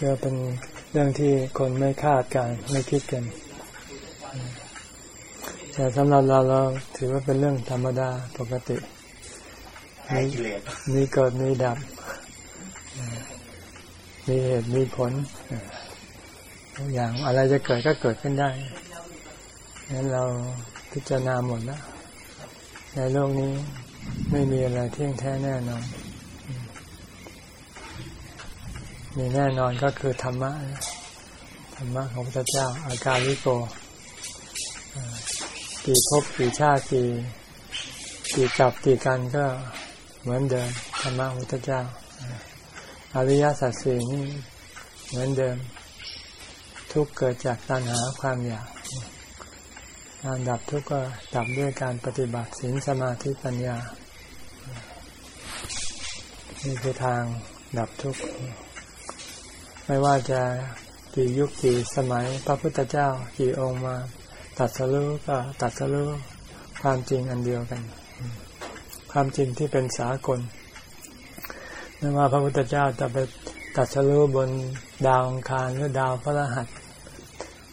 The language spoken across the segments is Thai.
ก็เป็นเรื่องที่คนไม่คาดการไม่คิดกัน แต่สำหรับเราเราถือว่าเป็นเรื่องธรรมดาปกติมีมีเกิดมีดับ มีเหตุมีผลทุกอย่างอะไรจะเกิดก็เกิดขึ้นได้งั้นเราพิจารณาหมดแล้วในโลกนี้ไม่มีอะไรเที่ยงแท้แน่นอน มีแน่นอนก็คือธรรมะธรรมะของพระเจ้า อาการลิโกกี่ภพกี่ชาติกี่กี่จับกี่กันก็เหมือนเดิมธรรมะของพระเจ้า อริยสัจสี่นี่เหมือนเดิม ทุกเกิดจากตัณหาความอยากการดับทุกข์ก็ดับด้วยการปฏิบัติศีลสมาธิปัญญา นี่คือทางดับทุกข์ ไม่ว่าจะกี่ยุคกี่สมัยพระพุทธเจ้ากี่องค์มาตัดสรู้ก็ตัดสรู้ความจริงอันเดียวกัน ความจริงที่เป็นสากลไม่ว่าพระพุทธเจ้าจะไปตัดสรู้บนดาวองคารหรือดาวพระรหัส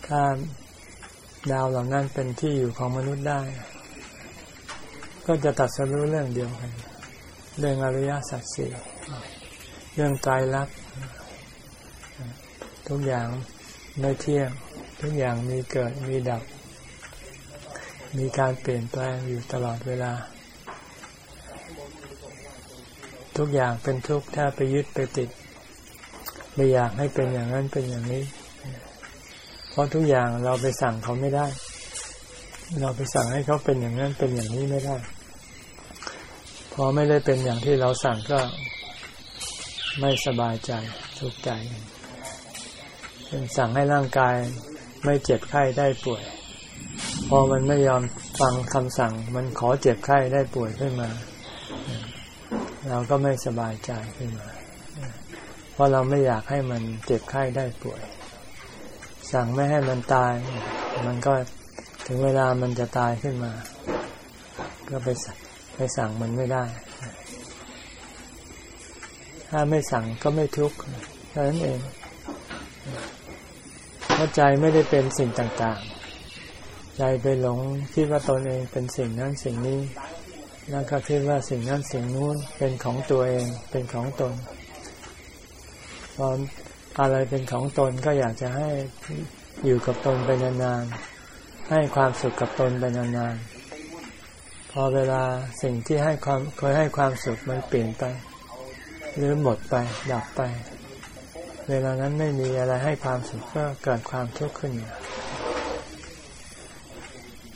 ถ้าดาวเหล่านั้นเป็นที่อยู่ของมนุษย์ได้ ก็จะตัดสรู้เรื่องเดียวกัน เรื่องอริยสัจสี่เรื่องใจรัก ทุกอย่างไม่เที่ยง ทุกอย่างมีเกิดมีดับ มีการเปลี่ยนแปลงอยู่ตลอดเวลา ทุกอย่างเป็นทุกข์ถ้าไปยึดไปติด ไม่อยากให้เป็นอย่างนั้นเป็นอย่างนี้ เพราะทุกอย่างเราไปสั่งเขาไม่ได้ เราไปสั่งให้เขาเป็นอย่างนั้นเป็นอย่างนี้ไม่ได้พอไม่ได้เป็นอย่างที่เราสั่งก็ไม่สบายใจทุกข์ใจ เป็นสั่งให้ร่างกายไม่เจ็บไข้ได้ป่วย พอมันไม่ยอมฟังคำสั่ง มันขอเจ็บไข้ได้ป่วยขึ้นมา เราก็ไม่สบายใจขึ้นมา เพราะเราไม่อยากให้มันเจ็บไข้ได้ป่วย สั่งไม่ให้มันตาย มันก็ถึงเวลามันจะตายขึ้นมา ก็ไปไปสั่งมันไม่ได้ ถ้าไม่สั่งก็ไม่ทุกข์เท่านั้นเอง เพราะใจไม่ได้เป็นสิ่งต่างๆ ใจไปหลงคิดว่าตนเองเป็นสิ่งนั้นสิ่งนี้ แล้วก็คิดว่าสิ่งนั้นสิ่งนู้นเป็นของตัวเองเป็นของตนตอนอะไรเป็นของตนก็อยากจะให้อยู่กับตนไปนานๆ ให้ความสุขกับตนไปนานๆ พอเวลาสิ่งที่ให้ความเคยให้ความสุขมันเปลี่ยนไป หรือหมดไปดับไป เวลานั้นไม่มีอะไรให้ความสุขก็เกิดความทุกข์ขึ้น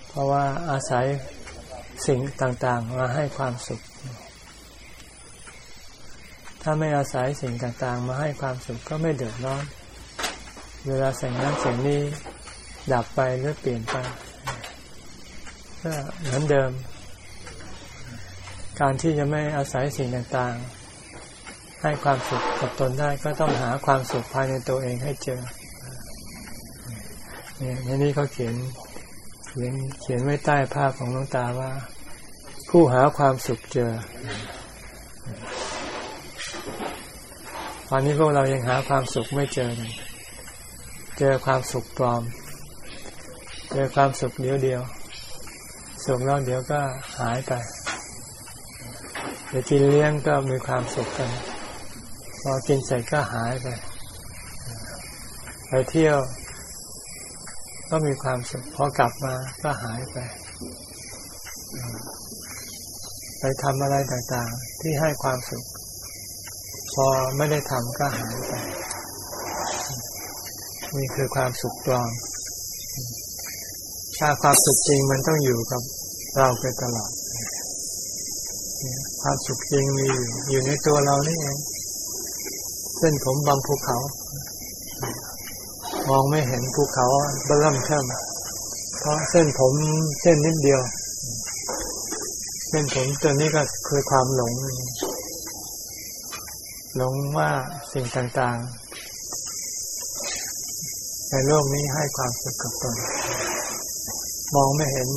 เพราะว่าอาศัยสิ่งต่างๆ มาให้ความสุข ถ้าไม่อาศัยสิ่งต่างๆ มาให้ความสุขก็ไม่เดือดร้อน เวลาสิ่งนั้นสิ่งนี้ดับไปหรือเปลี่ยนไปก็เหมือนเดิม การที่จะไม่อาศัยสิ่งต่างๆ ให้ความสุขกับตนได้ก็ต้องหาความสุขภายในตัวเองให้เจอเนี่ยในนี้เขาเขียนเขียนเขียนไว้ใต้ภาพของน้องตาว่า ผู้หาความสุขเจอตอนนี้พวกเรายังหาความสุขไม่เจอเลยเจอความสุขปลอม เจอความสุขเดียวเดียวสุขแล้วเดี๋ยวก็หายไปเดี๋ยวกินเลี้ยงก็มีความสุขกัน อกินเสร็จก็หายไป ไปเที่ยว ก็มีความสุขพอกลับมาก็หายไป ไปทำอะไรต่างๆ ที่ให้ความสุข พอไม่ได้ทำก็หายไป นี่คือความสุขปลอมถ้าความสุขจริงมันต้องอยู่กับเราไปตลอด ความสุขจริงมีอยู่อยู่ในตัวเรานี่เอง เส้นผมบางภูเขา มองไม่เห็นภูเขาเบิ่มเทิมเพราะเส้นผมเส้นนิดเดียว เส้นผมตัวนี้ก็คือความหลง หลงว่าสิ่งต่างๆ ในโลกนี้ให้ความสุขกับตนมองไม่เห็น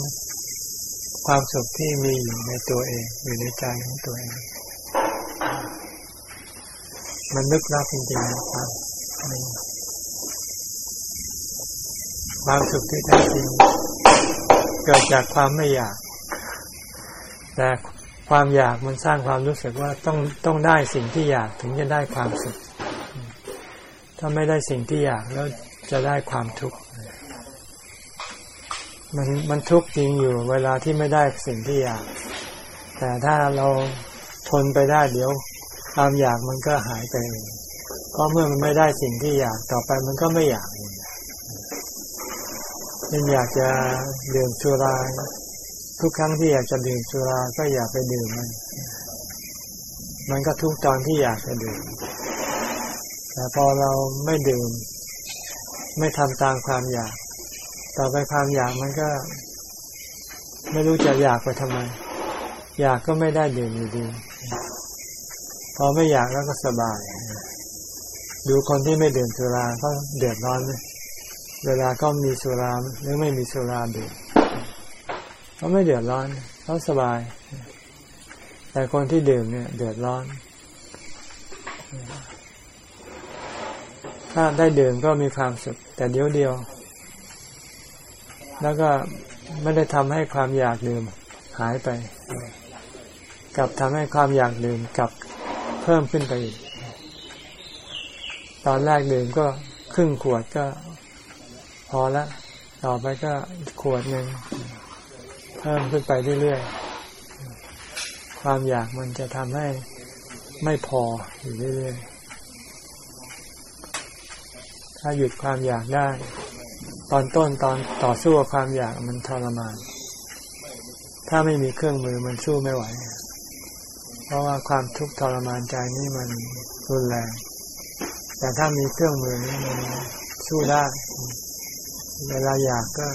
ความสุขที่มีอยู่ในตัวเอง อยู่ในใจของตัวเอง มันลึกลับจริงๆนะครับความสุขที่แท้จริงเกิดจากความไม่อยาก แต่ความอยากมันสร้างความรู้สึกว่าต้องต้องได้สิ่งที่อยากถึงจะได้ความสุข ถ้าไม่ได้สิ่งที่อยากแล้วจะได้ความทุกข์มันมันทุกข์จริงอยู่เวลาที่ไม่ได้สิ่งที่อยาก แต่ถ้าเราทนไปได้เดี๋ยว ความอยากมันก็หายไปเองก็เมื่อมันไม่ได้สิ่งที่อยากต่อไปมันก็ไม่อยากเองยังอยากจะดื่มสุราทุกครั้งที่อยากจะดื่มสุราก็อยากไปดื่มมัน มันก็ทุกตอนที่อยากจะดื่ม แต่พอเราไม่ดื่ม ไม่ทำตามความอยาก ต่อไปความอยากมันก็ ไม่รู้จะอยากไปทำไม อยากก็ไม่ได้ดื่มอยู่ดี อไม่อยากแล้วก็สบาย ดูคนที่ไม่ดื่มสุราก็เดือดร้อนเลยเวลาก็มีสุราหรือไม่มีสุราดื่มเขาไม่เดือดร้อนเขาสบาย แต่คนที่ดื่มเนี่ย เดือดร้อน ถ้าได้ดื่มก็มีความสุขแต่เดียวเดียว แล้วก็ไม่ได้ทำให้ความอยากดื่มหายไปกับทำให้ความอยากดื่มกลับ เพิ่มขึ้นไปอีก ตอนแรกดื่มก็ครึ่งขวดก็พอละต่อไปก็ขวดหนึ่งเพิ่มขึ้นไปเรื่อยๆ ความอยากมันจะทำให้ไม่พออยู่เรื่อยๆ ถ้าหยุดความอยากได้ ตอนต้นตอนต่อสู้กับความอยากมันทรมาน ถ้าไม่มีเครื่องมือมันสู้ไม่ไหว เพราะว่าความทุกข์ทรมานใจนี่มันรุนแรง แต่ถ้ามีเครื่องมือนี่มันสู้ได้ เวลาอยากก็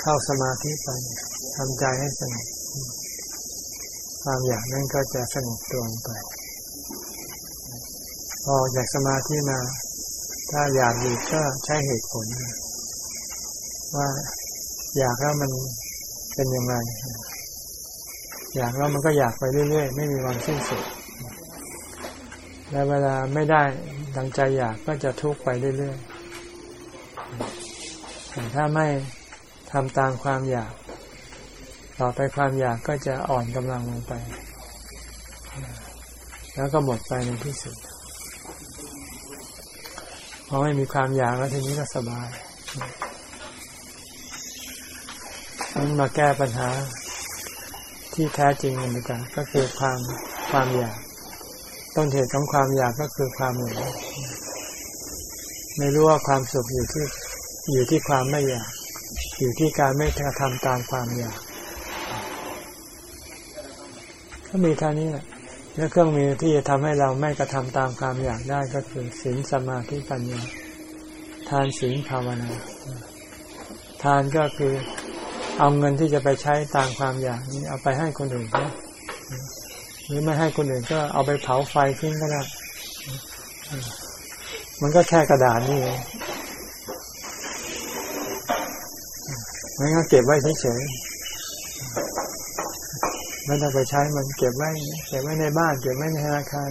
เข้าสมาธิไปทำใจให้สงบความอยากนั่นก็จะสงบตัวไป พออยากสมาธิมา ถ้าอยากหยุดก็ใช้เหตุผล ว่าอยากแล้วมันเป็นยังไง อยากแล้วมันก็อยากไปเรื่อยๆ ไม่มีวันสิ้นสุด และเวลาไม่ได้ดังใจอยากก็จะทุกข์ไปเรื่อยๆแต่ถ้าไม่ทำตามความอยาก ต่อไปความอยากก็จะอ่อนกำลังลงไป แล้วก็หมดไปในที่สุดพอไม่มีความอยากแล้วทีนี้ก็สบายนั้นมาแก้ปัญหา ที่แท้จริงกันดีกว่าก็คือความความอยาก ต้นเหตุของความอยากก็คือความหลงไม่รู้ว่าความสุขอยู่ที่อยู่ที่ความไม่อยาก อยู่ที่การไม่กระทำตามความอยาก ก็มีท่านี้แหละและเครื่องมือที่จะทำให้เราไม่กระทำตามความอยากได้ก็คือศีลสมาธิปัญญาทานศีลภาวนา ทานก็คือ เอาเงินที่จะไปใช้ตามความอยากนี้เอาไปให้คนอื่นนะหรือไม่ให้คนอื่นก็เอาไปเผาไฟทิ้งก็ได้มันก็แค่กระดาษนี่เองไม่งั้นเก็บไว้เฉยๆไม่ต้องไปใช้มันเก็บไว้ เก็บไว้ในบ้านเก็บไว้ในธนาคาร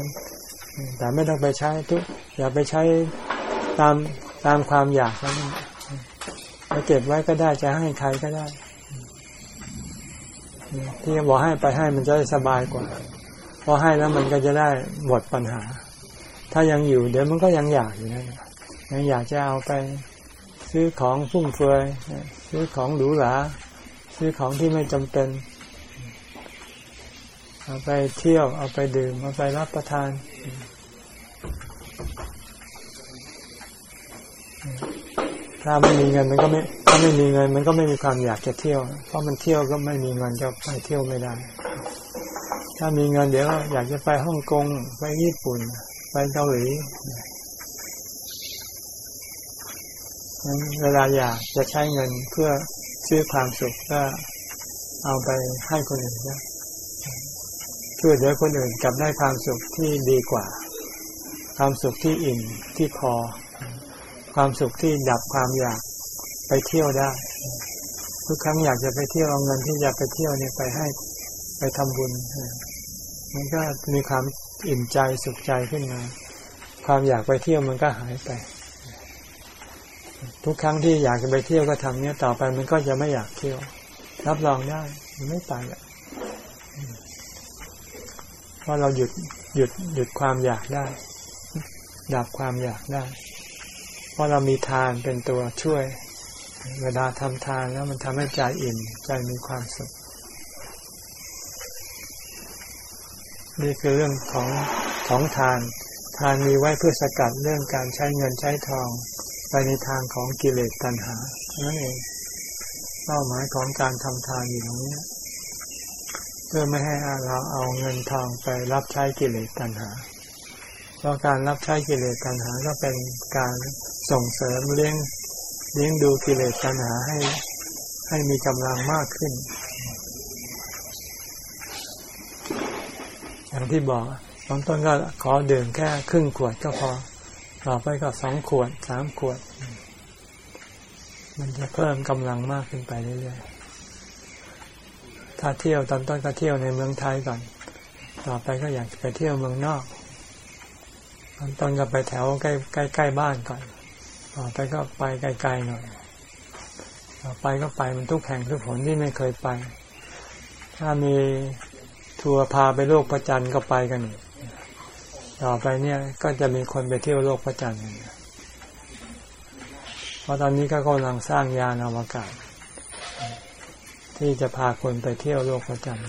แต่ไม่ต้องไปใช้ทุกอย่าไปใช้ตามตามความอยากนั้นจะเก็บไว้ก็ได้จะให้ใครก็ได้ ที่บอกให้ไปให้มันจะได้สบายกว่าพอให้แล้วมันก็จะได้หมดปัญหา ถ้ายังอยู่เดี๋ยวมันก็ยังอยากอยู่นั่นยังอยากจะเอาไปซื้อของฟุ่มเฟือยซื้อของหรูหราซื้อของที่ไม่จำเป็น เอาไปเที่ยว เอาไปดื่ม เอาไปรับประทาน ถ้าไม่มีเงินมันก็ไม่ ถ้าไม่มีเงินมันก็ไม่มีความอยากจะเที่ยว เพราะมันเที่ยวก็ไม่มีเงินก็ไปเที่ยวไม่ได้ ถ้ามีเงินเดี๋ยวอยากจะไปฮ่องกงไปญี่ปุ่น ไปเกาหลีเวลาอยากจะใช้เงินเพื่อซื้อความสุขก็เอาไปให้คนอื่นนะช่วยเหลือคนอื่นกลับได้ความสุขที่ดีกว่า ความสุขที่อิ่มที่พอ ความสุขที่ดับความอยาก ไปเที่ยวได้ ทุกครั้งอยากจะไปเที่ยวเอาเงินที่จะไปเที่ยวเนี่ยไปให้ไปทำบุญมันก็มีความอิ่มใจสุขใจขึ้นมา ความอยากไปเที่ยวมันก็หายไป ทุกครั้งที่อยากจะไปเที่ยวก็ทำเนี้ยต่อไปมันก็จะไม่อยากเที่ยว รับรองได้มันไม่ไปอะเพราะเราหยุดหยุดหยุดความอยากได้ ดับความอยากได้ เพราะเรามีทานเป็นตัวช่วย เวลาทำทานแล้วมันทำให้ใจอิ่มใจมีความสุข นี่คือเรื่องของของทาน ทานมีไว้เพื่อสกัดเรื่องการใช้เงินใช้ทอง ไปในทางของกิเลสตัณหานั่นเองเป้าหมายของการทำทานอยู่ตรงนี้เพื่อไม่ให้เราเอาเงินทองไปรับใช้กิเลสตัณหาเพราะการรับใช้กิเลสตัณหาก็เป็นการส่งเสริมเลี้ยง เลี้ยงดูกิเลสตัณหาให้ ให้มีกำลังมากขึ้น อย่างที่บอกตอนต้นก็ขอดื่มแค่ครึ่งขวดก็พอ ต่อไปก็สองขวดสามขวด มันจะเพิ่มกำลังมากขึ้นไปเรื่อยๆ ถ้าเที่ยวตอนต้นก็เที่ยวในเมืองไทยก่อน ต่อไปก็อยากไปเที่ยวเมืองนอกตอนต้นก็ไปแถวใกล้ใกล้ใกล้บ้านก่อน ต่อไปก็ไปไกลๆหน่อยต่อไปก็ไปมันทุกแห่งทุกผลที่ไม่เคยไป ถ้ามีทัวร์พาไปโลกพระจันทร์ก็ไปกัน ต่อไปเนี่ยก็จะมีคนไปเที่ยวโลกพระจันทร์เพราะตอนนี้ก็กำลังสร้างยานอวกาศ ที่จะพาคนไปเที่ยวโลกพระจันทร์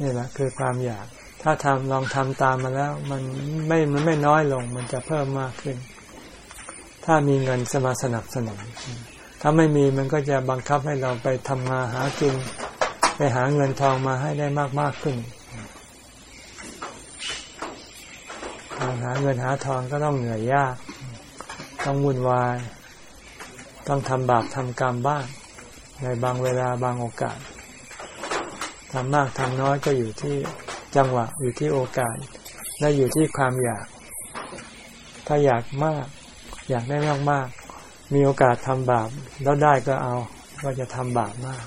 นี่แหละคือความอยาก ถ้าทำลองทำตามมาแล้ว มันไม่มันไม่น้อยลง มันจะเพิ่มมากขึ้น ถ้ามีเงินสมาสนับสนุนถ้าไม่มีมันก็จะบังคับให้เราไปทำมานหากินไปหาเงินทองมาให้ได้มากมากขึ้นการหาเงินหาทองก็ต้องเหนื่อยยาก ต้องวุ่นวาย ต้องทำบาปทำกรรมบ้าง ในบางเวลาบางโอกาสทำมากทำน้อยก็อยู่ที่ จังหวะอยู่ที่โอกาส และอยู่ที่ความอยาก ถ้าอยากมาก อยากได้มากมากมีโอกาสทำบาปแล้วได้ก็เอา ก็จะทำบาปมาก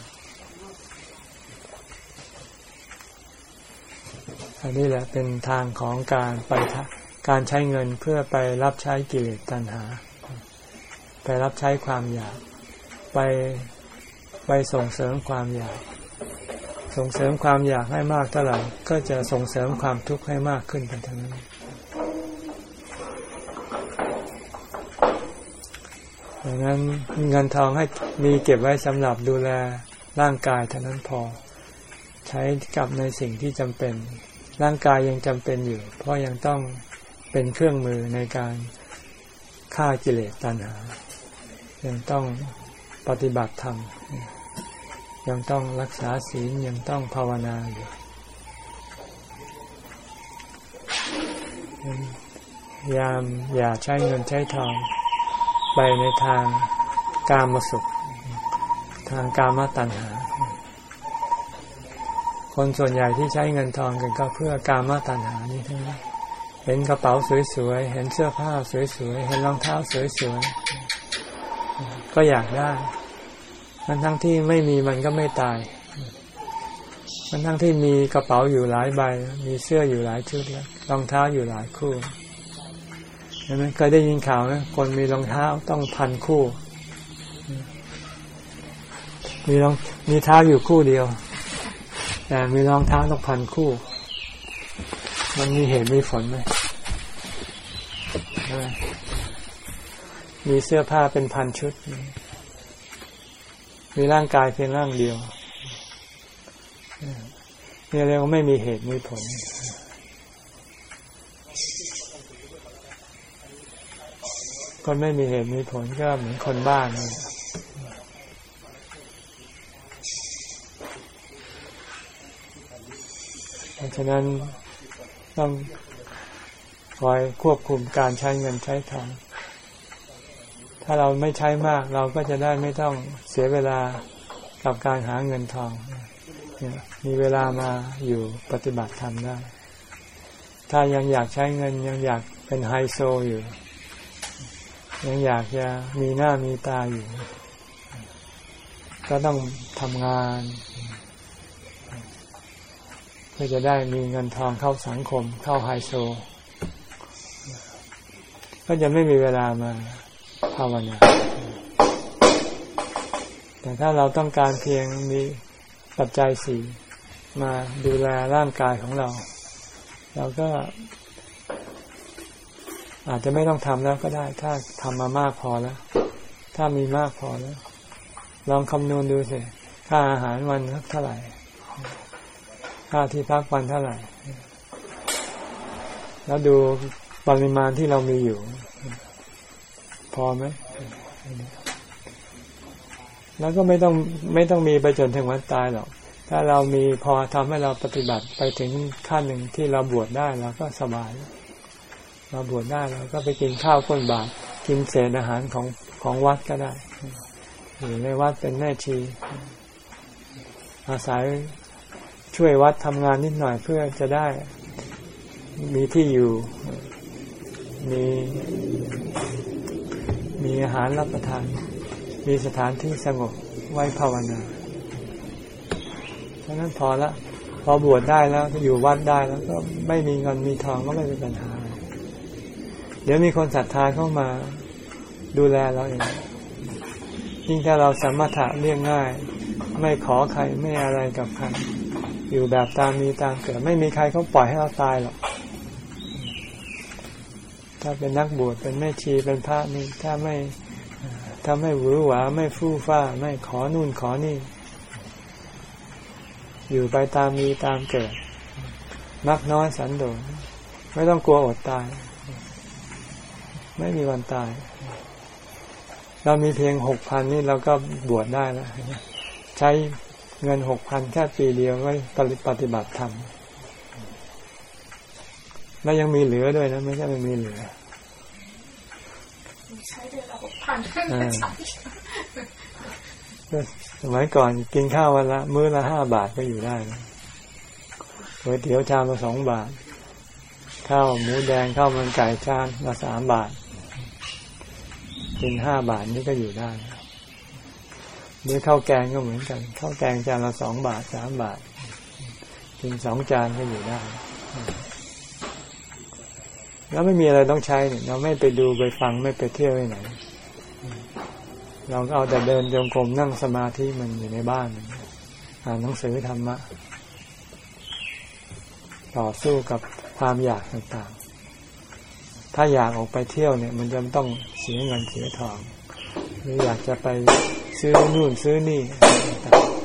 อันนี้แหละเป็นทางของการไปการใช้เงินเพื่อไปรับใช้กิเลสตัณหา ไปรับใช้ความอยาก ไปไปส่งเสริมความอยาก ส่งเสริมความอยากให้มากเท่าไหร่ก็จะส่งเสริมความทุกข์ให้มากขึ้นเป็นทั้งนั้นดังนั้นเงินทองให้มีเก็บไว้สำหรับดูแลร่างกายเท่านั้นพอ ใช้กับในสิ่งที่จำเป็น ร่างกายยังจำเป็นอยู่ เพราะยังต้องเป็นเครื่องมือในการฆ่ากิเลสตัณหา ยังต้องปฏิบัติธรรม ยังต้องรักษาศีลยังต้องภาวนาอยู่ยามอย่าใช้เงินใช้ทอง ไปในทางกามสุข ทางกามตัณหา คนส่วนใหญ่ที่ใช้เงินทองกันก็เพื่อการมาตัณหานี่ทั้งนั้นเห็นกระเป๋าสวยๆ เห็นเสื้อผ้าสวยๆ เห็นรองเท้าสวยๆ ก็อยากได้ มันทั้งที่ไม่มีมันก็ไม่ตาย มันทั้งที่มีกระเป๋าอยู่หลายใบ มีเสื้ออยู่หลายชุดแล้วรองเท้าอยู่หลายคู่เห็นไหมเคยได้ยินข่าวนะคนมีรองเท้าต้องพันคู่ มีรองมีเท้าอยู่คู่เดียว แต่มีรองเท้าต้องพันคู่ มันมีเหตุมีผลไหมมีเสื้อผ้าเป็นพันชุด มีร่างกายเพียงร่างเดียวเนี่ยเรียกว่าไม่มีเหตุมีผล คนไม่มีเหตุมีผลก็เหมือนคนบ้านนี่ราะฉะนั้นต้องคอยควบคุมการใช้เงินใช้ทอง ถ้าเราไม่ใช้มากเราก็จะได้ไม่ต้องเสียเวลากับการหาเงินทอง มีเวลามาอยู่ปฏิบัติธรรมได้ ถ้ายังอยากใช้เงินยังอยากเป็นไฮโซอยู่ ยังอยากจะมีหน้ามีตาอยู่ ก็ต้องทำงานทพื่อจะได้มีเงินทองเข้าสังคม เข้าไฮโซ ก็จะไม่มีเวลามา ภาวนา แต่ถ้าเราต้องการเพียงมีปัจจัยสี่มาดูแลร่างกายของเรา เราก็ อาจจะไม่ต้องทำแล้วก็ได้ ถ้าทำมามากพอแล้ว ถ้ามีมากพอแล้ว ลองคำนวณดูสิค่าอาหารวันเท่าไหร่ ค่าที่พักวันเท่าไหร่ แล้วดูปริมาณที่เรามีอยู่ พอไหมแล้วก็ไม่ต้องไม่ต้องมีไปจนถึงวันตายหรอก ถ้าเรามีพอทำให้เราปฏิบัติไปถึงขั้นหนึ่งที่เราบวชได้เราก็สบาย เราบวชได้เราก็ไปกินข้าวก้นบาทกินเศษอาหารของของวัดก็ได้อยู่ในวัดเป็นแม่ชี อาศัยช่วยวัดทำงานนิดหน่อยเพื่อจะได้มีที่อยู่ มี มีอาหารรับประทาน มีสถานที่สงบไว้ภาวนาเพราะนั้นพอละ พอบวชได้แล้วอยู่วัดได้แล้วก็ไม่มีเงินมีทองก็ไม่เป็นปัญหา เดี๋ยวมีคนศรัทธาเข้ามาดูแลเราเอง ยิ่งถ้าเราสามารถเรียกง่าย ไม่ขอใครไม่อะไรกับใคร อยู่แบบตามมีตามเกิด ไม่มีใครเขาปล่อยให้เราตายหรอก ถ้าเป็นนักบวชเป็นแม่ชีเป็นพระนี่ถ้าไม่ทำให้หวือหวาไม่ฟู่ฟ้า ไม่ขอนู่นขอนี่ อยู่ไปตามมีตามเกิด มักน้อยสันโดษไม่ต้องกลัวอดตาย ไม่มีวันตาย เรามีเพียงหกพันนี่เราก็บวชได้แล้วใช้เงินหกพันแค่ปีเดียวไว้ปฏิบัติธรรม แล้วยังมีเหลือด้วยนะไม่ใช่ไม่มีเหลือใช้เดือนละหกพันสมัยก่อนกินข้าววันละ มื้อละห้าบาทก็อยู่ได้ก๋วยเตี๋ยวชามละสองบาท ข้าวหมูแดงข้าวมันไก่ชามละสามบาท กินห้าบาทนี่ก็อยู่ได้หรือข้าวแกงก็เหมือนกันข้าวแกงจานละสองบาทสามบาท กินสองจานก็อยู่ได้ แล้วไม่มีอะไรต้องใช้เนี่ยเราไม่ไปดูไปฟังไม่ไปเที่ยวไปไหน เราก็เอาแต่เดินจงกรมนั่งสมาธิมันอยู่ในบ้านอ่านหนังสือธรรมะต่อสู้กับความอยากต่างๆ ถ้าอยากออกไปเที่ยวเนี่ย มันจะต้องเสียเงินเสียทอง หรืออยากจะไปซื้อนู่นซื้อนี่ต่าง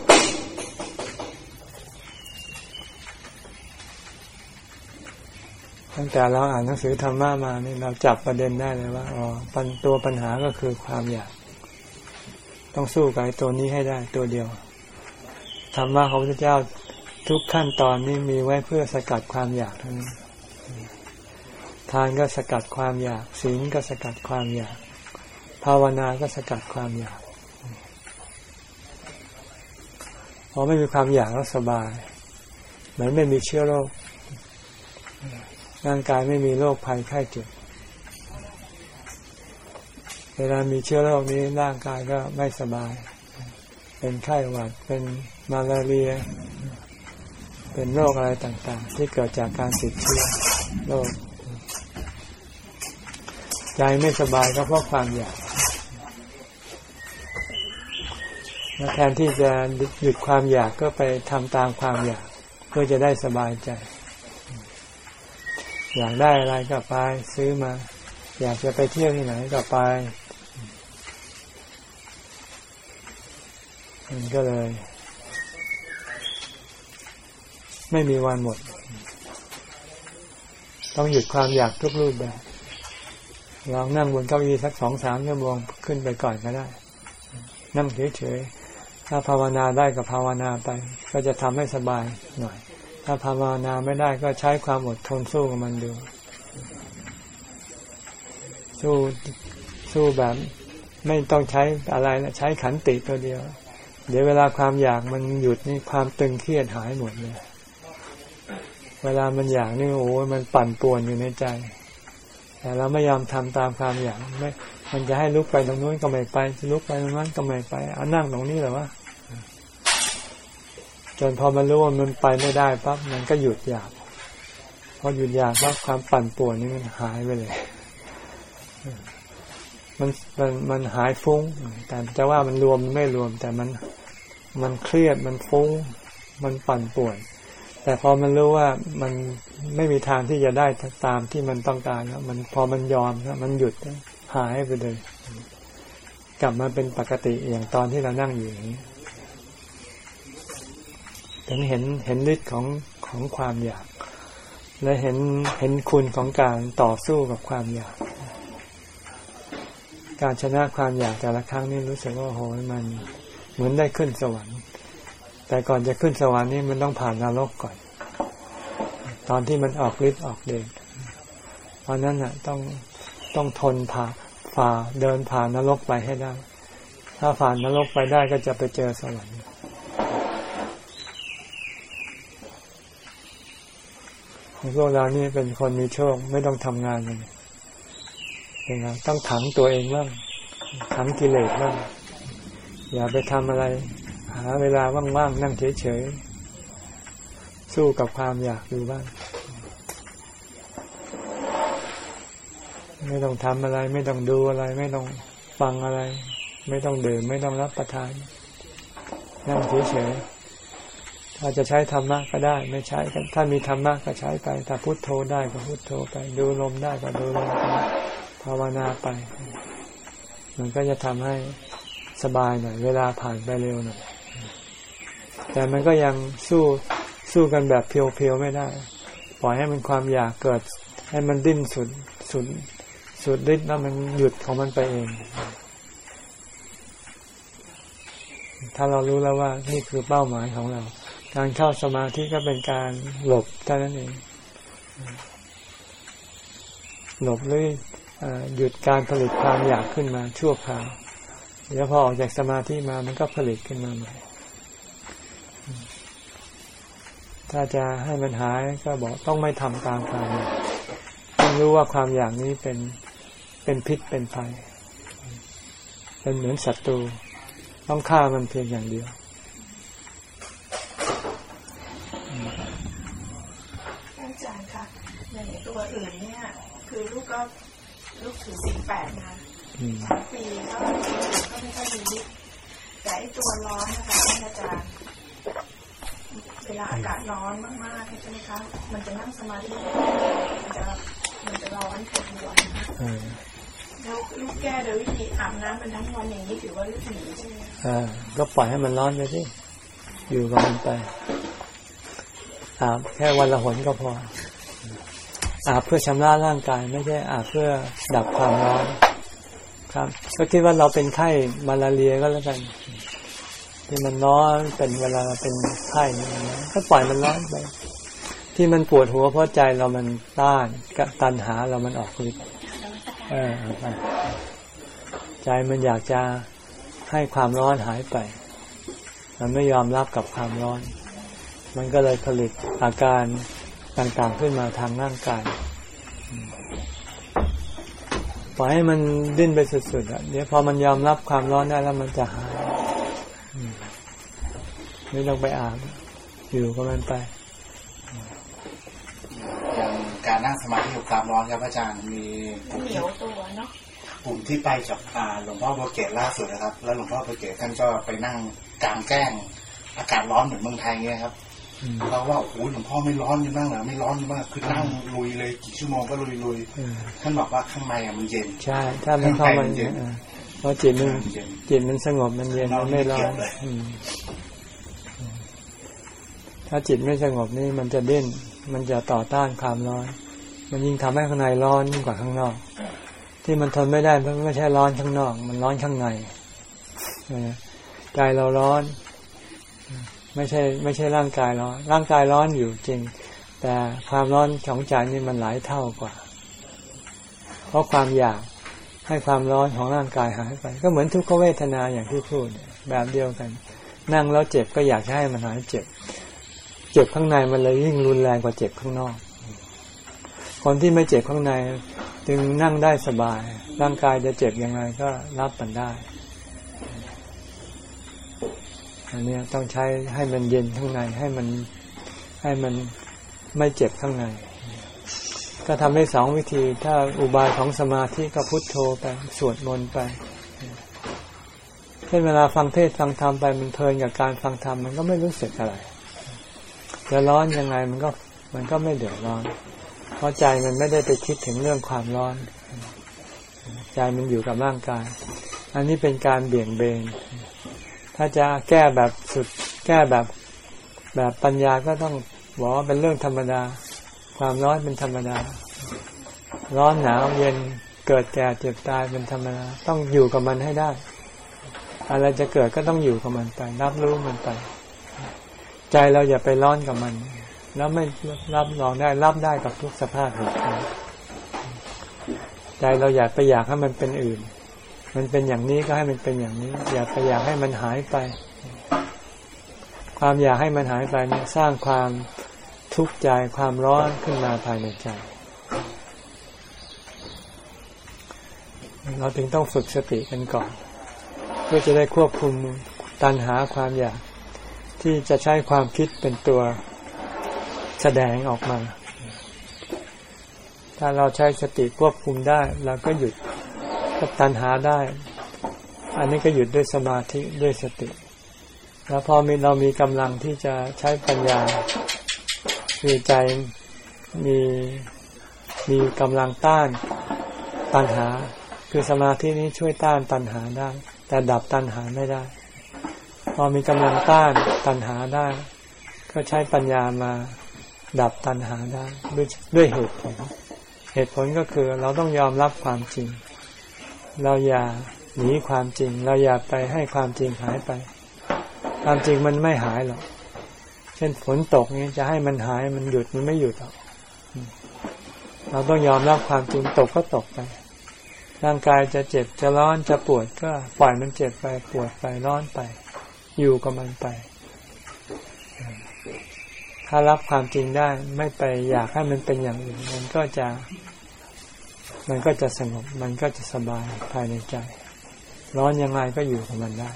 ตั้งแต่เราอ่านหนังสือธรรมะมานี่เราจับประเด็นได้เลยว่าอ๋อปัญตัวปัญหาก็คือความอยาก ต้องสู้กับตัวนี้ให้ได้ตัวเดียวธรรมะของพระเจ้าทุกขั้นตอนนี้มีไว้เพื่อสกัดความอยากทั้งนั้นทานก็สกัดความอยาก ศีลก็สกัดความอยาก ภาวนาก็สกัดความอยากพอไม่มีความอยากแล้วสบาย เหมือนไม่มีเชื้อโรค ร่างกายไม่มีโรคภัยไข้เจ็บ เวลามีเชื้อโรคนี้ร่างกายก็ไม่สบาย เป็นไข้หวัด เป็นมาลาเรีย เป็นโรคอะไรต่าง ๆ ที่เกิดจากการติดเชื้อโรคใจไม่สบายก็เพราะความอยากแทนที่จะหยุดความอยากก็ไปทำตามความอยาก เพื่อจะได้สบายใจ อยากได้อะไรก็ไป ซื้อมา อยากจะไปเที่ยวที่ไหนก็ไป มันก็เลย ไม่มีวันหมด ต้องหยุดความอยากทุกรูปแบบลองนั่งบนเก้าอี้สักสองสามชั่วโมงขึ้นไปก่อนก็ได้ นั่งเฉยๆถ้าภาวนาได้ก็ภาวนาไป ก็จะทำให้สบายหน่อย ถ้าภาวนาไม่ได้ก็ใช้ความอดทนสู้กับมันดู สู้สู้แบบไม่ต้องใช้อะไรนะใช้ขันติตัวเดียว เดี๋ยวเวลาความอยากมันหยุดนี่ความตึงเครียดหายหมดเลย เวลามันอยากนี่โอ้มันปั่นป่วนอยู่ในใจ แต่เราไม่ยอมทำตามความอยากไม่มันจะให้ลุกไปตรงนู้นก็ไม่ไปลุกไปตรงนั้นก็ไม่ไปเอานั่งตรงนี้หรอวะ จนพอมันรู้ว่ามันไปไม่ได้ปั๊บมันก็หยุดอยากพอหยุดอยากปั๊บความปั่นป่วนนี่มันหายไปเลย มันมันมันหายฟุ้ง แต่จะว่ามันรวมไม่รวม แต่มันมันเครียดมันฟุ้ง มันปั่นป่วน แต่พอมันรู้ว่ามันไม่มีทางที่จะได้ตามที่มันต้องการแล้วมันพอมันยอมแล้วมันหยุดหายไปเลย กลับมาเป็นปกติอย่างตอนที่เรานั่งอยู่อย่างนี้ ถึงเห็นเห็นฤทธิ์ของของความอยาก และเห็นเห็นคุณของการต่อสู้กับความอยาก การชนะความอยากแต่ละครั้งนี่รู้สึกว่าโหมันเหมือนได้ขึ้นสวรรค์ แต่ก่อนจะขึ้นสวรรค์นี่มันต้องผ่านนรกก่อน ตอนที่มันออกฤทธิ์ออกเดชเพราะนั้นอะต้องต้องทนผ่าฝ่าเดินผ่านนรกไปให้ได้ ถ้าผ่านนรกไปได้ก็จะไปเจอสวรรค์ พวกเรานี่เป็นคนมีโชคไม่ต้องทำงานเลยนไงต้องถังตัวเองบ้างถังกิเลสบ้างอย่าไปทำอะไร หาเวลาว่างๆนั่งเฉยๆสู้กับความอยากอยู่บ้างไม่ต้องทำอะไร ไม่ต้องดูอะไร ไม่ต้องฟังอะไร ไม่ต้องดื่มไม่ต้องรับประทาน นั่งเฉยๆ ถ้าจะใช้ธรรมะก็ได้ ไม่ใช้ก็ถ้ามีธรรมะก็ใช้ไปถ้าพุโทโธได้ก็พุโทโธไป ดูลมได้ก็ดูลมไปภาวนาไป มันก็จะทำให้สบายหน่อยเวลาผ่านไปเร็วหน่อยแต่มันก็ยังสู้สู้กันแบบเพียวๆไม่ได้ ปล่อยให้มันความอยากเกิด ให้มันดิ้นสุดสุดสุดฤทธิ์แล้วมันหยุดของมันไปเอง ถ้าเรารู้แล้วว่านี่คือเป้าหมายของเรา การเข้าสมาธิก็เป็นการหลบเท่านั้นเอง หลบหรือหยุดการผลิตความอยากขึ้นมาชั่วคราวเดี๋ยวพอออกจากสมาธิมามันก็ผลิตขึ้นมาใหม่ ถ้าจะให้มันหายก็บอกต้องไม่ทำตามความอยากต้องรู้ว่าความอยากนี้เป็นเป็นพิษเป็นภัย เป็นเหมือนศัตรู ต้องฆ่ามันเพียงอย่างเดียวอาจารย์คะใน ตัวอื่นเนี่ย คือลูกก็ลูกถือสี่แปดมาสามปีก็ก็ไม่ค่อยดีแต่ไอตัวร้อนนะคะอาจารย์เวลาอากาศร้อนมากๆใช่ไหมคะมันจะนั่งสมาธิมันจะมันจะร้อนปวดหัวนะคะแล้วลูกแก้โดยวิธีอาบน้ำเป็นทั้งวันอย่างนี้ถือว่าลูกหนีใช่ไหมอ่าก็ปล่อยให้มันร้อนไปสิอยู่กับมันไปอาบแค่วันละหนก็พอ อาบเพื่อชำระร่างกาย ไม่ใช่อาบเพื่อดับความร้อน ครับก็คิดว่าเราเป็นไข้มาลาเรียก็แล้วกันที่มันร้อนเป็นเวลาเป็นไข้นี่ก็ปล่อยมันร้อนไปที่มันปวดหัวเพราะใจเรามันต้านกับตันหาเรามันออกฤทธิ์เออใจมันอยากจะให้ความร้อนหายไป มันไม่ยอมรับกับความร้อน มันก็เลยผลิตอาการ ต่างๆขึ้นมาทางร่างกายปล่อยให้มันดิ้นไปสุดๆอะเดี๋ยวพอมันยอมรับความร้อนได้แล้วมันจะหายไม่ต้องไปอาบอยู่กับมันไปการนั่งสมาธิกับความร้อนครับอาจารย์มีเหนียวตัวเนาะกลุ่มที่ไปกับหลวงพ่อโบเกตล่าสุดนะครับ แล้วหลวงพ่อโบเกตท่านก็ไปนั่งกลางแจ้งอากาศร้อนเหมือนเมืองไทยเงี้ยครับ เราว่าโอ้หลวงพ่อไม่ร้อนยังนั่งเหรอไม่ร้อนมากคือนั่งลุยเลยกี่ชั่วโมงก็ลุยลุยท่านบอกว่าข้างในมันเย็นใช่ ถ้ามันเข้ามันเย็นเพราะจิตมันจิตมันสงบมันเย็นมันไม่ร้อนถ้าจิตไม่สงบนี่มันจะเด่นมันจะต่อต้านความร้อน มันยิ่งทำให้ข้างในร้อนยิ่งกว่าข้างนอก ที่มันทนไม่ได้เพราะไม่ใช่ร้อนข้างนอก มันร้อนข้างในใจเราร้อน ไม่ใช่ ไม่ใช่ร่างกายร้อน ร่างกายร้อนอยู่จริง แต่ความร้อนของใจนี่มันหลายเท่ากว่า เพราะความอยากให้ความร้อนของร่างกายหายไป ก็เหมือนทุกขเวทนาอย่างที่พูดแบบเดียวกัน นั่งแล้วเจ็บก็อยากให้มันหายเจ็บ เจ็บข้างในมันเลยยิ่งรุนแรงกว่าเจ็บข้างนอก คนที่ไม่เจ็บข้างในจึงนั่งได้สบาย ร่างกายจะเจ็บยังไงก็รับมันได้ อันนี้ต้องใช้ให้มันเย็นข้างในให้มันให้มันไม่เจ็บข้างใน ก็ทำได้สองวิธี ถ้าอุบายของสมาธิก็พุทโธไปสวดมนต์ไปเช่นเวลาฟังเทศฟังธรรมไปมันเพลินกับการฟังธรรมมันก็ไม่รู้สึกอะไรจะร้อนยังไงมันก็มันก็ไม่เดือดร้อน เพราะใจมันไม่ได้ไปคิดถึงเรื่องความร้อน ใจมันอยู่กับร่างกาย อันนี้เป็นการเบี่ยงเบน ถ้าจะแก้แบบสุด แก้แบบแบบปัญญาก็ต้องบอกว่าเป็นเรื่องธรรมดา ความร้อนเป็นธรรมดา ร้อนหนาวเย็นเกิดแก่เจ็บตายเป็นธรรมดา ต้องอยู่กับมันให้ได้ อะไรจะเกิดก็ต้องอยู่กับมันไปรับรู้มันไป ใจเราอย่าไปร้อนกับมัน แล้วไม่รับรองได้รับได้กับทุกสภาพเหตุการณ์ใจเราอยากไปอยากให้มันเป็นอื่น มันเป็นอย่างนี้ก็ให้มันเป็นอย่างนี้ อย่าไปอยากให้มันหายไป ความอยากให้มันหายไปเนี่ยสร้างความทุกข์ใจความร้อนขึ้นมาภายในใจเราถึงต้องฝึกสติกันก่อน เพื่อจะได้ควบคุมตัณหาความอยาก ที่จะใช้ความคิดเป็นตัวแสดงออกมา ถ้าเราใช้สติควบคุมได้เราก็หยุด กับตัณหาได้ อันนี้ก็หยุดด้วยสมาธิด้วยสติ แล้วพอมีเรามีกำลังที่จะใช้ปัญญาคือใจมีมีกำลังต้านตัณหา คือสมาธินี้ช่วยต้านตัณหาได้ แต่ดับตัณหาไม่ได้ พอมีกำลังต้านตัณหาได้ ก็ใช้ปัญญามาดับตัณหาได้ด้วยด้วยเหตุผล เหตุผลก็คือเราต้องยอมรับความจริง เราอย่าหนีความจริง เราอย่าไปให้ความจริงหายไป ความจริงมันไม่หายหรอก เช่นฝนตกนี้จะให้มันหายมันหยุดมันไม่หยุดหรอก เราต้องยอมรับความจริงตกก็ตกไป ร่างกายจะเจ็บจะร้อนจะปวดก็ปล่อยมันเจ็บไปปวดไปร้อนไป อยู่กับมันไป ถ้ารับความจริงได้ไม่ไปอยากให้มันเป็นอย่างอื่นมันก็จะ มันก็จะสงบ มันก็จะสบายภายในใจ ร้อนยังไงก็อยู่กับมันได้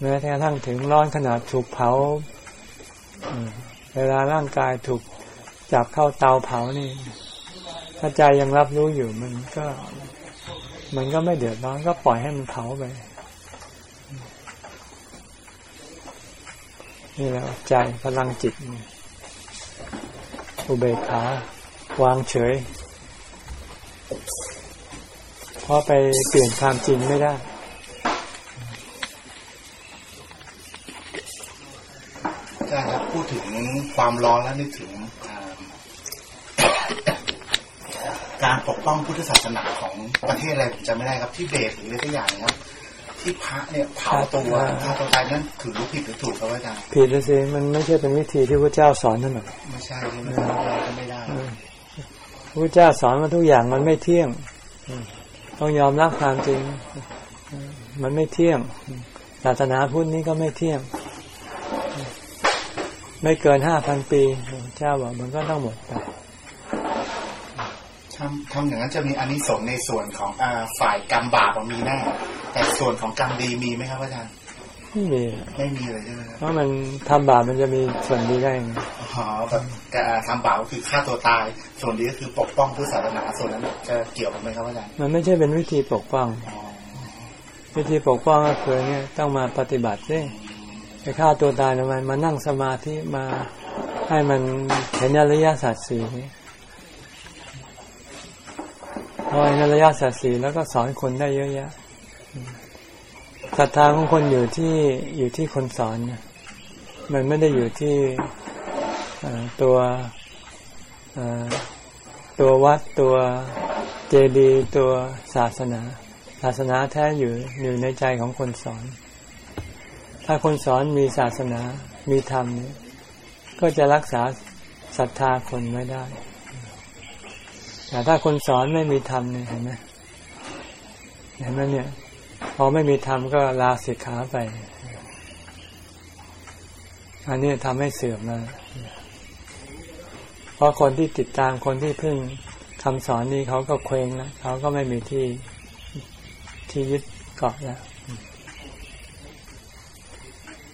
แม้กระทั่งถึงร้อนขนาดถูกเผาเวลาร่างกายถูกจับเข้าเตาเผานี่ ถ้าใจยังรับรู้อยู่มันก็ มันก็ไม่เดือดร้อนก็ปล่อยให้มันเผาไป นี่แหละใจพลังจิตอุเบกขา วางเฉย เพราะไปเปลี่ยนความจริงไม่ได้ อาจารย์ครับพูดถึงความร้อนแล้วนึกถึงการปกป้องพุทธศาสนาของประเทศอะไรผมจำไม่ได้ครับที่เบสหรืออะไรสักอย่างครับที่พระเนี่ยเผาตัวฆ่าตัวตายนั้นถือรู้ผิดหรือถูกครับอาจารย์ผิดเลยสิมันไม่ใช่เป็นวิธีที่พระเจ้าสอนนั่นหรอกไม่ใช่ใช่ไหมเราก็ไม่ได้ พระเจ้าสอนมาทุกอย่างมันไม่เที่ยง ต้องยอมรับความจริง มันไม่เที่ยง ศาสนาพุทธนี้ก็ไม่เที่ยง ไม่เกินห้าพันปีเจ้าบอกมันก็ต้องหมดไปทำทำอย่างนั้นจะมีอันนี้สงในส่วนของอฝ่ายกรรมบาปมีแน่แต่ส่วนของกรรมดีมีไหมครับอาจารย์ ไม่มีไม่มีเลยใช่ไหมเพราะมันทำบาปมันจะมีส่วนดีได้ไงอ๋อแบบทำบาปก็คือฆ่าตัวตาย ส่วนดีก็คือปกป้องพุทธศาสนาส่วนนั้นจะเกี่ยวกันไหมครับอาจารย์มันไม่ใช่เป็นวิธีปกป้องวิธีปกป้องก็คือเนี่ยต้องมาปฏิบัติด้วยไปฆ่าตัวตายทำไมมานั่งสมาธิมาให้มันเห็นอริยสัจสี่พอเห็นอริยสัจสี่แล้วก็สอนคนได้เยอะแยะ ศรัทธาของคนอยู่ที่อยู่ที่คนสอนมันไม่ได้อยู่ที่ตัวตัววัดตัวเจดีย์ตัวศาสนา ศาสนาแท้อยู่อยู่ในใจของคนสอน ถ้าคนสอนมีศาสนามีธรรม ก็จะรักษาศรัทธาคนไว้ได้ แต่ถ้าคนสอนไม่มีธรรมเนี่ยเห็นไหมเห็นไหมเนี่ย พอไม่มีธรรมก็ลาสิกขาไป อันนี้ทำให้เสื่อมมาเพราะคนที่ติดตามคนที่พึ่งคำสอนนี้เขาก็เคว้งแล้วเขาก็ไม่มีที่ที่ยึดเกาะแล้ว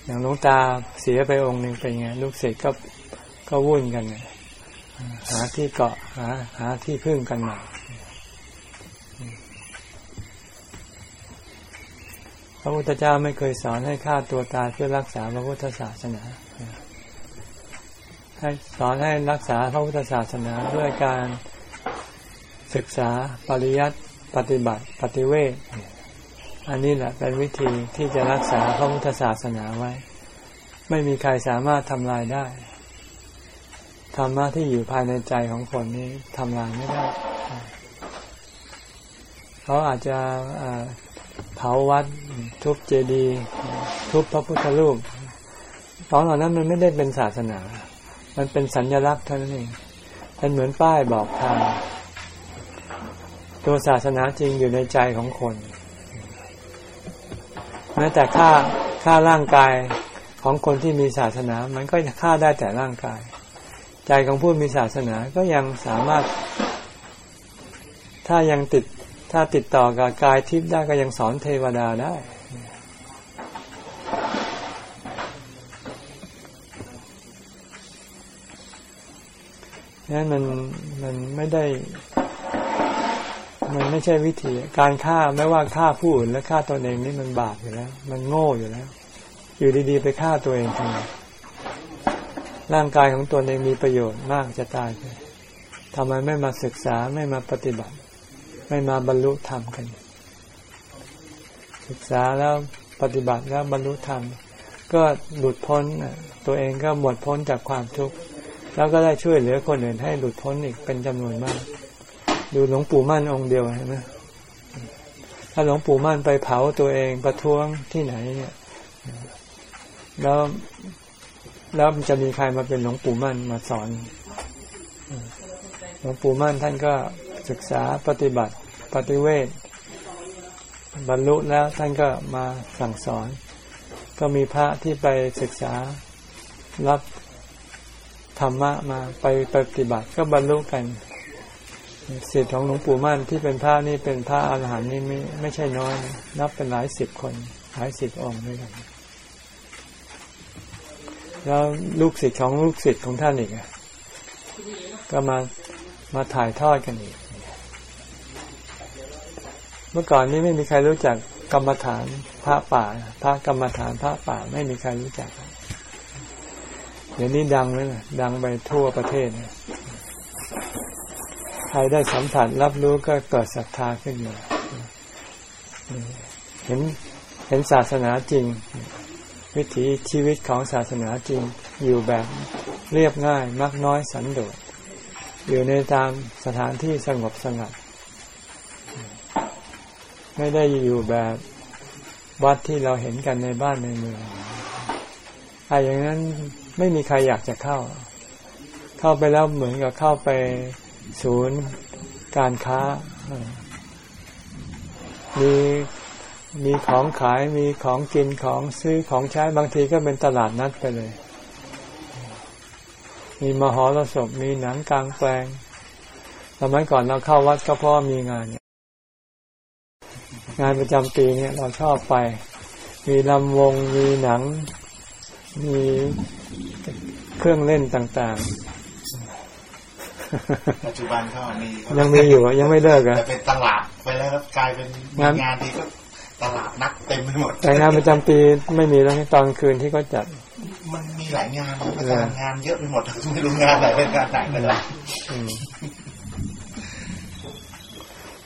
อย่างหลวงตาเสียไปองค์หนึ่งเป็นไงลูกศิษย์ก็ก็วุ่นกัน หาที่เกาะหา หาที่พึ่งกันใหม่ พระพุทธเจ้าไม่เคยสอนให้ฆ่าตัวตายเพื่อรักษาพระพุทธศาสนาให้สอนให้รักษาพระพุทธศาสนาด้วยการศึกษาปริยัติปฏิบัติปฏิเวทอันนี้แหละเป็นวิธีที่จะรักษาพระพุทธศาสนาไว้ ไม่มีใครสามารถทำลายได้ธรรมะที่อยู่ภายในใจของคนนี้ทำลายไม่ได้ เขาอาจจะ เผาวัด ทุบเจดีย์ทุบพระพุทธรูปของเหล่านั้นมันไม่ได้เป็นศาสนา มันเป็นสัญญลักษณ์เท่านั้นเองเป็นเหมือนป้ายบอกทาง ตัวศาสนาจริงอยู่ในใจของคน แม้แต่ฆ่าฆ่าร่างกายของคนที่มีศาสนา มันก็จะฆ่าได้แต่ร่างกาย ใจของผู้มีศาสนาก็ยังสามารถ ถ้ายังติด ถ้าติดต่อกับกายทิพย์ได้ก็ยังสอนเทวดาได้ นั่นมันมันไม่ได้ มันไม่ใช่วิธี การฆ่าไม่ว่าฆ่าผู้อื่นและฆ่าตนเองนี่มันบาปอยู่แล้ว มันโง่อยู่แล้ว อยู่ดีๆ ไปฆ่าตัวเองทำไมร่างกายของตัวเองมีประโยชน์มากจะตายไปทำไมไม่มาศึกษาไม่มาปฏิบัติ ไม่มาบรรลุธรรมกัน ศึกษาแล้วปฏิบัติแล้วบรรลุธรรม ก็หลุดพ้นตัวเองก็หมดพ้นจากความทุกข์แล้วก็ได้ช่วยเหลือคนอื่นให้หลุดพ้นอีกเป็นจำนวนมาก ดูหลวงปู่มั่นองค์เดียวเห็นไหมถ้าหลวงปู่มั่นไปเผาตัวเองประท้วงที่ไหนเนี่ยแล้วแล้วจะมีใครมาเป็นหลวงปู่มั่นมาสอนหลวงปู่มั่นท่านก็ ศึกษาปฏิบัติปฏิเวทบรรลุแล้วท่านก็มาสั่งสอน ก็มีพระที่ไปศึกษารับธรรมะมาไปปฏิบัติก็บรรลุกันสิทธิ์ของหลวงปู่มั่นที่เป็นพระนี่เป็นพระอาหารหันต์นี่ไม่ไม่ใช่น้อย นับเป็นหลายสิบคนหลายสิบองค์ด้วยกันแล้วลูกศิษย์ของลูกศิษย์ของท่านอีกก็มามาถ่ายทอดกันอีก เมื่อก่อนนี้ไม่มีใครรู้จักกรรมฐานพระป่า พระกรรมฐานพระป่าไม่มีใครรู้จัก เดี๋ยวนี้ดังเลยนะดังไปทั่วประเทศใครได้สัมผัสรับรู้ก็เกิดศรัทธาขึ้นมาเห็นเห็นศาสนาจริง วิถีชีวิตของศาสนาจริง อยู่แบบเรียบง่าย มักน้อยสันโดษอยู่ในตามสถานที่สงบสงัด ไม่ได้อยู่แบบวัดที่เราเห็นกันในบ้านในเมืองอะไรอย่างนั้นไม่มีใครอยากจะเข้า เข้าไปแล้วเหมือนกับเข้าไปศูนย์การค้า มีมีของขายมีของกินของซื้อของใช้บางทีก็เป็นตลาดนัดไปเลย มีมหรสพมีหนังกลางแปลงสมัยก่อนเราเข้าวัดก็เพราะมีงานเนี่ย งานประจำปีเนี่ยเราชอบไป มีลำวงมีหนัง มีเครื่องเล่นต่างๆ ปัจจุบันก็มียังมีอยู่ยังไม่เลิกอะแต่เป็นตลาดไปแล้วครับกลายเป็นงานงานที่ก็ตลาดนักเต็มไปหมดแต่งานประจำปีไม่มีแล้วตอนคืนที่ก็จัด มันมีหลายงานงานเยอะไปหมดไม่รู้งานไหนเป็นงานไหนเป็นไร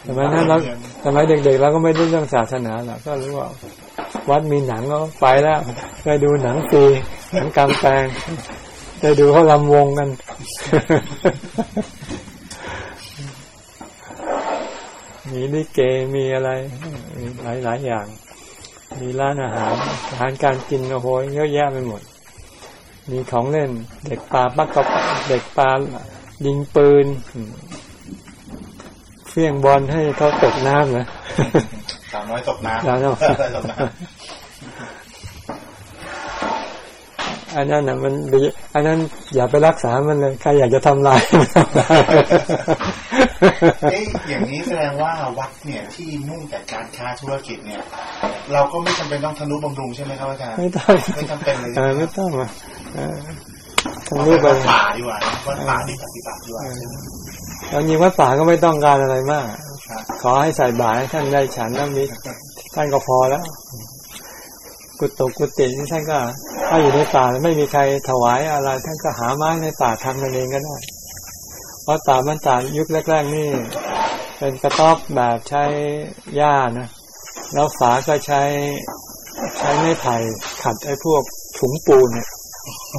สมัยนั้นเราสมัยเด็กๆเราก็ไม่รู้เรื่องศาสนาหรอกก็รู้ว่าวัดมีหนังก็ไปแล้วไปดูหนังฟรีหนังกลางแปลงไปดูเขาลำวงกันมีลิเกมีอะไรมีหลายหลายอย่าง มีร้านอาหารอาหารการกินโอ้โหเยอะแยะไปหมด มีของเล่น เด็กปลาปักกบเด็กปลายิงปืนเฟี้ยงบอลให้เขาตกน้ำนะสาวน้อยตกน้ำสาวน้อยตกน้ำอันนั้นน่ะมันดีอันนั้นอย่าไปรักษามันเลยใครอยากจะทำลายมันทำลายเอ๊ะอย่างนี้แสดงว่าวัดเนี่ยที่มุ่งแต่การค้าธุรกิจเนี่ย เราก็ไม่จำเป็นต้องทนุบำรุงใช่ไหมครับอาจารย์ไม่ต้องไม่จำเป็นเลยเอใช่อไหมไม่ต้องอะเออ ต้อทำงรูปไปวัดป่าดีกว่านะวัดป่าที่ปฏิบัติดีกว่าใช่ไหมแล้วยิงวัดป่าก็ไม่ต้องการอะไรมากครับขอให้ใส่บาตรให้ท่านได้ฉันแล้วมีท่านก็พอแล้ว กุฏิกุฏินี่ท่านก็ถ้าอยู่ในป่าแล้วไม่มีใครถวายอะไร ท่านก็หาไม้ในป่าทำกันเองก็ได้เพราะตามันตายุคแรก ๆ นี่ เป็นกระต๊อบแบบใช้หญ้านะแล้วฝาก็ใช้ใช้ไม้ไผ่ขัดไอ้พวกถุงปูนเนี่ย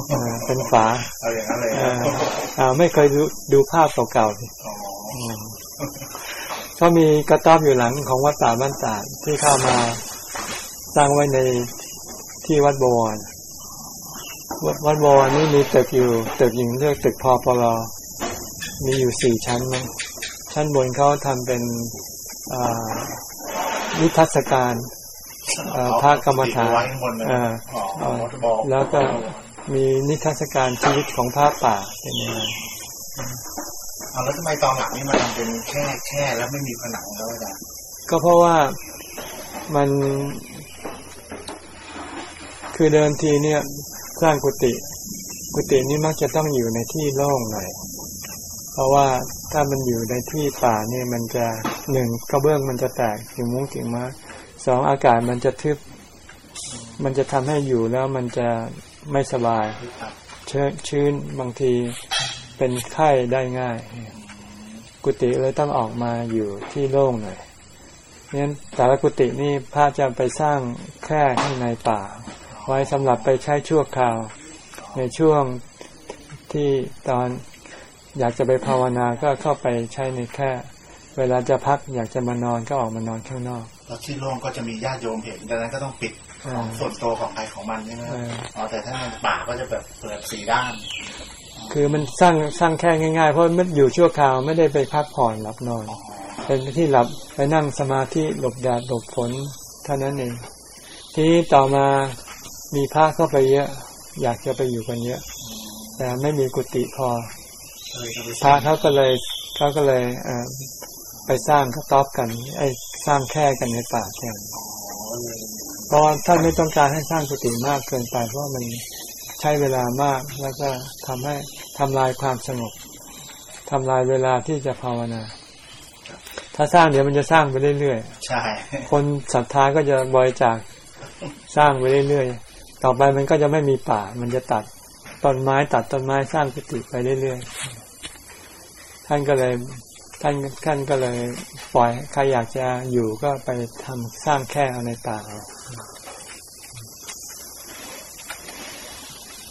เออเป็นฝาเอาอย่างนั้นเลยเอนะออ่าไม่เคยดูดูภาพเก่าๆสิอ๋อก็มีกระต๊อบอยู่หลังของวัดป่าบ้านตาดที่เข้ามาสร้างไว้ในที่วัดบวรวัดวัดบวรนี่มีตึกอยู่ตึกหญิงเรียกตึกพอปลอมีอยู่สี่ชั้นมั้งชั้นบนเขาทำเป็นอ่านิทรรศการเอ่อพระกรรมฐานติดไว้ข้างบนเลยอ่าอ๋อบอกแล้วก็ มีนิทรรศการชีวิตของพระป่าเป็นยังไงเอาแล้วทำไมตอนหลังนี่มันเป็นแค่แค่แล้วไม่มีผนังแล้วอาจารย์ก็เพราะว่ามันคือเดิมทีเนี่ยสร้างกุฏิกุฏินี้มักจะต้องอยู่ในที่โล่งหน่อย เพราะว่าถ้ามันอยู่ในที่ป่านี่มันจะหนึ่งกระเบื้องมันจะแตกกิ่งมุ้งกิ่งไม้สองอากาศมันจะทึบ มันจะทำให้อยู่แล้วมันจะ ไม่สบายชื้อชื้นบางทีเป็นไข้ได้ง่าย กุฏิเลยต้องออกมาอยู่ที่โล่งหน่อยงั้นแต่ละกุฏินี่พระจะไปสร้างแค่ข้างในป่า ไว้สำหรับไปใช้ชั่วคราว ในช่วงที่ตอนอยากจะไปภาวนาก็เข้าไปใช้ในแค่ เวลาจะพักอยากจะมานอนก็ออกมานอนข้างนอกแล้วที่โล่งก็จะมีญาติโยมเห็นดังนั้นก็ต้องปิด ส่วนตัวของใครของมันใช่ไหมเอออ๋อแต่ถ้าในป่าก็จะแบบเปิดสีด้าน คือมันสร้างสร้างแค่ง่ายๆ เพราะมันอยู่ชั่วคราวไม่ได้ไปพักผ่อนหลับนอนอ๋อเป็นที่หลับไปนั่งสมาธิหลบแดดหลบฝนเท่านั้นเอง ทีนี้ต่อมามีพระเข้าไปเยอะ อยากจะไปอยู่กันเยอะ แต่ไม่มีกุฏิพอเลยก็ไปพระเขาก็เลยเขาก็เลยเอ่อไปสร้างกระต๊อบกัน ไอ้สร้างแค่กันในป่าแทนอ๋อ เลยเพราะว่าท่านไม่ต้องการให้สร้างกุฏิมากเกินไป เพราะว่ามันใช้เวลามากแล้วก็ทำให้ทำลายความสงบทำลายเวลาที่จะภาวนา ถ้าสร้างเดี๋ยวมันจะสร้างไปเรื่อยๆใช่ คนศรัทธาก็จะบริจาคสร้างไปเรื่อยๆ ต่อไปมันก็จะไม่มีป่า มันจะตัดต้นไม้ตัดต้นไม้สร้างกุฏิไปเรื่อยๆ ท่านก็เลยท่านท่านก็เลยปล่อยใครอยากจะอยู่ก็ไปทำสร้างแค่เอาในป่าเอา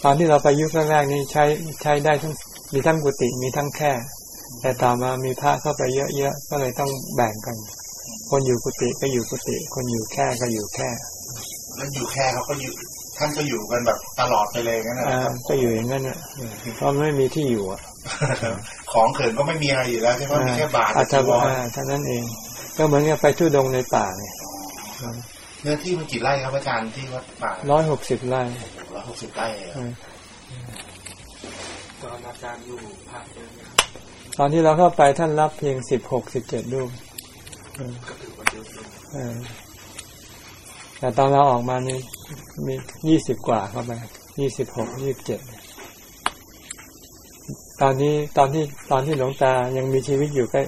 อนที่เราไปยุคแรกๆนี่ใช้ใช้ได้ทั้งมีทั้งกุฏิมีทั้งแค่ แต่ต่อมามีพระเข้าไปเยอะๆก็เลยต้องแบ่งกัน คนอยู่กุฏิก็อยู่กุฏิคนอยู่แค่ก็อยู่แค่แล้วอยู่แค่เขาก็อยู่ท่านก็อยู่กันแบบตลอดไปเลยงั้นนะอ่าครับก็อยู่อย่างนั้นน่ะเพราะไม่มีที่อยู่อะของเขินก็ไม่มีอะไรอยู่แล้วใช่ไหมมีแค่บาทอากับจีวรอ่าเท่านั้นเอง ก็เหมือนกับไปทุดงค์ในป่าเนี่ยเนื้อที่มันกี่ไร่ครับอาจารย์ที่วัดป่าร้อยหกสิบไร่ร้อยหกสิบไร่เหรออืมตอนอาจารย์อยู่ภาคเดิมตอนที่เราเข้าไปท่านรับเพียงสิบหกสิบเจ็ดรูปอืมก็ถือว่าเยอะเลยเออแต่ตอนเราออกมานี่มียี่สิบกว่าเข้าไปยี่สิบหกยี่สิบเจ็ดตอนนี้ตอนที่ตอนที่หลวงตายังมีชีวิตอยู่ใกล้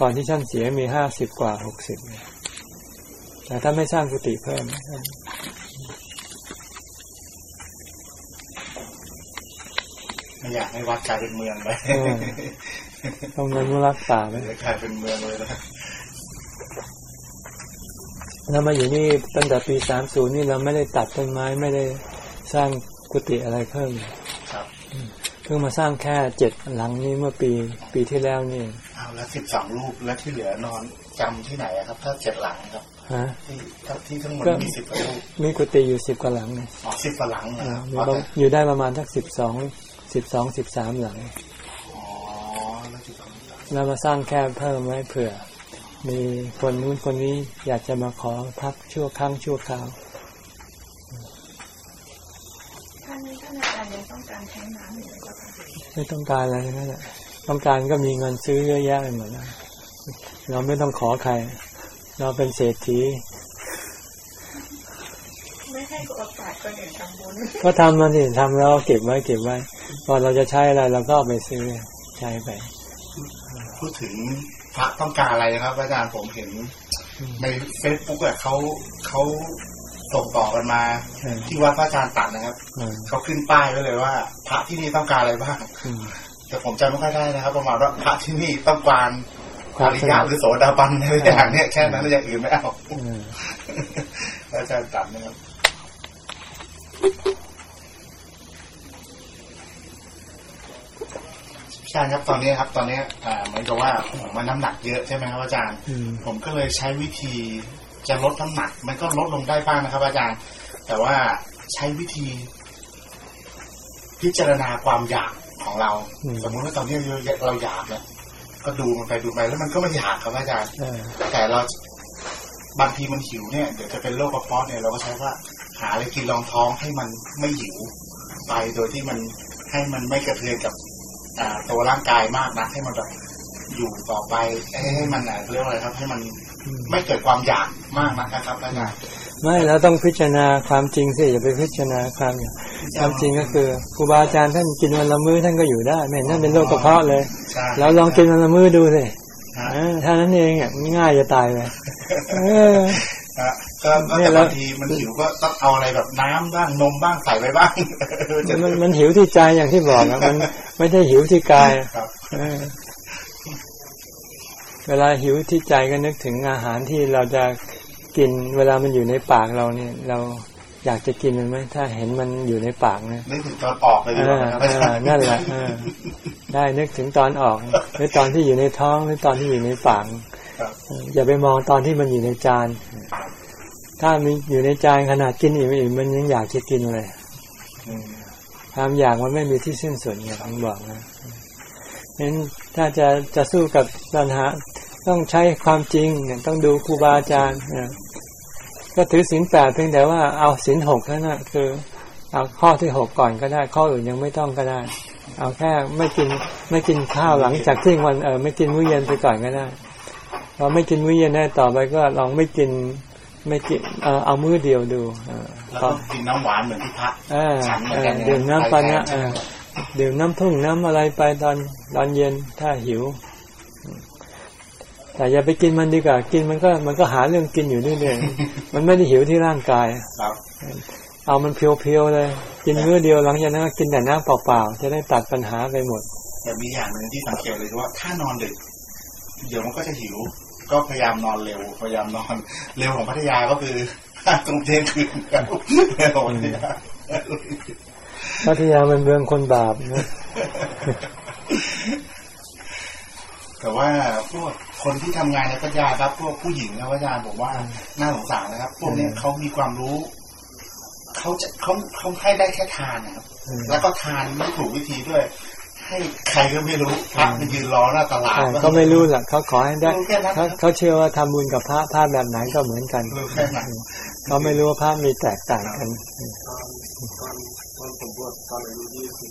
ก่อนที่ท่านเสียมีห้าสิบกว่าหกสิบ แต่ถ้าไม่สร้างกุฏิเพิ่ม ไม่อยากให้วัดกลายเป็นเมืองเลยเออต้องอนุรักษ์ป่าไว้จะกลายเป็นเมืองเลยนะเรามาอยู่นี่ตั้งแต่ปีสามศูนย์นี่เราไม่ได้ตัดต้นไม้ไม่ได้สร้างกุฏิอะไรเพิ่มครับเพิ่งมาสร้างแค่เจ็ดหลังนี้เมื่อปีปีที่แล้วนี่เอาแล้วสิบสองรูปแล้วที่เหลือนอน จำที่ไหนอะครับ ถ้าเจ็ดหลังครับฮะที่ถ้าที่ทั้งหมดก็มีสิบกว่ารูปมีกุฏิอยู่สิบกว่าหลังเนี่ยอ๋อสิบกว่าหลังเหรออ่าครับมีอ๋อประแต่อยู่ได้ประมาณสักสิบสองสิบสองสิบสามหลังอ๋อแล้วสิบสองหลังเรามาสร้างแค่เพิ่มไว้เผื่อ มีคนนู้นคนนี้อยากจะมาขอพักชั่วครั้งชั่วคราวท่านท่านอาจารย์ไม่ต้องการอะไรทั้งนั้นแหละต้องการก็มีเงินซื้อเยอะแยะไปหมดแล้ว เราไม่ต้องขอใคร เราเป็นเศรษฐีไม่ให้โอกาสคนอื่นทำบุญก็ทำมันสิทำแล้วเก็บไว้เก็บไว้พอเราจะใช้อะไรเราก็เอาไปซื้อใช้ไปพูดถึงพระต้องการอะไรนะครับ อาจารย์ผมเห็น ในเฟซบุ๊กอะเขาเขาส่งต่อกันมาเออที่วัดพระอาจารย์ตัดนะครับเออเขาขึ้นป้ายไว้เลยว่า พระที่นี่ต้องการอะไรบ้างอืมแต่ผมจำไม่ค่อยได้นะครับ ประมาณว่าพระที่นี่ต้องการ ครัอบริยะหรือโสดาบันอะไรอย่างเนี้ยแค่นั้นอย่างอื่นไม่เอาเออพระอาจารย์ตัดนะครับอาจารย์ครับตอนนี้ครับ ตอนนี้อ่าเหมือนกับว่าผมมันน้ำหนักเยอะใช่ไหมครับอาจารย์อืมผมก็เลยใช้วิธีจะลดน้ำหนัก มันก็ลดลงได้บ้างนะครับ อาจารย์ แต่ว่าใช้วิธี พิจารณาความอยากของเราอืมสมมติว่าตอนนี้เราอยากแล้ว ก็ดูมันไปดูไปแล้วมันก็ไม่อยากครับอาจารย์เออแต่เราบางทีมันหิวเนี่ยเดี๋ยวจะเป็นโรคกระเพาะเนี่ยเราก็ใช้ว่าหาอะไรกินรองท้องให้มันไม่หิว ไปโดยที่มันให้มันไม่กระเทือนกับอ่าตัวร่างกายมากนะให้มันแบบอยู่ต่อไปให้ให้มันอะเรียกว่าอะไรครับ ให้มันอืมไม่เกิดความอยากมากนักนะครับอาจารย์ ไม่เราต้องพิจารณาความจริงสิอย่าไปพิจารณาความอย่างความจริงก็คือครูบาอาจารย์ท่านกินวันละมื้อท่านก็อยู่ได้ไม่เห็นท่านเป็นโรคกระเพาะเลยใช่เราลองกินวันละมื้อดูสิฮะเออถ้านั้นเองอะง่ายจะตายเลยเออฮะก็ก็เนี่แต่ยเราบางทีมันหิวก็ต้องเอาอะไรแบบน้ำบ้างนมบ้างใส่ไปบ้างจะมันมันหิวที่ใจอย่างที่บอกนะมันไม่ได้หิวที่กายครับเออเวลาหิวที่ใจก็นึกถึงอาหารที่เราจะ กิน เวลามันอยู่ในปากเราเนี่ย เราอยากจะกินมันไหมถ้าเห็นมันอยู่ในปากนะนึกถึงตอนออกเลยเอดีกว่าอนะครับเออนั่นแหละเออได้นึกถึงตอนออกหรือตอนที่อยู่ในท้องหรือตอนที่อยู่ในปากครับเอออย่าไปมองตอนที่มันอยู่ในจาน ถ้ามีอยู่ในจานขนาดกินอิ่มอิ่มมันยังอยากจะกินเลยอืมความอยากมันไม่มีที่สิ้นสุดอย่างที่บอกนะนั้นถ้าจะจะสู้กับปัญหาต้องใช้ความจริงเนี่ยต้องดูครูบาอาจารย์เนี่ย ก็ถือศีลแปดเพียงแต่ว่าเอาศีลหกนั่นนะคือ เอาข้อที่หกก่อนก็ได้ ข้ออื่นยังไม่ต้องก็ได้ เอาแค่ไม่กินไม่กินข้าวหลังจากเที่ยงวันเออไม่กินมื้อเย็นไปก่อนก็ได้พอไม่กินมื้อเย็นได้ต่อไปก็ลองไม่กินไม่กินเออเอามื้อเดียวดูเออแล้วต่อก็กินน้ำหวานเหมือนที่พระเออฉันเหมืเออนกัอนเนี่ยดื่มน้ำปานะไปแทนเออดื่มน้ำพึ่งน้ำอะไรไปตอนตอนเย็นถ้าหิว แต่อย่าไปกินมันดีกว่ากินมันก็มันก็หาเรื่องกินอยู่เรื่อยๆมันไม่ได้หิวที่ร่างกายครับเอามันเพียวๆเลย กินมื้อเดียวหลังจากนั้นก็กินแต่น้ำเปล่าๆจะได้ตัดปัญหาไปหมด แต่มีอย่างหนึ่งที่สังเกตเลยว่าถ้านอนดึกเดี๋ยวมันก็จะหิว ก็พยายามนอนเร็วพยายามนอน เร็วของพัทยาก็คือห้าทุ่มเที่ยงคืนครับเร็วของพัทยาพัทยามันเมืองคนบาปนะแต่ว่าพวก คนที่ทำงานในพัทยาครับ พวกผู้หญิงนะอาจารย์ผมว่าน่าสงสารนะครับ พวกเนี้ยเขามีความรู้เขาจะเขาเขาให้ได้แค่ทานนะครับอืมแล้วก็ทานไม่ถูกวิธีด้วย ให้ใครก็ไม่รู้พระไปยืนรอหน้าตลาดใช่เขาไม่รู้หรอกเขาขอให้ได้รู้แค่นั้นเขาเขาเชื่อว่าทำบุญกับพระพระแบบไหนก็เหมือนกันรู้แค่นั้นเขาไม่รู้ว่าพระมีแตกต่างกันตอนตอนตอนผมบวชตอนอายุยี่สิบ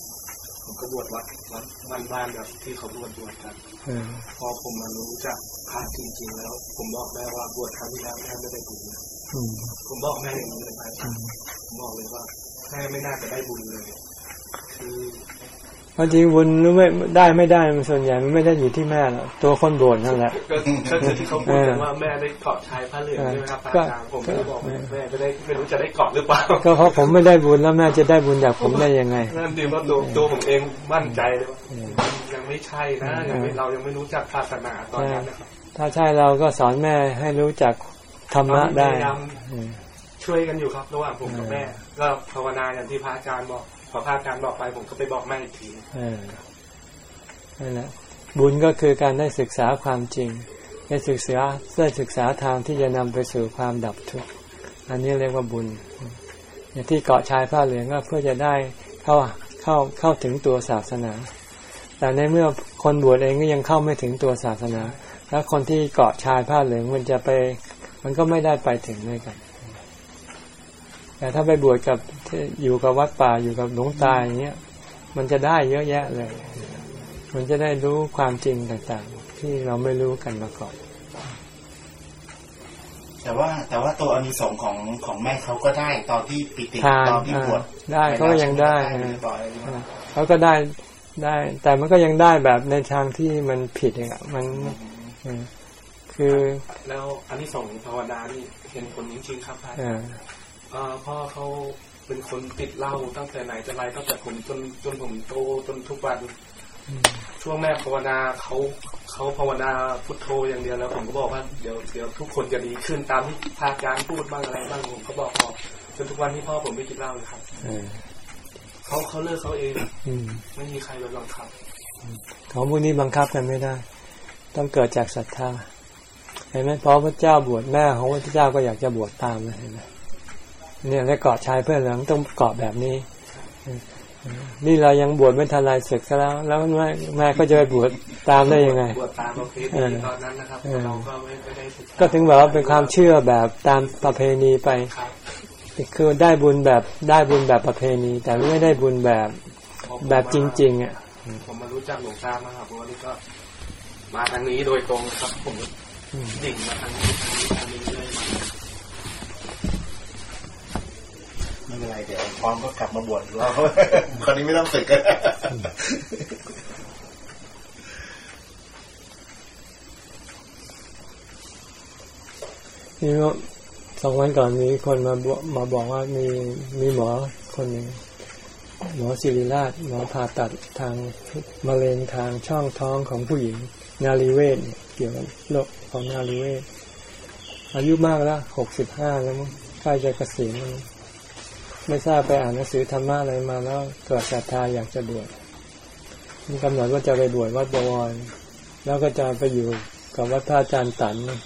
ผมก็บวชวัดวัดบ้านบ้านแบบที่เขาบวชบวชกันเออพอผมมารู้จักพระจริงๆแล้ว ผมบอกแม่ว่าบวชครั้งที่แล้วแม่ไม่ได้บุญนะอืมผมบอกแม่อย่างนี้เลยไปอืมผมบอกเลยว่าแม่ไม่น่าจะได้บุญเลย คือ เพราะจริงบุญหรือไม่ได้ไม่ได้มันส่วนใหญ่มันไม่ได้อยู่ที่แม่หรอกตัวคนโบนนั่นแหละก็ก็คือที่เขาพูดกันว่าแม่ได้เกาะชายพระเหลืองใช่ไหมครับพระอาจารย์ผมก็เลยบอกแม่จะได้ไม่รู้จะได้เกาะหรือเปล่าก็เพราะผมไม่ได้บุญแล้วแม่จะได้บุญจากผมได้ยังไงนั่นดีว่าตัวตัวผมเองมั่นใจเลยว่ายังไม่ใช่นะยังไม่เรายังไม่รู้จักศาสนาตอนนั้นนะครับถ้าใช่เราก็สอนแม่ให้รู้จักธรรมะได้พยายามอืมช่วยกันอยู่ครับระหว่างผมกับแม่ก็ภาวนาอย่างที่พระอาจารย์บอกพ อพระอาจารย์บอกไปผมก็ไปบอกแม่อีกทีนั่นแหละบุญก็คือการได้ศึกษาความจริง ได้ศึกษาได้ศึกษาทางที่จะนำไปสู่ความดับทุกข์อันนี้เรียกว่าบุญอย่างที่เกาะชายผ้าเหลืองก็เพื่อจะได้เข้าเข้าเข้าถึงตัวศาสนา แต่ในเมื่อคนบวชเองก็ยังเข้าไม่ถึงตัวศาสนา แล้วคนที่เกาะชายผ้าเหลืองมันจะไป มันก็ไม่ได้ไปถึงด้วยกัน แต่ถ้าไปบวชกับที่อยู่กับวัดป่าอยู่กับหลวงตาอย่างเงี้ยมันจะได้เยอะแยะเลย มันจะได้รู้ความจริงต่างๆ ที่เราไม่รู้กันมาก่อน แต่ว่าแต่ว่าตัวอานิสงส์ของของแม่เขาก็ได้ตอนที่ปิติทานตอนที่บวชได้เขาก็ยังได้เรีนะยบร้อยแล้วเขาก็ได้ได้ แต่มันก็ยังได้แบบในทางที่มันผิดอะมันอืมคือ แล้วอันที่สองส์ภาวนานี่เห็นผลจริงๆครับพระ อาเอจารอย์เอ่อพ่อเขาเป็นคนติดเหล้าตั้งแต่ไหนแต่ไรตั้งแต่ผมจนจนผมโตจนทุกวันช่วงแรกภาวนาเขาเขาภาวนาพุทโธอย่างเดียวแล้วผมก็บอกว่าเดี๋ยวเดี๋ยวทุกคนจะดีขึ้นตามที่พระอาจารย์พูดบ้างอะไรบ้างผมก็บอกพอจนทุกวันที่พ่อผมไม่กินเหล้าเลยครับเออเขาเขาเลิกเขาเองอืมไม่มีใครไปบังคับของพวกนี้บังคับกันไม่ได้ ต้องเกิดจากศรัทธาเห็นไหมเพราะพระเจ้าบวชแม่ของพระเจ้าก็อยากจะบวชตามนะเห็นไหม เนี่ยได้เกาะชายเพื่อนเหลืองต้องเกาะแบบนี้ นี่เรายังบวชไม่ทันไรศึกซะแล้ว แล้วแม่แม่ก็จะไปบวชตามได้ยังไงบวชตามประเพเอณีอตอนนั้นนะครับเออเราก็ไม่ไม่ได้ศึษาก็ถึงบอกว่าเป็นความเชื่อแบบตามประเพณีไปครับคือได้บุญแบบได้บุญแบบประเพณี แต่ไม่ได้บุญแบบพอผมแบบจริง ๆ อะ ผมมารู้จักหลวงตามากครับเพราะว่านี่ก็มาทางนี้โดยตรงครับผมอืมดิ่งมาทางนี้ทางนี้ทางนี้เลยมา ไม่เป็นไรเดี๋ยวพร้อมก็กลับมาบวชอีกรอบคนนี้ไม่ต้องศึกกันนี่เมื่อสองวันก่อนมีคนมาบอกมาบอกว่ามีมีหมอคนหนึ่งหมอศิริราชหมอผ่าตัดทางมะเร็งทางช่องท้องของผู้หญิง นารีเวชเนี่ยเกี่ยวกับโรคของนารีเวชอายุมากแล้วหกสิบห้าแล้วมั้งใกล้จะเกษียณแล้วมั้ง ไม่ทราบไปอ่านหนังสือธรรมะอะไรมาแล้วเกิดศรัทธาอยากจะบวชมีกำหนดว่าจะไปบวชวัดบวร แล้วก็จะไปอยู่กับวัดพระอาจารย์ตันนะ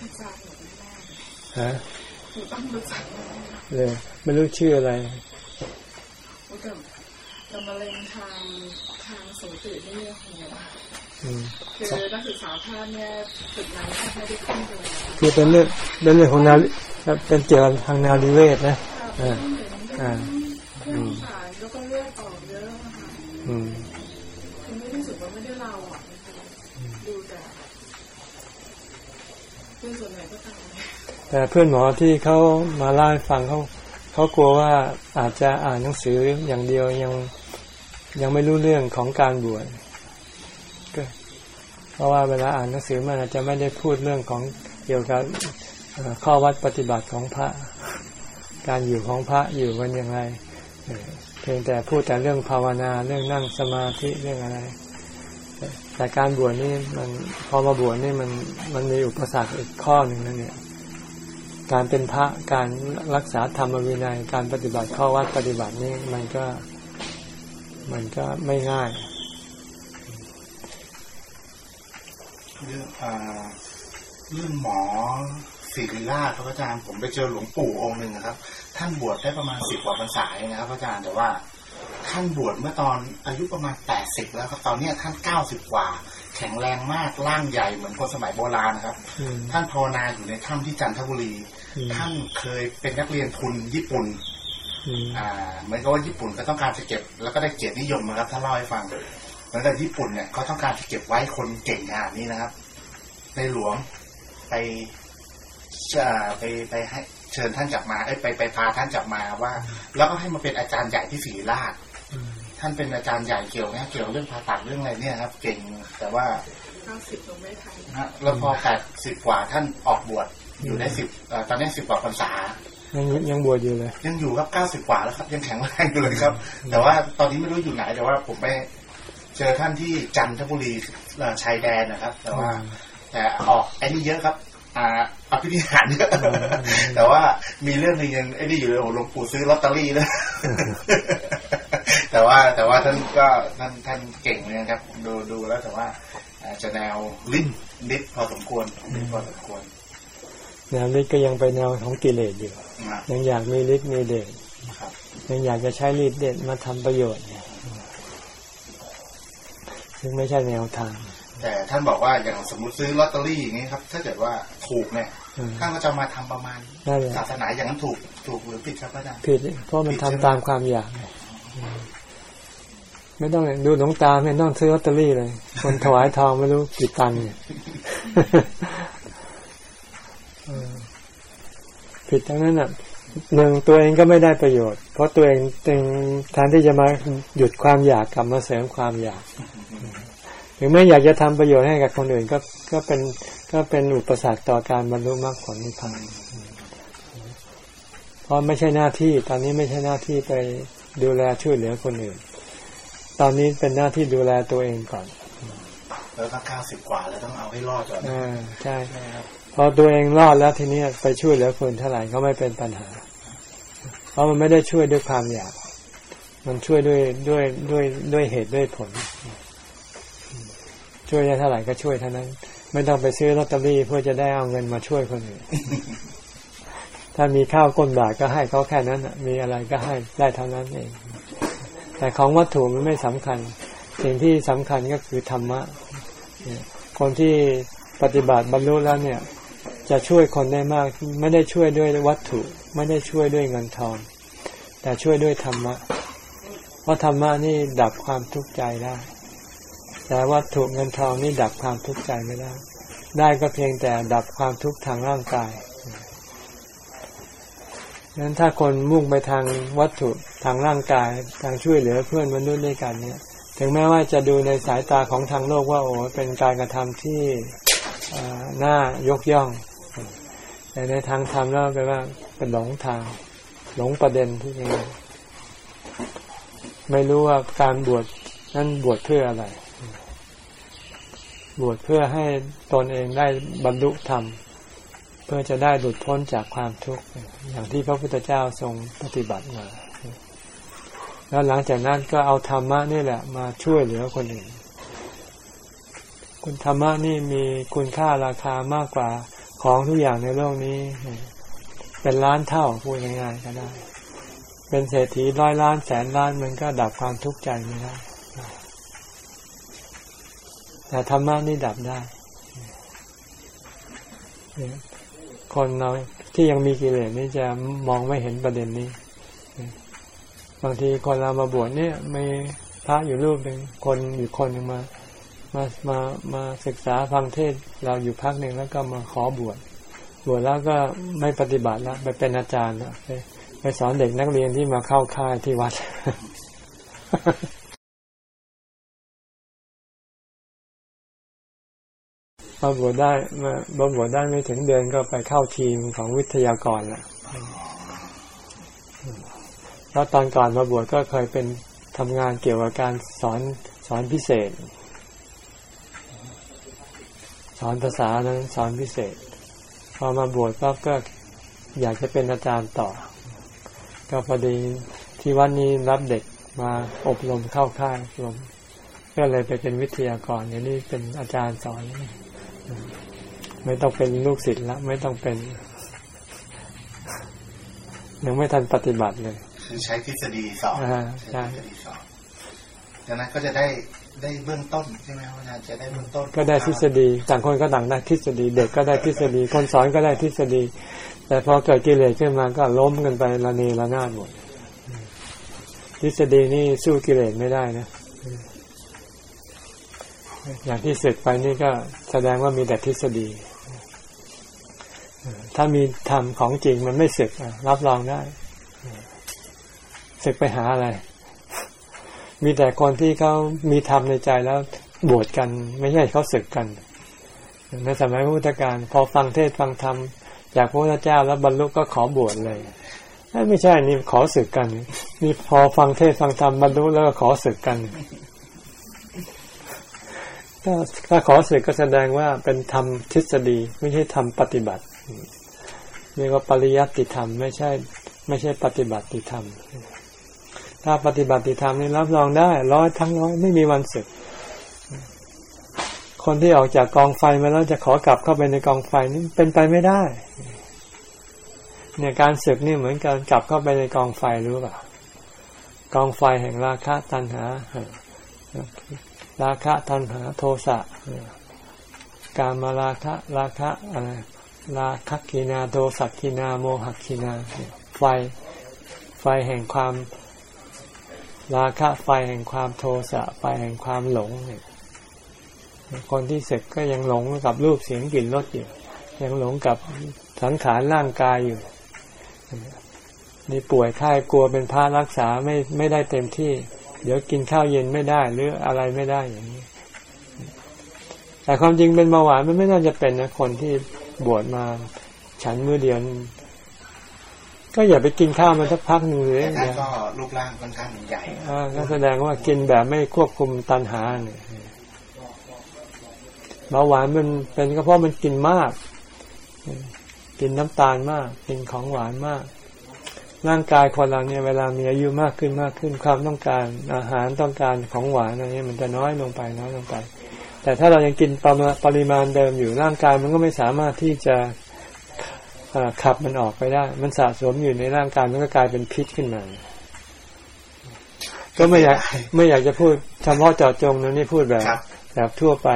อาจารย์หนูไม่ได้ฮะหนูต้องรู้จักแน่เลยไม่รู้ชื่ออะไรๆรู้จักแต่มะเร็งทางทางสูตินี่โหอืมคือนักศึกษาแพทย์เนี่ยตึกนั้นแทบไม่ได้ขึ้นเลยคือเป็นเรื่องเป็นเรื่องของนา ริเป็นเกี่ยวกับทางนาริเวศนะอ่าอ่าเครื่องสายแล้วก็เลือดออกเยอะอะค่ะอืมคือไม่รู้สึกว่าไม่ได้เราอะดูแต่เพื่อนส่วนใหญ่ก็ตายแต่เพื่อนหมอที่เขามาเล่าให้ฟังเขาเขากลัวว่าอาจจะอ่านหนังสืออย่างเดียวยังยังไม่รู้เรื่องของการบวชก็เพราะว่าเวลาอ่านหนังสือมันอาจจะไม่ได้พูดเรื่องของเกี่ยวกับเอ่อ ข้อวัดปฏิบัติของพระ การอยู่ของพระอยู่กันอย่างไรเพียงแต่พูดแต่เรื่องภาวนาเรื่องนั่งสมาธิเรื่องอะไร แต่การบวชนี่มันพอมาบวชนี่มันมันมีอุปสรรคอีกข้อหนึ่งนั่นเนี่ยการเป็นพระการรักษาธรรมวินัยการปฏิบัติข้อวัดปฏิบัตินี่มันก็มันก็ไม่ง่ายเรื่องอ่าเรื่องหมอ ศิริราชครับอาจารย์ผมไปเจอหลวงปู่องค์หนึ่งนะครับ ท่านบวชได้ประมาณสิบกว่าพรรษาเองนะครับอาจารย์แต่ว่า ท่านบวชเมื่อตอนอายุประมาณแปดสิบแล้วครับตอนเนี้ยท่านเก้าสิบกว่า แข็งแรงมากร่างใหญ่เหมือนคนสมัยโบราณนะครับอืมท่านภาวนาอยู่ในถ้ำที่จันทบุรีอืมท่านเคยเป็นนักเรียนทุนญี่ปุ่นอืมอ่าเหมือนกับว่าญี่ปุ่นก็ต้องการจะเก็บ แล้วก็ได้เกียรตินิยมนะครับถ้าเล่าให้ฟังเหมือนกับญี่ปุ่นเนี่ยเขาต้องการจะเก็บไว้คนเก่งขนาดนี้นะครับ ในหลวงไป เอ่อไปไปให้เชิญท่านกลับมาเอ้ยไปไปพาท่านกลับมาว่า แล้วก็ให้มาเป็นอาจารย์ใหญ่ที่ศรีราชอืมท่านเป็นอาจารย์ใหญ่เกี่ยวเนี่ยเกี่ยวเรื่องผ่าตัดเรื่องอะไรเนี่ยครับ เก่งแต่ว่าเก้าสิบลงไม่ทันนะแล้วพอแปดสิบกว่าท่านออกบวชอยู่ได้สิบเอ่อตอนนี้สิบกว่าพรรษายังยังบวชอยู่เลย ยังอยู่ครับเก้าสิบกว่าแล้วครับ ยังแข็งแรงอยู่เลยครับ แต่ว่าตอนนี้ไม่รู้อยู่ไหน แต่ว่าผมไปเจอท่านที่จันทบุรีเอ่อชายแดนนะครับ แต่ว่าแต่ออกไอ้นี่เยอะครับ อ่าอภินิหารเยอะอืมแต่ว่ามีเรื่องหนึงยังไอ้นี่อยู่เลยโอ้โหหลวงปู่ซื้อลอตเตอรี่เลยแต่ว่าแต่ว่าท่านก็ท่านท่านเก่งเลยนะครับ ดูดูแล้วแต่ว่าอาจจะแนวลิ้นนิดพอสมควรนิดพอสมควรแนวนี้ก็ยังไปแนวของกิเลสอยู่นะยังอยากมีฤทธิ์มีเดชครับยังอยากจะใช้ฤทธิ์เดชมาทำประโยชน์เนี่ยซึ่งไม่ใช่แนวทาง แต่ท่านบอกว่าอย่างสมมติซื้อลอตเตอรี่อย่างนี้ครับ ถ้าเกิดว่าถูกเนี่ยข้าก็จะมาทำประมาณนั่นแหละศาสนาอย่างนั้นถูกถูกหรือผิดครับอาจารย์ผิดเพราะมันทำตามความอยากไงไม่ต้องดูหลวงตาไม่ต้องซื้อลอตเตอรี่เลย คนถวายทองไม่รู้กี่ตันเนี่ยเออผิดทั้งนั้นอะหนึ่งตัวเองก็ไม่ได้ประโยชน์ เพราะตัวเองเองแทนที่จะมาหยุดความอยากกลับมาเสริมความอยาก ถึงแม้อยากจะทำประโยชน์ให้กับคนอื่นก็ก็เป็นก็เป็นอุปสรรคต่อการบรรลุมรรคผลนิพพานเพราะไม่ใช่หน้าที่ตอนนี้ไม่ใช่หน้าที่ไปดูแลช่วยเหลือคนอื่น ตอนนี้เป็นหน้าที่ดูแลตัวเองก่อนแล้วถ้าเก้าสิบกว่าแล้วต้องเอาให้รอดก่อนอ่าใช่ใช่ไหมครับพอตัวเองรอดแล้วทีนี้ไปช่วยเหลือคนเท่าไหร่ก็ไม่เป็นปัญหา เพราะมันไม่ได้ช่วยด้วยความอยาก มันช่วยด้วยด้วยด้วยด้วยเหตุด้วยผล ช่วยได้เท่าไหร่ก็ช่วยเท่านั้น ไม่ต้องไปซื้อลอตเตอรี่เพื่อจะได้เอาเงินมาช่วยคนอื่นถ้ามีข้าวก้นบาทก็ให้เขาแค่นั้นมีอะไรก็ให้ได้เท่านั้นเอง แต่ของวัตถุมันไม่สำคัญ สิ่งที่สำคัญก็คือธรรมะคนที่ปฏิบัติบรรลุแล้วเนี่ย จะช่วยคนได้มาก ไม่ได้ช่วยด้วยวัตถุ ไม่ได้ช่วยด้วยเงินทองแต่ช่วยด้วยธรรมะเพราะธรรมะนี่ดับความทุกข์ใจได้ แต่วัตถุเงินทองนี่ดับความทุกข์ใจไม่ได้ ได้ก็เพียงแต่ดับความทุกข์ทางร่างกายดังนั้นถ้าคนมุ่งไปทางวัตถุทางร่างกาย ทางช่วยเหลือเพื่อนมนุษย์ด้วยกันเนี่ย ถึงแม้ว่าจะดูในสายตาของทางโลกว่าโอ้เป็นการกระทำที่น่ายกย่อง แต่ในทางธรรมแล้วแปลว่าเป็นหลงทาง หลงประเด็นที่ยังไงไม่รู้ว่าการบวชนั้นบวชเพื่ออะไร บวชเพื่อให้ตนเองได้บรรลุธรรม เพื่อจะได้หลุดพ้นจากความทุกข์อย่างที่พระพุทธเจ้าทรงปฏิบัติมา แล้วหลังจากนั้นก็เอาธรรมะนี่แหละ มาช่วยเหลือคนอื่น คุณธรรมะนี่มีคุณค่าราคามากกว่าของทุกอย่างในโลกนี้ เป็นล้านเท่าพูดง่ายๆก็ได้ เป็นเศรษฐีร้อยล้านแสนล้านมันก็ดับความทุกข์ใจไม่ได้ แต่ธรรมะนี่ดับได้ คนเราที่ยังมีกิเลสนี่จะมองไม่เห็นประเด็นนี้ บางทีคนเรามาบวชเนี่ยมีพระอยู่รูปหนึ่งคนอยู่คนหนึ่งมา มามามาศึกษาฟังเทศเราอยู่พักหนึ่งแล้วก็มาขอบวชบวชแล้วก็ไม่ปฏิบัติแล้วไปเป็นอาจารย์แล้วไปสอนเด็กนักเรียนที่มาเข้าค่ายที่วัด มาบวชได้มาบวชได้ไม่ถึงเดือนก็ไปเข้าทีมของวิทยากรแล้วแล้วตอนก่อนมาบวชก็เคยเป็นทำงานเกี่ยวกับการสอนสอนพิเศษ สอนภาษานั้นสอนพิเศษ พอมาบวชปั๊บก็อยากจะเป็นอาจารย์ต่อ ก็พอดีที่วันนี้รับเด็กมาอบรมเข้าค่ายอบรมก็เลยไปเป็นวิทยากรอย่างนี้เป็นอาจารย์สอน ไม่ต้องเป็นลูกศิษย์ละ ไม่ต้องเป็น ยังไม่ทันปฏิบัติเลย คือใช้ทฤษฎีสอนอ่าใช่ใช้ทฤษฎีสอนดังนั้นก็จะได้ได้เบื้องต้นใช่ไหมครับอาจารย์จะได้เบื้องต้น ก็ได้ทฤษฎีต่างคนก็ต่างได้ทฤษฎี เด็กก็ได้ทฤษฎี คนสอนก็ได้ทฤษฎี แต่พอเกิดกิเลสขึ้นมาก็ล้มกันไประเนระนาดหมดทฤษฎีนี่สู้กิเลสไม่ได้นะ อย่างที่ศึกไปนี่ก็แสดงว่ามีแต่ทฤษฎี ถ้ามีธรรมของจริงมันไม่ศึกอะรับรองได้ศึกไปหาอะไร มีแต่คนที่เขามีธรรมในใจแล้วบวชกัน ไม่ใช่เขาศึกกัน ในสมัยพระพุทธการพอฟังเทศฟังธรรมจากพระพุทธเจ้าแล้วบรรลุก็ขอบวชเลยไม่ใช่นี่ขอศึกกัน นี่พอฟังเทศฟังธรรมบรรลุแล้วก็ขอศึกกัน ถ้าถ้าขอศึกก็แสดงว่าเป็นธรรมทฤษฎี ไม่ใช่ธรรมปฏิบัติเรียกว่าปริยัติธรรม ไม่ใช่ ไม่ใช่ปฏิบัติธรรม ถ้าปฏิบัติธรรมนี่รับรองได้ ร้อยทั้งร้อยไม่มีวันศึก คนที่ออกจากกองไฟมาแล้วจะขอกลับเข้าไปในกองไฟนี่เป็นไปไม่ได้ เนี่ยการศึกนี่เหมือนการกลับเข้าไปในกองไฟรู้ป่ะกองไฟแห่งราคะตัณหา ราคะตัณหาโทสะการมาราคะราคะอะไรราคักขีนาโทสักขีนาโมหักขีนา ไฟไฟแห่งความ ราคะไฟแห่งความโทสะไฟแห่งความหลงเนี่ยคนที่เสร็จก็ยังหลงกับรูปเสียงกลิ่นรสอยู่ ยังหลงกับสังขารร่างกายอยู่นี่ป่วยไข้กลัวเป็นพระรักษาไม่ไม่ได้เต็มที่ เดี๋ยวกินข้าวเย็นไม่ได้ หรืออะไรไม่ได้อย่างนี้ แต่ความจริงเป็นเบาหวานมันไม่น่าจะเป็นนะคนที่บวชมา ฉันมือเดียวก็อย่าไปกินข้าวมันสักพักหนึ่งเลยแต่ท่านเนี่ยก็รูปร่างค่อนข้างใหญ่อ่าก็แสดงว่ากินแบบไม่ควบคุมตัณหาเนี่ยเบาหวานมันเป็นก็เพราะมันกินมาก กินน้ำตาลมาก กินของหวานมาก ร่างกายคนเราเนี่ยเวลามีอายุมากขึ้นมากขึ้นความต้องการอาหารต้องการของหวานอะไรนี้มันจะน้อยลงไปน้อยลงไป แต่ถ้าเรายังกินปริมาปริมาณเดิมอยู่ร่างกายมันก็ไม่สามารถที่จะเอ่อขับมันออกไปได้ มันสะสมอยู่ในร่างกายมันก็กลายเป็นพิษขึ้นมาก็ไม่อยากไม่อยากจะพูดเฉพาะเจาะจงนะนี่พูดแบบครับแบบทั่วไป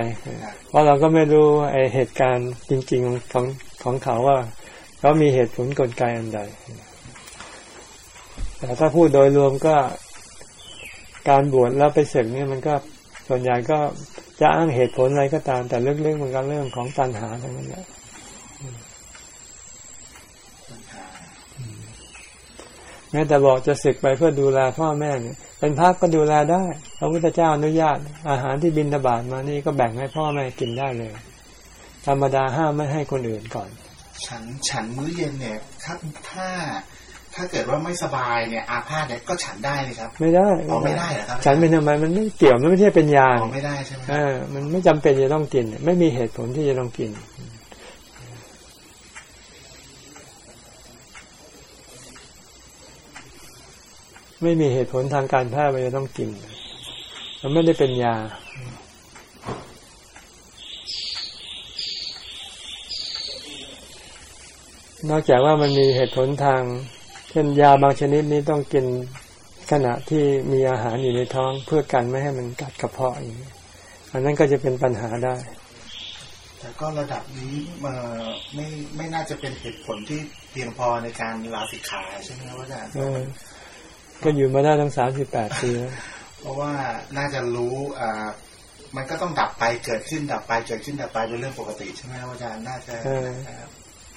เพราะเราก็ไม่รู้ไอเหตุการณ์จริง ๆของของเขาว่าเขามีเหตุผลกลไกอันใด แต่ถ้าพูดโดยรวมก็การบวชแล้วไปศึกเนี่ยมันก็ส่วนใหญ่ก็จะอ้างเหตุผลอะไรก็ตาม แต่ลึกๆมันก็เรื่องของตัณหาทั้งนั้นแหละแม้แต่บอกจะศึกไปเพื่อดูแลพ่อแม่เนี่ยเป็นพระก็ดูแลได้พระพุทธเจ้าอนุญาต อาหารที่บินทบาทมานี่ก็แบ่งให้พ่อแม่กินได้เลย ธรรมดาห้ามไม่ให้คนอื่นก่อน ฉันฉันมื้อเย็นเนี่ยถ้าถ้า ถ้าเกิดว่าไม่สบายเนี่ยอาพาธเนี่ยก็ฉันได้เลยครับ ไม่ได้อ๋อไม่ได้เหรอครับ ฉันเป็นทำไมมันไม่เกี่ยวมันไม่ใช่เป็นยาอ๋อไม่ได้ใช่ไหมเออมันไม่จำเป็นจะต้องกิน ไม่มีเหตุผลที่จะต้องกินไม่มีเหตุผลทางการแพทย์ว่าจะต้องกิน มันไม่ได้เป็นยา นอกจากว่ามันมีเหตุผลทางเช่นยาบางชนิดนี้ต้องกินขณะที่มีอาหารอยู่ในท้องเพื่อกันไม่ให้มันกัดกระเพาะอย่างนี้อันนั้นก็จะเป็นปัญหาได้ แต่ก็ระดับนี้เอ่อไม่ไม่น่าจะเป็นเหตุผลที่เพียงพอในการลาสิกขาใช่ไหมครับอาจารย์เออก็อยู่มาได้ทั้งสามสิบแปดปีแล้วเพราะว่าน่าจะรู้อ่ามันก็ต้องดับไปเกิดขึ้นดับไปเกิดขึ้นดับไปเป็นเรื่องปกติใช่ไหมครับอาจารย์น่าจะนะครับ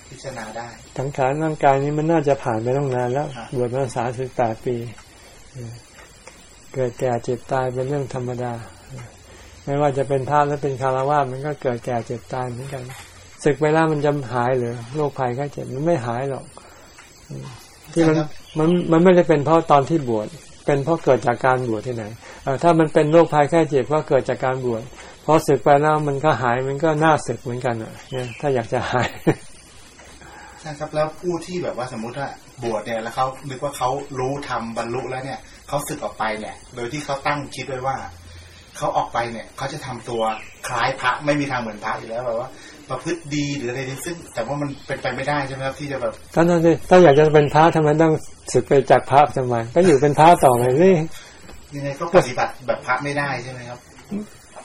พิจารณาได้ทั้งขานร่างกายนี้มันน่าจะผ่านไปต้องนานแล้วครับบวชมาสามสิบแปดปีเออเกิดแก่เจ็บตายเป็นเรื่องธรรมดาเออไม่ว่าจะเป็นพระหรือเป็นคารวะมันก็เกิดแก่เจ็บตายเหมือนกันศึกไปแล้วมันจะหายหรือโรคภัยไข้เจ็บมันไม่หายหรอกอืมที่มันครับมันมันไม่ได้เป็นเพราะตอนที่บวชเป็นเพราะเกิดจากการบวชที่ไหนเอ่อถ้ามันเป็นโรคภัยไข้เจ็บก็เกิดจากการบวชพอศึกไปแล้วมันก็หายมันก็น่าศึกเหมือนกันอะเนี่ยถ้าอยากจะหาย ใช่ครับแล้วผู้ที่แบบว่าสมมุติว่าบวชเนี่ยแล้วเขานึกว่าเขารู้ทำบรรลุแล้วเนี่ยเขาสึกออกไปเนี่ย โดยที่เขาตั้งคิดไว้ว่าเขาออกไปเนี่ยเขาจะทำตัวคล้ายพระไม่มีทางเหมือนพระอยู่แล้วแบบว่าประพฤติดีหรืออะไรนี่ซึ่ง แต่ว่ามันเป็นไปไม่ได้ใช่ไหมครับที่จะแบบก็นั่นสิถ้าอยากจะเป็นพระทำไมต้องศึกไปจากพระทำไมก็อยู่เป็นพระต่อไปสิยังไงก็ปฏิบัติแบบพระไม่ได้ใช่ไหมครับ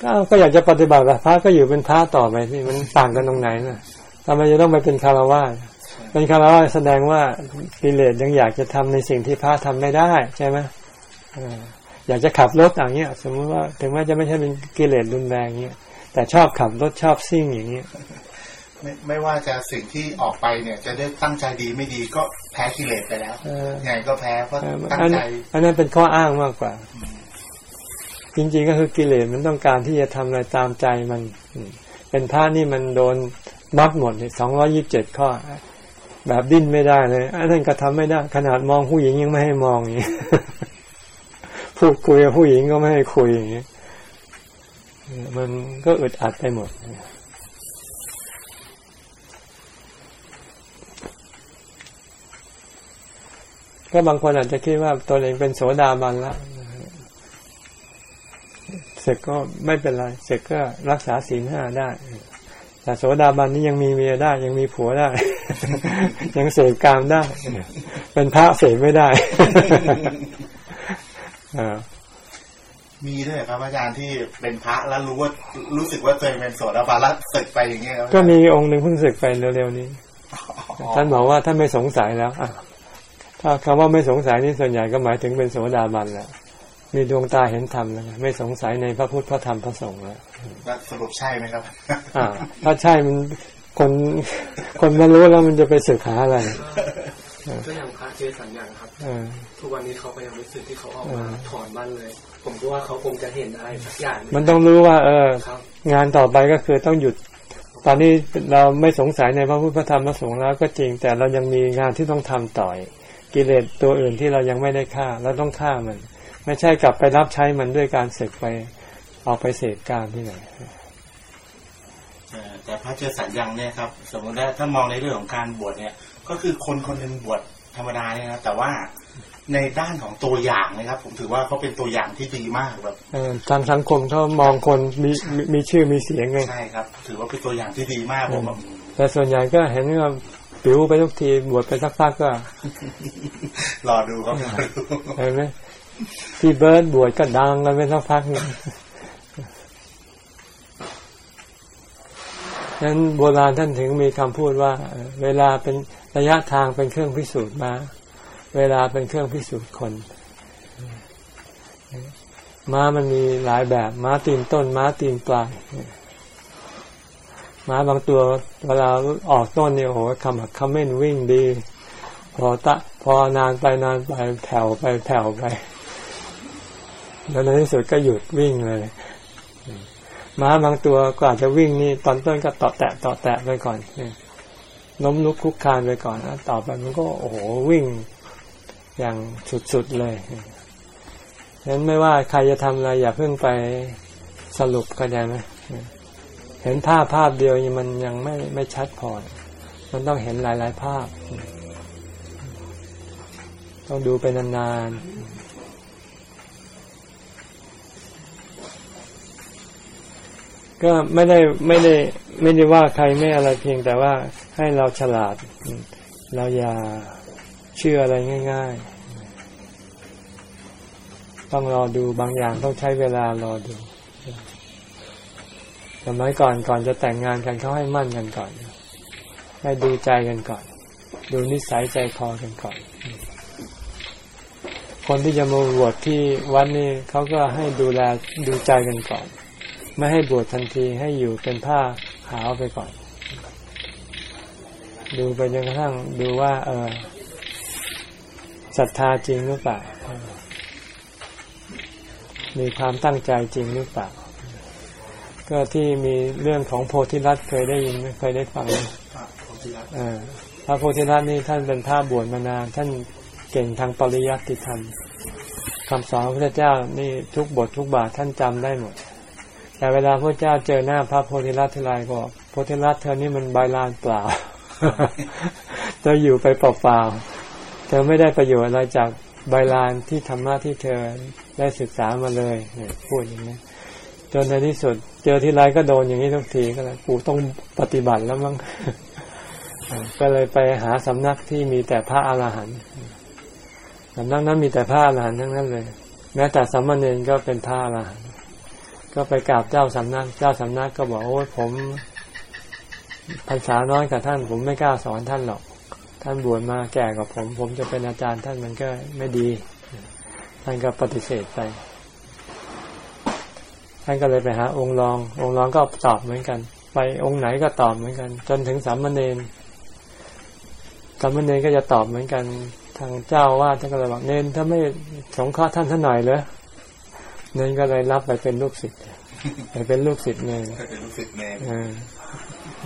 ก็ก็อยากจะปฏิบัติแบบพระก็อยู่เป็นพระต่อไปสิมันต่างกันตรงไหนน่ะทำไมจะต้องไปเป็นคารวะ เป็นคารวะแสดงว่ากิเลสยังอยากจะทำในสิ่งที่พระทำไม่ได้ ใช่ไหมเอออยากจะขับรถอย่างเงี้ย สมมติว่าถึงแม้จะไม่ใช่เป็นกิเลสรุนแรงเงี้ยแต่ชอบขับรถชอบซิ่งอย่างเงี้ยไม่ไม่ว่าจะสิ่งที่ออกไปเนี่ย จะได้ตั้งใจดีไม่ดีก็แพ้กิเลสไปแล้วเออยังไงก็แพ้เพราะเออตั้งอันใจอันนั้นเป็นข้ออ้างมากกว่า จริงๆก็คือกิเลสมันต้องการที่จะทำอะไรตามใจมันอืมเป็นพระนี่มันโดนมัดหมดสองร้อยิบเจ็ดข้อ แบบดิ้นไม่ได้เลยอันนั้นก็ทำไม่ได้ ขนาดมองผู้หญิงยังไม่ให้มองอย่างนี้พูดคุยกับผู้หญิงก็ไม่ให้คุยอย่างนี้มันก็อึดอัดไปหมดก็บางคนอาจจะคิดว่าตัวเองเป็นโสดาบันล้วเสร็จก็ไม่เป็นไร เสร็จก็รักษาศีลห้าได้ แต่โสดาบันนี่ยังมีเมียได้ ยังมีผัวได้ ยังเสพกามได้ เป็นพระเสพไม่ได้อ่ามีด้วยเหรอครับอาจารย์ที่เป็นพระแล้วรู้ว่ารู้สึกว่าตัวเองเป็นโสดาบันแล้วสึกไปอย่างเงี้ยครับก็มีองค์หนึ่งเพิ่งศึกไปเร็วๆนี้ ท่านบอกว่าท่านไม่สงสัยแล้วอะถ้าคำว่าไม่สงสัยนี่ส่วนใหญ่ก็หมายถึงเป็นโสดาบันแล้ว มีดวงตาเห็นธรรมแล้วไงไม่สงสัยในพระพุทธพระธรรมพระสงฆ์แล้วแล้วสรุปใช่ไหมครับอ่าถ้าใช่มันคนคนมารู้แล้วมันจะไปศึกหาอะไรก็อย่างพระเจสันอย่างครับเออทุกวันนี้เขาก็ยังไม่สึกที่เขาออกเอมาอถอนบ้านเลย ผมก็ว่าเขาคงจะเห็นอะไรสักอย่างหงมันต้องรู้ว่า เออครับงานต่อไปก็คือต้องหยุด ตอนนี้เราไม่สงสัยในพระพุทธพระธรรมพระสงฆ์แล้วก็จริง แต่เรายังมีงานที่ต้องทำต่อยกิเลสตัวอื่นที่เรายังไม่ได้ฆ่าแล้วต้องฆ่ามัน ไม่ใช่กลับไปรับใช้มันด้วยการศึกไปออกไปเสพการที่ไหนเออแต่พระเจสัญญังเนี่ยครับ สมมติว่าถ้ามองในเรื่องของการบวชเนี่ย ก็คือคนคนหนึ่งบวชธรรมดาเนี่ยนะแต่ว่าในด้านของตัวอย่างนะครับ ผมถือว่าเขาเป็นตัวอย่างที่ดีมากแบบเออทางสังคมเขามองคนมีมีมีชื่อมีเสียงไงใช่ครับ ถือว่าเป็นตัวอย่างที่ดีมากผมแบบแต่ส่วนใหญ่ก็เห็นว่าปิวไปทุกทีบวชไปสักพักก็ รอดูครับรอดูเห็นไหม ที่เบิร์ดบวชก็ดังกันไปสักพักหนึงนั้นโบราณท่านถึงมีคำพูดว่า เวลาเป็นระยะทางเป็นเครื่องพิสูจน์ม้าเวลาเป็นเครื่องพิสูจน์คน ม้ามันมีหลายแบบ ม้าตีนต้น ม้าตีนปลายม้าบางตัวเวลาออกต้นเนี่ยโอ้โหคำหักคำเม่นวิ่งดี พอตะพอนานไปนานไปแผ่วไปแผ่วไป แล้วในที่สุดก็หยุดวิ่งเลยม้าบางตัวกว่าจะวิ่งนี่ตอนต้นก็ต่อแตะต่อแตะไปก่อนล้มลุกคุกคานไปก่อนนะต่อไปมันก็โอ้โหวิ่งอย่างสุดๆเลยฉะนั้นไม่ว่าใครจะทำอะไรอย่าเพิ่งไปสรุปเข้าใจไหมเห็นภาพภาพเดียวมันยังไม่ไม่ชัดพอ มันต้องเห็นหลาย ๆ ภาพ ต้องดูไปนานๆ ก็ไม่ได้ไม่ได้ไม่ได้ว่าใครไม่อะไรเพียงแต่ว่าให้เราฉลาด เราอย่าเชื่ออะไรง่าย ๆ ต้องรอดูบางอย่างต้องใช้เวลารอดูสมัยก่อนก่อนจะแต่งงานกันเขาให้มั่นกันก่อน ให้ดูใจกันก่อน ดูนิสัยใจคอกันก่อน คนที่จะมาบวชที่วัดนี่เขาก็ให้ดูแลดูใจกันก่อน ไม่ให้บวชทันทีให้อยู่เป็นผ้าขาวไปก่อน ดูไปจนกระทั่งดูว่า เออศรัทธาจริงหรือเปล่า มีความตั้งใจจริงหรือเปล่า ก็ที่มีเรื่องของโพธิรัตน์เคยได้ยินไหมเคยได้ฟังไหมครับผมที่รักเออพระโพธิรัตน์นี่ท่านเป็นพระบวชมานาน ท่านเก่งทางปริยัติธรรมคำสอนพระเจ้านี่ทุกบททุกบาทท่านจำได้หมด แต่เวลาพระเจ้าเจอหน้าพระโพธิรัตน์ทีไรก็บอกโพธิรัตน์เธอนี่มันใบลานเปล่าเธออยู่ไปเปล่าๆเธอไม่ได้ประโยชน์อะไรจากใบลานที่ธรรมะที่เธอได้ศึกษามาเลยเนี่ยพูดอย่างนี้จนในที่สุด เจอที่ไรก็โดนอย่างนี้ทุกทีก็เลยกูต้องปฏิบัติแล้วมั้งก็เลยไปหาสำนักที่มีแต่พระอาหารหันต์สำนักนั้นมีแต่พระอาหารหันต์ทั้งนั้นเลย แม้แต่สามเณรก็เป็นพระอาหารหันต์ ก็ไปกราบเจ้าสำนัก เจ้าสำนักก็บอกโอ้ยผมพรรษาน้อยกับท่าน ผมไม่กล้าสอนท่านหรอก ท่านบวชมาแก่กว่าผม ผมจะเป็นอาจารย์ท่านมันก็ไม่ดี ท่านก็ปฏิเสธไป ท่านก็เลยไปหา องค์รอง องค์รองก็ตอบเหมือนกัน ไปองค์ไหนก็ตอบเหมือนกัน จนถึงสามเณรสามเณรก็จะตอบเหมือนกัน ทางเจ้าว่าท่านก็เลยบอกเนนถ้าไม่สงเคราะห์ท่านท่านหน่อยเลย นนก็เลยรับไปเป็นลูกศิษย์ไปเป็นลูกศิษย์เนนเป็นลูกศิษย์เนรเออ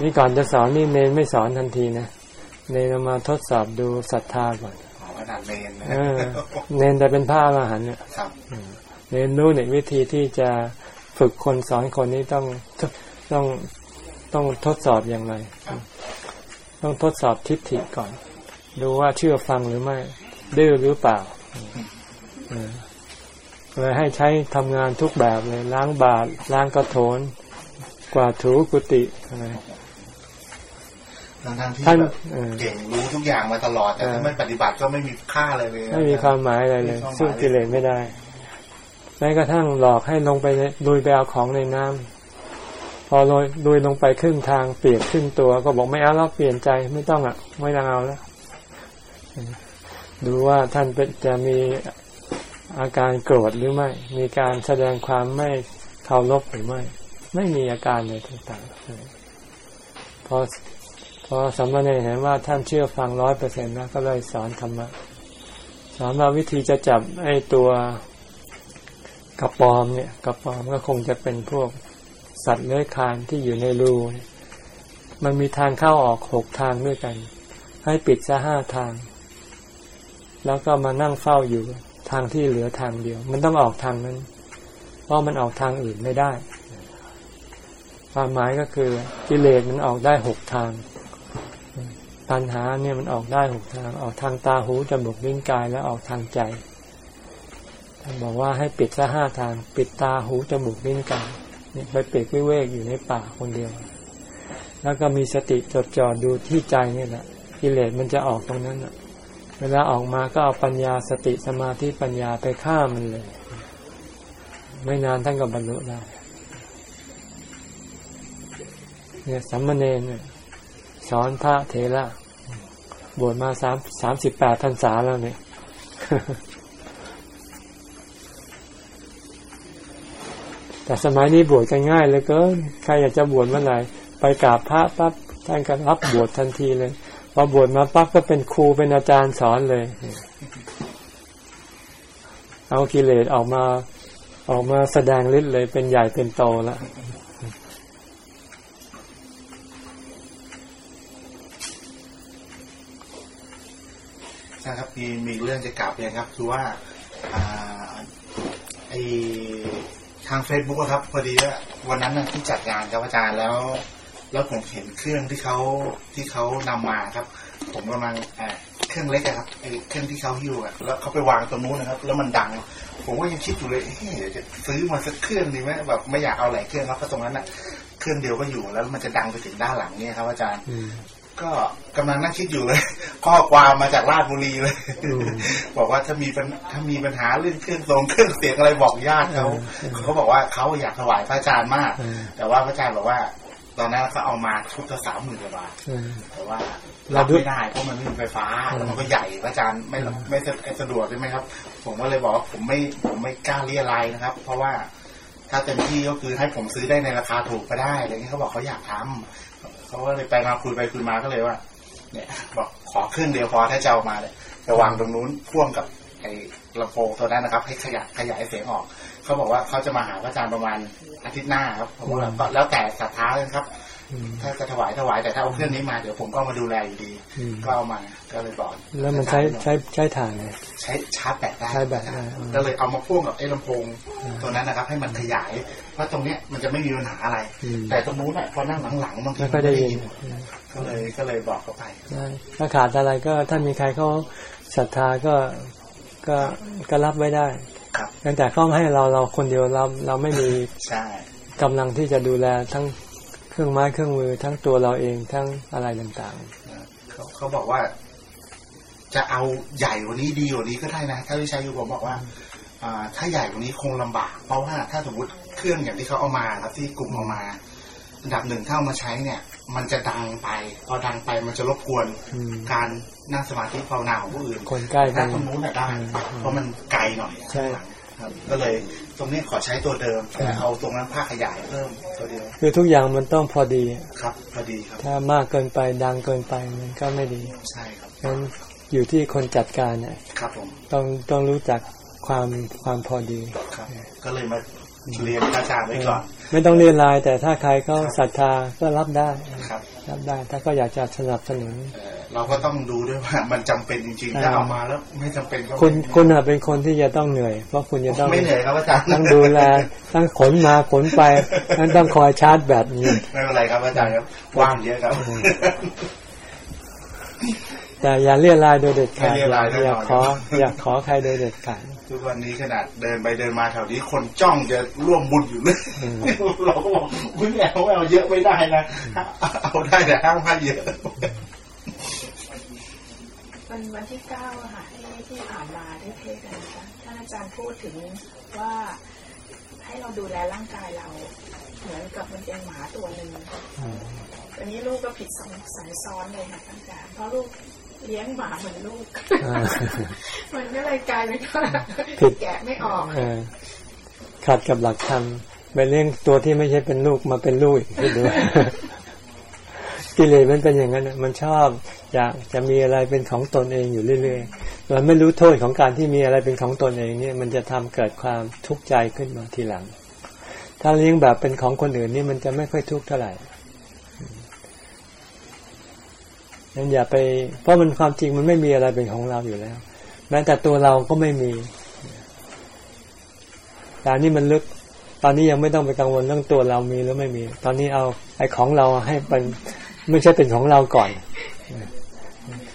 นี่ก่อนจะสอนนี่เนนไม่สอนทันทีนะเนนเอามาทดสอบดูศรัทธาก่อนของขนาดเนรนะเออเนนแต่เป็นพระอรหันต์เนี่ยครับเรียนรู้ในวิธีที่จะฝึกคนสอนคนนี้ต้องต้องต้องทดสอบอย่างไร ต้องทดสอบทิฏฐิก่อน ดูว่าเชื่อฟังหรือไม่ ดื้อหรือเปล่า เออเลยให้ใช้ทำงานทุกแบบเลย ล้างบาตรล้างกระโถน กวาดถูกุฏิอะไรทั้งทั้งๆที่ท่านแบบเออเก่งรู้ทุกอย่างมาตลอด แต่เออถ้าไม่ปฏิบัติก็ไม่มีค่าอะไรเลย ไม่มีความหมายอะไรเลยสู้กิเลสไม่ได้แม้กระทั่งหลอกให้ลงไปในลุยไปเอาของในน้ำพอลอยลุยลงไปครึ่งทางเปียกครึ่งตัว ก็บอกไม่เอาแล้วเปลี่ยนใจไม่ต้องอะ ไม่ต้องเอาแล้วดูว่าท่านเป็นจะมี อาการโกรธหรือไม่ มีการแสดงความไม่เคารพหรือไม่ ไม่มีอาการเลยต่างๆพอพอสัมมาเนรเห็นว่าท่านเชื่อฟังร้อยเปอร์เซ็นต์นะก็เลยสอนธรรมะสอนว่าวิธีจะจับไอ้ตัวกระปอมเนี่ยกระปอมก็คงจะเป็นพวกสัตว์เลื้อยคลานที่อยู่ในรูมันมีทางเข้าออกหกทางด้วยกัน ให้ปิดซะห้าทาง แล้วก็มานั่งเฝ้าอยู่ ทางที่เหลือทางเดียว มันต้องออกทางนั้น เพราะมันออกทางอื่นไม่ได้ ความหมายก็คือกิเลสมันออกได้หกทางปัญหาเนี่ยมันออกได้หกทาง ออกทางตาหูจมูกลิ้นกายแล้วออกทางใจท่านบอกว่าให้ปิดซะห้าทาง ปิดตาหูจมูกลิ้นกายเนี่ยไปเปรกวิเวกอยู่ในป่าคนเดียว แล้วก็มีสติจดจ่อดูที่ใจนี่แหละกิเลสมันจะออกตรงนั้นอะ เวลาออกมาก็เอาปัญญาสติสมาธิปัญญาไปฆ่ามันเลย ไม่นานท่านก็บรรลุได้เนี่ยสัมมาเนเนี่ยสอนพระเถระบวชมาสามสามสิบแปดพรรษาแล้วเนี่ยแต่สมัยนี้บวชกันง่ายเลยกินใครอยากจะบวชเมื่อไหร่ไปกราบพระปั๊บท่านก็รับบวชทันทีเลย พอบวชมาปั๊บก็เป็นครูเป็นอาจารย์สอนเลย เอากิเลสออกมา ออกมาแสดงฤทธิ์เลย เป็นใหญ่เป็นโตแล้วใช่ครับมีมีเรื่องจะกล่าวเรียนครับ คือว่าอไอทางเฟซบุ๊กครับ พอดีว่าวันนั้นที่จัดงานครับอาจารย์แล้ว แล้วผมเห็นเครื่องที่เขาที่เขานำมาครับ ผมกำลังอ่าเครื่องเล็กอะครับไอเครื่องที่เขาหิ้วอะแล้วเขาไปวางตรงนู้นนะครับ แล้วมันดัง ผมก็ยังคิดอยู่เลยเฮ้ยเดี๋ยวจะซื้อมาสักเครื่องดีไหมแบบไม่อยากเอาหลายเครื่องครับเพราะตรงนั้นน่ะเครื่องเดียวก็อยู่แล้วมันจะดังไปถึงด้านหลังเนี่ยครับ อาจารย์อืมก็กำลังนั่งคิดอยู่เลย ข้อความมาจากราชบุรีเลยอืมบอกว่าถ้ามีปัญถ้ามีปัญหาเรื่องเครื่องทรงเครื่องเสียงอะไรบอกญาติเขาอืมเขาบอกว่าเขาอยากถวายพระอาจารย์มากอืมแต่ว่าพระอาจารย์บอกว่า ตอนนั้นเขาเอามาชุดละสามหมื่นกว่าบาทอืมแต่ว่าเรารับดูไม่ได้เพราะมันไม่มีไฟฟ้าอืมแล้วมันก็ใหญ่พระอาจารย์ไม่ไม่สะสะดวกใช่ไหมครับ ผมก็เลยบอกว่าผมไม่ผมไม่กล้าเรียรายนะครับ เพราะว่าถ้าเต็มที่ก็คือให้ผมซื้อได้ในราคาถูกก็ได้อะไรเงี้ยเขาบอกเขาอยากทำเขาก็เลยไปมาคุยไปคุยมาก็เลยว่า เนี่ย บอกขอเครื่องเดียวพอถ้าจะเอามาเลยจะวางตรงนู้นพ่วงกับไอ้ลำโพงตัวนั้นนะครับ ให้ขยายขยายเสียงออก เขาบอกว่าเขาจะมาหาพระอาจารย์ประมาณอาทิตย์หน้าครับเพราะว่าก็แล้วแต่ศรัทธาเลยครับอืมถ้าจะถวายถวายแต่ถ้าเอาเครื่องนี้มาเดี๋ยวผมก็มาดูแลอยู่ดีอืมก็เอามาก็เลยบอกแล้วมันใช้ใช้ใช้ถ่านเลยใช้ชาร์จแบตได้ใช้แบตได้อืมก็เลยเอามาพ่วงกับไอ้ลำโพงอืมตัวนั้นนะครับ ให้มันขยายเพราะตรงเนี้ยมันจะไม่มีปัญหาอะไรอืมแต่ตรงนู้นอะพอนั่งหลังๆบางทีไม่ค่อยได้ยินก็เลยก็เลยบอกเขาไปได้ถ้าขาดอะไรก็ถ้ามีใครเขาศรัทธาก็ก็ก็รับไว้ได้ ครับตั้งแต่เขาให้เราเราคนเดียวเราเราไม่มีใช่กำลังที่จะดูแลทั้งเครื่องไม้เครื่องมือทั้งตัวเราเองทั้งอะไรต่างเขาเขาบอกว่า จะเอาใหญ่กว่านี้ดีกว่านี้ก็ได้นะถ้าวิชัยอยู่ผมบอกว่าอ่าถ้าใหญ่กว่านี้คงลำบาก เพราะว่าถ้าสมมติเครื่องอย่างที่เขาเอามาครับที่กลุ่มเอามาอันดับหนึ่งถ้าเอามาใช้เนี่ย มันจะดังไป พอดังไปมันจะรบกวนๆอืมการ นั่งสมาธิภาวนาของผู้อื่นคนใกล้แต่กัถ้านตรงนู้นน่ะได้อืมเพราะมันไกลหน่อยใช่ครับก็เลยตรงนี้ขอใช้ตัวเดิมแต่เอาตรงนั้นภาคขยายเพิ่มตัวเดียวคือทุกอย่างมันต้องพอดีครับพอดีครับ ถ้ามากเกินไปดังเกินไปมันก็ไม่ดีใช่ครับงั้นอยู่ที่คนจัดการเนี่ยครับผมต้องต้องรู้จักความความพอดีครับก็เลยมาเรียนพระอาจารย์ไว้ก่อนไม่ต้องเรียนรายแต่ถ้าใครเขาศรัทธาก็รับได้ครับ รับได้ ถ้าก็อยากจะสนับสนุน เอ่อเราก็ต้องดูด้วยว่ามันจำเป็นจริงใช่ๆถ้าเอามาแล้วไม่จำเป็นก็คุณไม่คุณน่ะเป็นคนที่จะต้องเหนื่อย เพราะคุณจะต้องไม่เหนื่อยครับอาจารย์ต้องดูแลต้องขนมาขนไปนั้นต้องคอยชาร์จแบตนี่ไม่เป็นไรครับอาจารย์ครับว่างเยอะครับแต่อย่าเรียรายโดยเด็ดขาดไม่เรียรายแน่นอนอย่าขออย่าขอใครโดยเด็ดขาดทุกวันนี้ขนาดเดินไปเดินมาแถวนี้คนจ้องจะร่วมบุญอยู่เลยอืมเราก็บอกคุณแอลเอาเยอะไม่ได้นะเอาได้แต่ห้ามให้เยอะ วันวันที่เก้าอะค่ะที่ที่ผ่านมาได้เทศน์กันนะคะท่านอาจารย์พูดถึงว่าให้เราดูแลร่างกายเรา เหมือนกับมันเป็นหมาตัวหนึ่งอันนี้ลูกก็ผิดสองสายซ้อนเลยค่ะอาจารย์เพราะลูกเลี้ยงหมาเหมือนลูกอ่ามันก็เลยกลายเป็นว่าผิดแกะไม่ออกเออขัดกับหลักธรรมไปเลี้ยงตัวที่ไม่ใช่เป็นลูกมาเป็นลูกอีกคิดดู กิเลสมันเป็นอย่างนั้นมันชอบอยากจะมีอะไรเป็นของตนเองอยู่เรื่อยๆเราไม่รู้โทษของการที่มีอะไรเป็นของตนเองเนี่ย มันจะทำเกิดความทุกข์ใจขึ้นมาทีหลัง ถ้าเลี้ยงแบบเป็นของคนอื่นนี่มันจะไม่ค่อยทุกข์เท่าไหร่นั้นอย่าไป เพราะมันความจริงมันไม่มีอะไรเป็นของเราอยู่แล้ว แม้แต่ตัวเราก็ไม่มีแต่อันนี้มันลึกตอนนี้ยังไม่ต้องไปกังวลเรื่องตัวเรามีหรือไม่มี ตอนนี้เอาไอ้ของเราให้เป็น ไม่ใช่เป็นของเราก่อน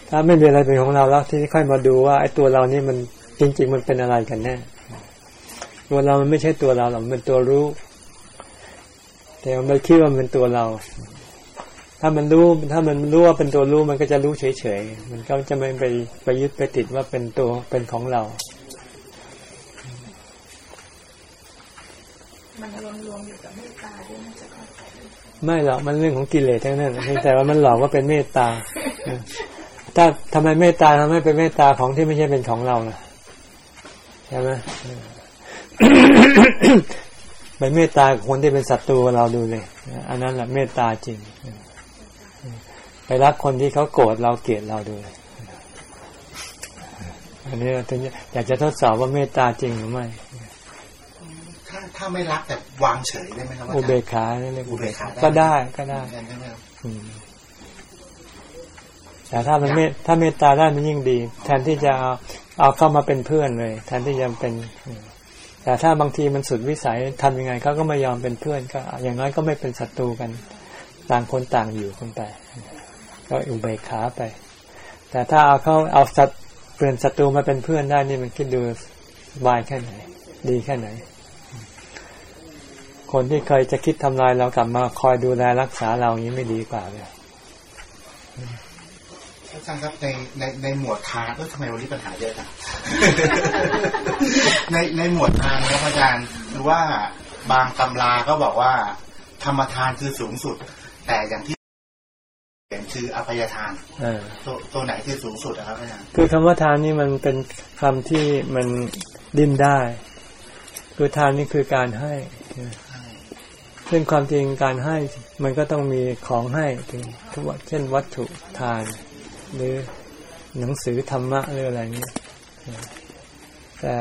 ถ้าไม่มีอะไรเป็นของเราแล้วที่ค่อยมาดูว่าไอ้ตัวเรานี่มันจริง ๆ มันเป็นอะไรกันแน่ตัวเรามันไม่ใช่ตัวเราหรอกมันเป็นตัวรู้ แต่มันไม่คิดว่ามันเป็นตัวเรา ถ้ามันรู้ถ้ามันรู้ว่าเป็นตัวรู้มันก็จะรู้เฉยๆมันก็จะไม่ไปไปยึดไปติดว่าเป็นตัวเป็นของเรา มันรวมๆอยู่กับเมตตาด้วยนะเจ๊ก็ ไม่หรอกมันเรื่องของกิเลสทั้งนั้นแต่ว่ามันหลอกว่าเป็นเมตตาถ้าทำไมเมตตาทำไมเป็นเมตตาของที่ไม่ใช่เป็นของเราล่ะใช่ไหมเออไปเมตตาคนที่เป็นศัตรูเราดูเลย อันนั้นแหละเมตตาจริง ไปรักคนที่เขาโกรธเราเกลียดเราดูเลยอันนี้ถึงอยากจะทดสอบว่าเมตตาจริงหรือไม่ ถ้าถ้าไม่รักแต่วางเฉยได้ไหมครับอาอุจารย์เบกขาเนี่ยเรียกอุเบกขาก็ได้ก็ได้ได้ไหมครับอืมแต่ถ้ามันเมตถ้าเมตตาได้มันยิ่งดี แทนที่จะเอาเอาเข้ามาเป็นเพื่อนเลย แทนที่จะเป็นอืมแต่ถ้าบางทีมันสุดวิสัยทำยังไงเขาก็ไม่ยอมเป็นเพื่อนก็ อย่างน้อยก็ไม่เป็นศัตรูกัน ต่างคนต่างอยู่คนไป ก็อุเบกขาไป แต่ถ้าเอาเขาเอาสัตว์เปลี่ยนศัตรูมาเป็นเพื่อนได้นี่มันคิดดูสบายแค่ไหน ดีแค่ไหน คนที่เคยจะคิดทำลายเรากลับมาคอยดูแลรักษาเราอย่างนี้ไม่ดีกว่าเลยอาจารย์ครับในในในหมวดทานเออทำไมวันนี้ปัญหาเยอะจังในในหมวดทานครับอาจารย์หรือว่าบางตำราก็บอกว่า ธรรมทานคือสูงสุด แต่อย่างที่เห็นคืออภัยทานเออตัวตัวไหนคือสูงสุดนะครับอาจารย์คือคำว่าทานนี่มันเป็นคำที่มันดิ้นได้ คือทานนี่คือการให้ ซึ่งความจริงการให้มันก็ต้องมีของให้ถึงทุกเช่นวัตถุทาน หรือหนังสือธรรมะหรืออะไรนี้ แต่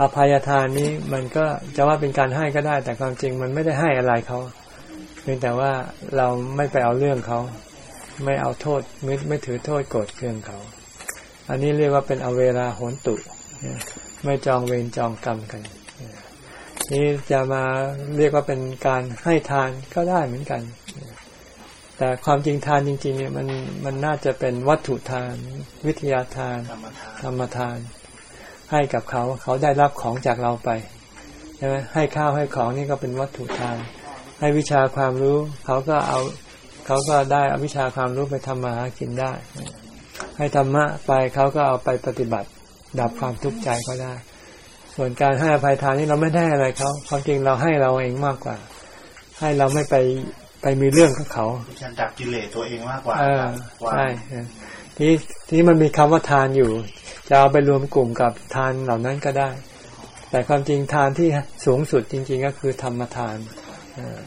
อภัยทานนี้มันก็จะว่าเป็นการให้ก็ได้ แต่ความจริงมันไม่ได้ให้อะไรเขาเพียงแต่ว่าเราไม่ไปเอาเรื่องเขา ไม่เอาโทษไม่ไม่ถือโทษโกรธเคืองเขา อันนี้เรียกว่าเป็นอเวลาโหนตุ ไม่จองเวรจองกรรมกัน นี่จะมาเรียกว่าเป็นการให้ทานก็ได้เหมือนกัน แต่ความจริงทานจริง ๆ เนี่ยมันมันน่าจะเป็นวัตถุทาน วิทยาทาน ธรรมทาน ให้กับเขาเขาได้รับของจากเราไปใช่ไหมให้ข้าวให้ของนี่ก็เป็นวัตถุทาน ให้วิชาความรู้ เขาก็เอาเขาก็ได้เอาวิชาความรู้ไปทำมาหากินได้ ให้ธรรมะไปเขาก็เอาไปปฏิบัติ ดับความทุกข์ใจก็ได้ ส่วนการให้อภัยทานนี่เราไม่ได้อะไรเขาความจริงเราให้เราเองมากกว่า ให้เราไม่ไปไปมีเรื่องกับเขาเป็นการดับกิเลสตัวเองมากกว่าเออว่าใช่เออที่ที่มันมีคำว่าทานอยู่ จะเอาไปรวมกลุ่มกับทานเหล่านั้นก็ได้ แต่ความจริงทานที่สูงสุดจริง ๆ ก็คือธรรมทานเออ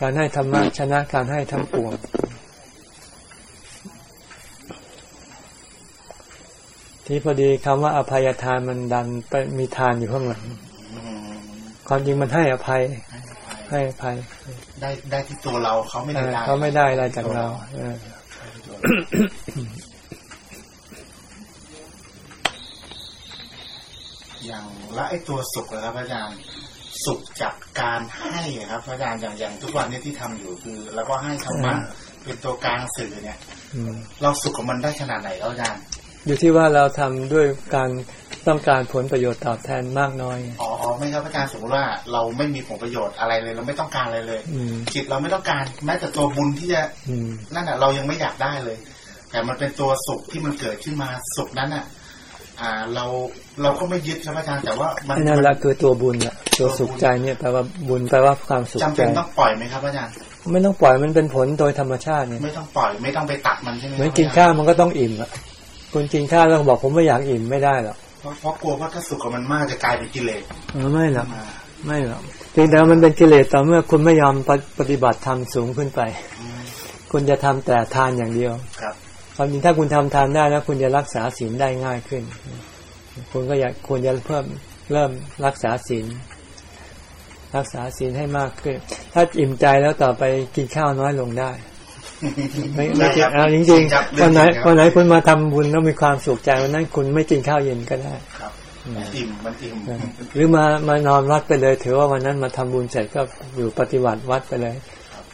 การให้ธรรมะชนะการให้ทั้งปวง ที่พอดีคำว่าอภัยทานมันดันไปมีทานอยู่ข้างหลังอืมความจริงมันให้อภัย ให้อภัย ได้ได้ที่ตัวเราเขาไม่เอได้อได้เขาไม่ได้อะไรจากเราเอออย่างและไอ้ตัวสุขนะครับอาจารย์สุขจากการให้อะครับอาจารย์อย่างอย่างทุกวันนี้ที่ทำอยู่คือ แล้วก็ให้ธรรมะเป็นตัวกลางสื่อเนี่ยอืมเราสุขกับมันได้ขนาดไหนครับอาจารย์ อยู่ที่ว่าเราทำด้วยการต้องการผลประโยชน์ตอบแทนมากน้อยอ๋ออ๋อ ไม่ครับอาจารย์สมมติว่าเราไม่มีผลประโยชน์อะไรเลย เราไม่ต้องการอะไรเลยอืมจิตเราไม่ต้องการแม้แต่ตัวบุญที่จะอืมนั่นอะ เรายังไม่อยากได้เลย แต่มันเป็นตัวสุขที่มันเกิดขึ้นมาสุขนั้นอะ อ่า เราเราก็ไม่ยึดใช่ไหมอาจารย์แต่ว่ามันนั่นแหละคือตัวบุญแหละตัวสุขใจเนี่ยแปลว่าบุญแปลว่าความสุขจำใจเป็นต้องปล่อยไหมครับอาจารย์ไม่ต้องปล่อยมันเป็นผลโดยธรรมชาติเนี่ยไม่ต้องปล่อยไม่ต้องไปตัดมันใช่ไหมเหมือนกินข้าวมันก็ต้องอิ่มอะ คุณกินข้าวแล้วบอกผมไม่อยากอิ่มไม่ได้หรอกเพราะเพราะกลัวว่าถ้าสุขกับมันมากจะกลายเป็นกิเลสเออไม่หรอกมาไม่หรอกเพียงแต่ว่ามันเป็นกิเลสต่อเมื่อคุณไม่ยอมปฏิปฏิบัติธรรมสูงขึ้นไปอืมคุณจะทำแต่ทานอย่างเดียวครับความจริงถ้าคุณทำทานได้แล้ว คุณจะรักษาศีลได้ง่ายขึ้น คุณก็อยากควรจะเพิ่มเริ่มรักษาศีลรักษาศีลให้มากขึ้น ถ้าอิ่มใจแล้วต่อไปกินข้าวน้อยลงได้ ไม่ไม่จริงเอาจริงครับๆวันไหนเรื่องจริงครับวันไหนคุณมาทำบุญแล้วมีความสุขใจวันนั้นคุณไม่กินข้าวเย็นก็ได้ครับอิ่มมันอิ่มหรือมามานอนวัดไปเลย ถือว่าวันนั้นมาทำบุญเสร็จก็อยู่ปฏิบัติวัดไปเลย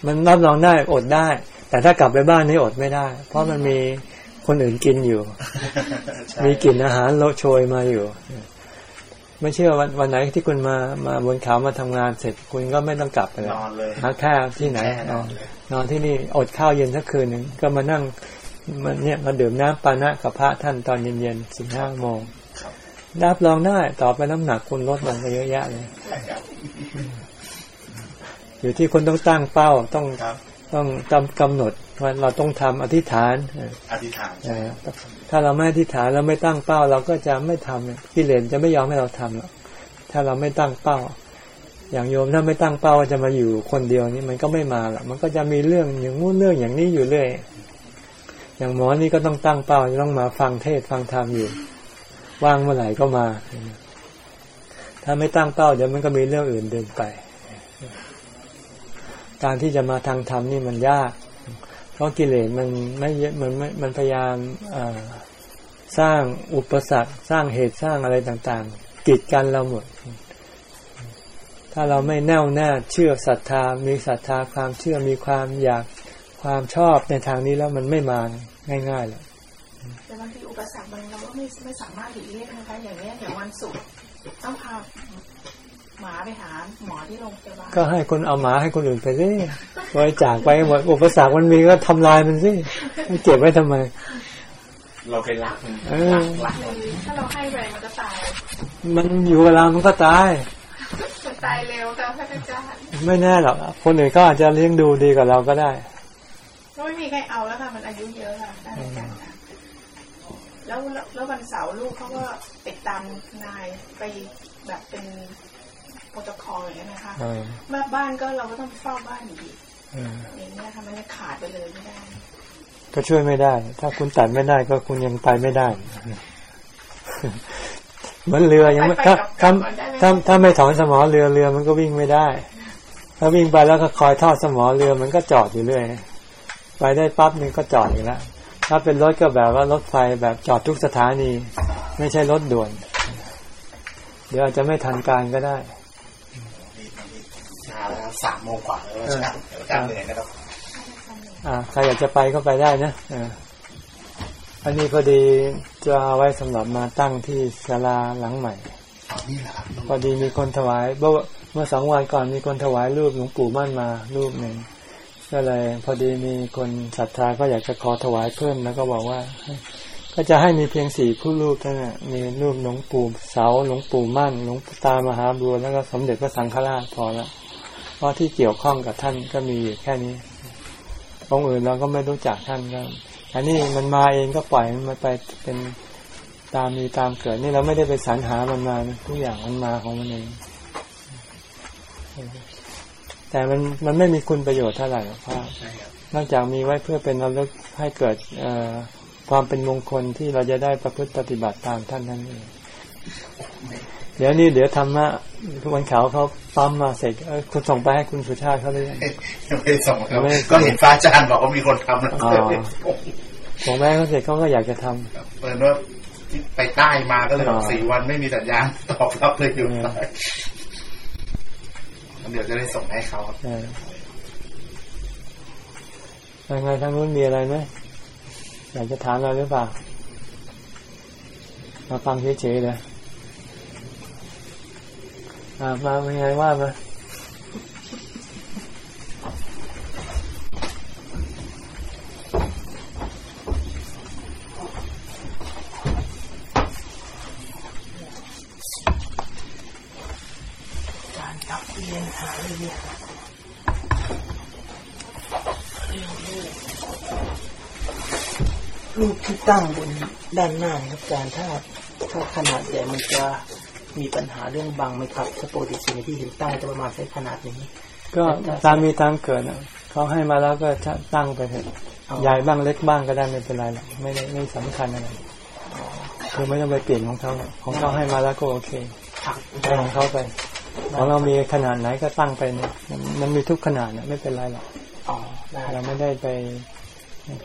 มันรับรองได้อดได้ แต่ถ้ากลับไปบ้านนี่อดไม่ได้ เพราะมันมีคนอื่นกินอยู่ใช่มีกลิ่นอาหารโลโชยมาอยู่ ไม่เชื่อวันวันไหนที่คุณมามาบนเขามาทำงานเสร็จคุณก็ไม่ต้องกลับไปนแล้วอนเลยหาแค่ที่ไหนแค่นอนเลยนอนที่นี่อดข้าวเย็นสักคืนหนึ่งก็มานั่งมันเนี่ยมาดื่มน้ำปานะกับพระท่านตอนเย็นๆสิบห้าโมงครับรับรองได้ต่อไปน้ำหนักคุณลดลงไปเยอะแยะเลยครับอยู่ที่คนต้องตั้งเป้าต้องครับต้องกำกำหนด ว่าเราต้องทำอธิษฐานเอออธิษฐานเออถ้าเราไม่อธิษฐานเราไม่ตั้งเป้า เราก็จะไม่ทำกิเลสจะไม่ยอมให้เราทำหรอกถ้าเราไม่ตั้งเป้า อย่างโยมถ้าไม่ตั้งเป้าว่าจะมาอยู่คนเดียวนี่มันก็ไม่มาหรอกมันก็จะมีเรื่องอย่างงู้นเรื่องอย่างนี้อยู่เรื่อยอย่างหมอนี่ก็ต้องตั้งเป้าจะต้องมาฟังเทศน์ฟังธรรมอยู่ว่างเมื่อไหร่ก็มา ถ้าไม่ตั้งเป้าเดี๋ยวมันก็มีเรื่องอื่นเดินไป การที่จะมาทางธรรมนี่มันยาก เพราะกิเลสมันไม่เยอะมันไม่มันพยายามสร้างอุปสรรคสร้างเหตุสร้างอะไรต่างๆ กีดกันเราหมด ถ้าเราไม่แน่วแน่เชื่อศรัทธา มีศรัทธาความเชื่อมีความอยากความชอบในทางนี้แล้วมันไม่มาง่ายๆหรอกแต่บางทีอุปสรรคบางเราก็ไม่ไม่สามารถหลีกเลี่ยงนะคะอย่างเนี้ยอย่างวันศุกร์ต้องพา หมาไปหาหมอที่โรงพยาบาลก็ให้คนเอาหมาให้คนอื่นไปสิบริจาคไปหมดอุปสรรคมันมีก็ทำลายมันสิไม่เก็บไว้ทำไม เราไปรักมันเออรักรักมันถ้าเราให้ไปมันก็ตาย มันอยู่กับเรามันก็ตายมันตายเร็วค่ะพระอาจารย์ไม่แน่หรอกคนอื่นก็อาจจะเลี้ยงดูดีกว่าเราก็ได้ก็ไม่มีใครเอาแล้วค่ะมันอายุเยอะค่ะได้เหมือนกันค่ะแล้วแล้วแล้ววันเสาร์ลูกเขาก็ติดตามนายไปแบบเป็น โปรโตคอลอย่างเงี้ยนะคะเออแม่บ้านก็เราก็ต้องเฝ้าบ้านอยู่ดีเอออย่างเงี้ยค่ะมันจะขาดไปเลยไม่ได้ ก็ช่วยไม่ได้ ถ้าคุณตัดไม่ได้ก็คุณยังไปไม่ได้เหมือนเรือยังไม่ไปถ้ากับถ้าก่อนได้ไหมถ้าถ้าไม่ถอนสมอเรือเรือมันก็วิ่งไม่ได้ ถ้าวิ่งไปแล้วก็คอยทอดสมอเรือมันก็จอดอยู่เรื่อยไปได้ปั๊บนึงก็จอดอยู่แล้วถ้าเป็นรถก็แบบว่ารถไฟแบบจอดทุกสถานี ไม่ใช่รถด่วน เดี๋ยวอาจจะไม่ทันการก็ได้ เช้าแล้วสามโมงกว่าแล้วใช่ไหมเดี๋ยวการเหนื่อยนะครับอ่าใครอยากจะไปก็ไปได้นะอ่าอันนี้พอดีจะเอาไว้สำหรับมาตั้งที่ศาลาหลังใหม่ตอนนี้แหละครับพอดีมีคนถวายเมื่อเมื่อสองวันก่อนมีคนถวายรูปหลวงปู่มั่นมารูปหนึ่งก็เลยพอดีมีคนศรัทธาก็อยากจะขอถวายเพิ่มแล้วก็บอกว่าให้ก็จะให้มีเพียงสี่ผู้รูปเท่านั้นนะมีรูปหลวงปู่เสาหลวงปู่มั่นหลวงปู่ตามหาบัวแล้วก็สมเด็จพระสังฆราชพอละเพ ราะที่เกี่ยวข้องกับท่านก็มีอยู่แค่นี้องค์อื่นเราก็ไม่รู้จักท่านก็อันนี้มันมาเองก็ปล่อยมันมาไปเป็นตามมีตามเกิด นี่เราไม่ได้ไปสรรหามันมาทุกอย่างมันมาของมันเอง แต่มันมันไม่มีคุณประโยชน์เท่าไหร่หรอกพ่อใช่ครับนอกจากมีไว้เพื่อเป็นระลึกให้เกิดความเป็นมงคลที่เราจะได้ประพฤติปฏิบัติตามท่านนั้นเอง เดี๋ยวนี้เดี๋ยวธรรมะวันเขาเขาปั๊มมาเสร็จเอ้ยคุณส่งไปให้คุณสุชาติเขาเลยงยังไม่ได้ส่งครับไม่ได้ก็เห็นฟ้าอาจารย์บอกว่ามีคนทำแล้วอ๋อส่งไปให้เขาเสร็จเขาก็อยากจะทำเปิดว่าไปใต้มาก็เลยบออ๋กอสี่วันไม่มีสัญญาณตอบรับเลยอยู่อืมใต้งั้นเดี๋ยวจะได้ส่งให้เขาครับเออยังไงทางนู้นมีอะไรไหมอยากจะถามอะไรหรือเปล่ามาฟังเฉยๆเลยอ่า มาเป็นไงว่ามาการเปลี่ยนหาเรียนเรื่องนี้รูปที่ตั้งบนด้านหน้าครับอาจารย์ถ้าถ้าขนาดใหญ่มันจะ มีปัญหาเรื่องบังไหมครับถ้าปกติสิ่งที่เห็นตั้งจะประมาณใช้ขนาดนี้ ก็ตามมีตามเกิดอะเขาให้มาแล้วก็ตั้งไปเถอะใหญ่บ้างเล็กบ้างก็ได้ไม่เป็นไรหรอกไม่ได้ไม่สำคัญอะไรคือไม่ต้องไปเปลี่ยนของเขาหรอกของเขาให้มาแล้วก็โอเคครับใช้ของเขาไปของเรามีขนาดไหนก็ตั้งไปเนี่ยมันมันมีทุกขนาดเนี่ยไม่เป็นไรหรอกอ๋อได้เราไม่ได้ไป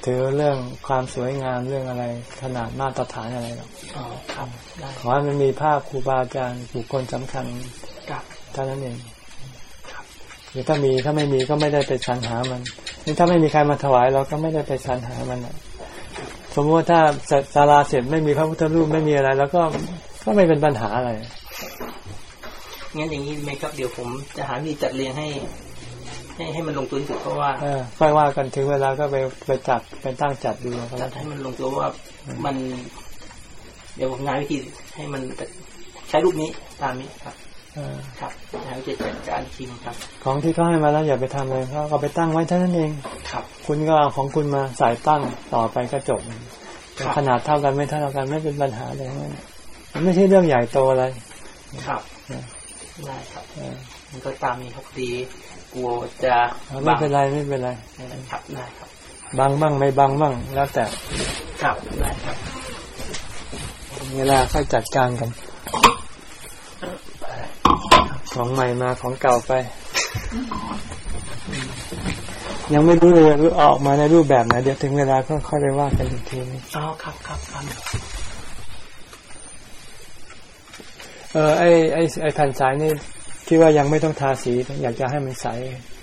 ถือเรื่องความสวยงามเรื่องอะไรขนาดมาตรฐานอะไรหรอกอ๋อครับได้ขอให้มันมีภาพครูบาอาจารย์บุคคลสำคัญครับเท่านั้นเองหรือถ้ามีถ้าไม่มีก็ไม่ได้ไปสรรหามันนี่ถ้าไม่มีใครมาถวายเราก็ไม่ได้ไปสรรหามันอะสมมติว่าถ้าศาลาเสร็จไม่มีพระพุทธรูปไม่มีอะไร แล้วก็ก็ไม่เป็นปัญหาอะไรงั้นอย่างนี้ไหมครับเดี๋ยวผมจะหาวิธีจัดเรียงให้ ให้ให้มันลงตัวที่สุดเพราะว่าเออค่อยว่ากันถึงเวลาก็ไปไปจัดไปตั้งจัดดูก็จัแล้ดวให้มันลงตัวว่ามัน เดี๋ยวผมงานวิธีให้มันใช้รูปนี้ตามนี้ครับเออครับหาวิธีจัดการทีมครับ ของที่เขาให้มาแล้วอย่าไปทำเลยเขาเอาไปตั้งไว้เท่านั้นเองครับ คุณก็เอาของคุณมาใส่ตั้งต่อไปก็จบครับขนาดเท่ากันไม่เท่ากันไม่เป็นปัญหาเลยมันไม่ใช่เรื่องใหญ่โตอะไรครับเออได้ครับเออมันก็ตามนี้ครับดี กลัวจะเอาไม่เป็นไรไม่เป็นไรครับได้ครับบางบ้างไม่บางบ้างแล้วแต่ครับได้ครับเวลาค่อยจัดการกันของใหม่มาของเก่าไป ยังไม่รู้เลยว่าออกมาในรูปแบบไหนเดี๋ยวถึงเวลาก็ค่อยไปว่ากันอีกทีนึงอ๋อครับครับครับเออไอไอไอแผ่นสายนี่ คิดว่ายังไม่ต้องทาสี อยากจะให้มันใส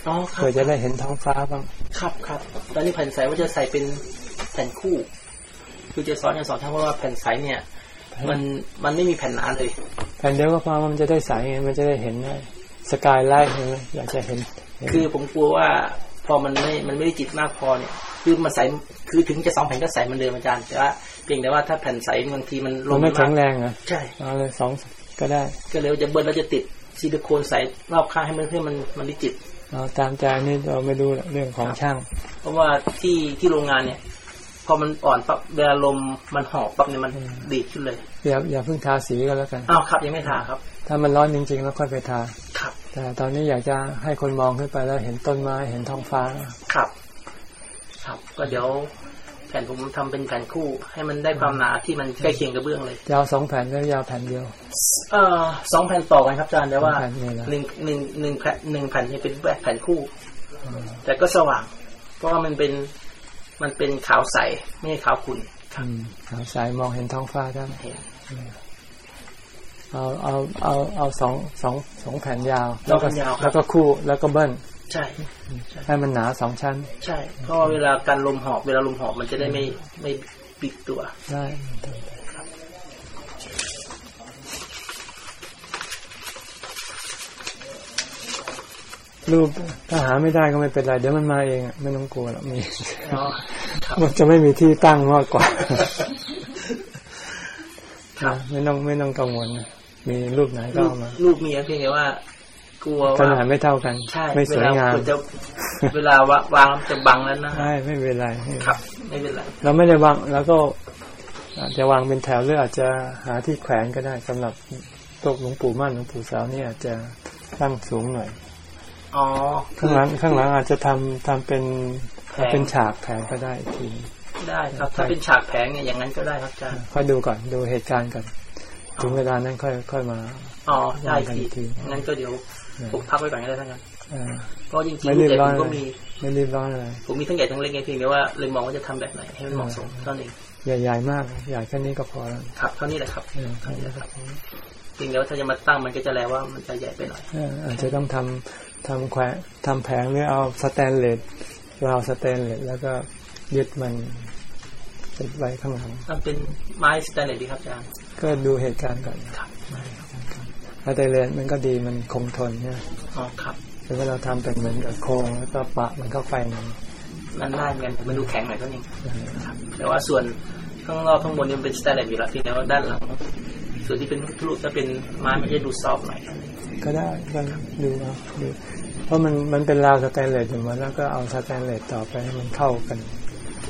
อ๋อครับเพื่อจะได้เห็นท้องฟ้าบ้าง ครับครับตอนนี้แผ่นใสว่าจะใส่เป็นแผ่นคู่ คือจะสอนอย่างสอนทั้งว่าแผ่นใสเนี่ย มันมันไม่มีแผ่นหนาเลย แผ่นเดียวก็พอมันจะได้ใสไงมันจะได้เห็นได้สกายไลท์เห็นไหมอยากจะเห็นเห็น คือผมกลัวว่าพอมันไม่ มันไม่ได้จิตมากพอเนี่ย คือมันใส คือถึงจะสองแผ่นก็ใสเหมันเดิมอาจารย์ แต่ว่าเพียงแต่ว่าถ้าแผ่นใสบางทีมันลมันงไม่แข็งากแรงเหรอใช่ เอาเลยสองก็ได้ ก็เลยว่าจะเบิร์นแล้วจะติด ซิลิโคนใสรอบข้างให้มันเพื่อมันมันได้จิตเอาตามใจนี่เราไม่รู้เรื่องของช่าง เพราะว่าที่ที่โรงงานเนี่ย พอมันอ่อนปั๊บเวลาลมมันหอบปั๊บเนี่ยมันดีดขึ้นเลยอย่าอย่าเพิ่งทาสีก็แล้วกันอ้าวครับยังไม่ทาครับ ถ้ามันร้อนจริง ๆ แล้วค่อยไปทาครับ แต่ตอนนี้อยากจะให้คนมองขึ้นไปแล้วเห็นต้นไม้เห็นท้องฟ้าครับ ครับก็เดี๋ยวแผ่นผมทำเป็นแผ่นคู่ ให้มันได้ความหนาที่มันใกล้เคียงกับเบื้องเลยยาวสองแผ่นก็ยาวแผ่นเดียวเอ่อสองแผ่นต่อกันครับอาจารย์แต่ว่าสองแผ่นนี่นะหนึ่งหนึ่งหนึ่งแผ่นหนึ่งแผ่นนี่เป็นแผ่นคู่ แต่ก็สว่าง เพราะว่ามันเป็นมันเป็นขาวใสไม่ใช่ขาวขุ่นอืมขาวสายมองเห็นท้องฟ้าได้เห็นเอาเอาเอาเอาสองสองสองแผ่นยาวสองแผ่นยาวครับแล้วก็คู่แล้วก็เบิ้ล ใช่ให้มันหนาสองชั้น ใช่เพราะว่าเวลาการลมหอบเวลาลมหอบมันจะได้ไม่ไม่ปิดตัวได้รูปถ้าหาไม่ได้ก็ไม่เป็นไร เดี๋ยวมันมาเองอะไม่ต้องกลัวหรอกมีอ๋อครับมันจะไม่มีที่ตั้งมากกว่าครับไม่ต้องไม่ต้องกังวลนะมีรูปไหนก็รูปเอามารูปมีเพียงแต่ว่า กลัวขว่านาดไม่เท่ากันใช่ไม่สวยงามเวลจะเวลาวาวางจะบังแล้วนะใช่ไม่เป็นไรครับ ไม่เป็นไรเราไม่ได้วางแล้วก็อาจจะวางเป็นแถวหรืออาจจะหาที่แขวนก็ได้สำหรับพวกหลวงปู่มั่นหลวงปู่สาวนี่อาจจะตั้งสูงหน่อยอ๋อข้างหลังข้างหลังอาจจะทำทำเป็นแผงเป็นฉากแผงก็ได้อีกทีได้ครับ ถ้าเป็นฉากแผงเนี่ยอย่างนั้นก็ได้ครับอาจารย์ค่อยดูก่อนดูเหตุการณ์ก่อนถึงเวลานั้นค่อยค่อยมาอ๋อได้วางกันทีอีกทีงั้นก็เดี๋ยวผม พักไว้ก่อนก็ได้ทั้งนั้นเออเพราะจริงๆไม่รูรีปบใหญ่ร้ผอนมก็มีไม่รีบร้อนอะไรผมมีทั้งใหญ่ทั้งเล็กไงเพียงแต่ว่าเลยมองว่าจะทำแบบไหนให้มันเหมาะสมเท่านั้นเองใหญ่ๆมากใหญ่แค่นี้ก็พอแล้วครับเท่านี้แหละครับเออแค่นี้ก็พอเพียงแต่ว่าถ้าจะมาตั้งมันก็จะแลว่ามันจะใหญ่ไปหน่อยเอออาจจะต้องทำทำแขวนทำแผงหรือเอาสแตนเลสราวสแตนเลสแล้วก็ยึดมันติดไว้ข้างหลังมันเป็นไม้สแตนเลสดีครับอาจารย์ก็ดูเหตุการณ์ก่อนครับ สแตนเลสมันก็ดีมันคงทนเนี่ยอ๋อครับแต่ว่าเราทำเป็นเหมือนกับโครงแล้วก็ปะมันเข้าไปมันมันได้เหมือนกันแต่มันดูแข็งหน่อยเท่านั้นเองครับแต่ว่าส่วนข้างนอกข้างบนนี่มันเป็นสแตนเลสอยู่แล้วเพียงแต่ว่าด้านหลังส่วนที่เป็นทะลุจะเป็นไม้มันจะดู soft หน่อยก็ได้ก็ดูเอาดูเพราะมันมันเป็นราวสแตนเลสอยู่มาแล้วก็เอาสแตนเลสต่อไปให้มันเข้ากัน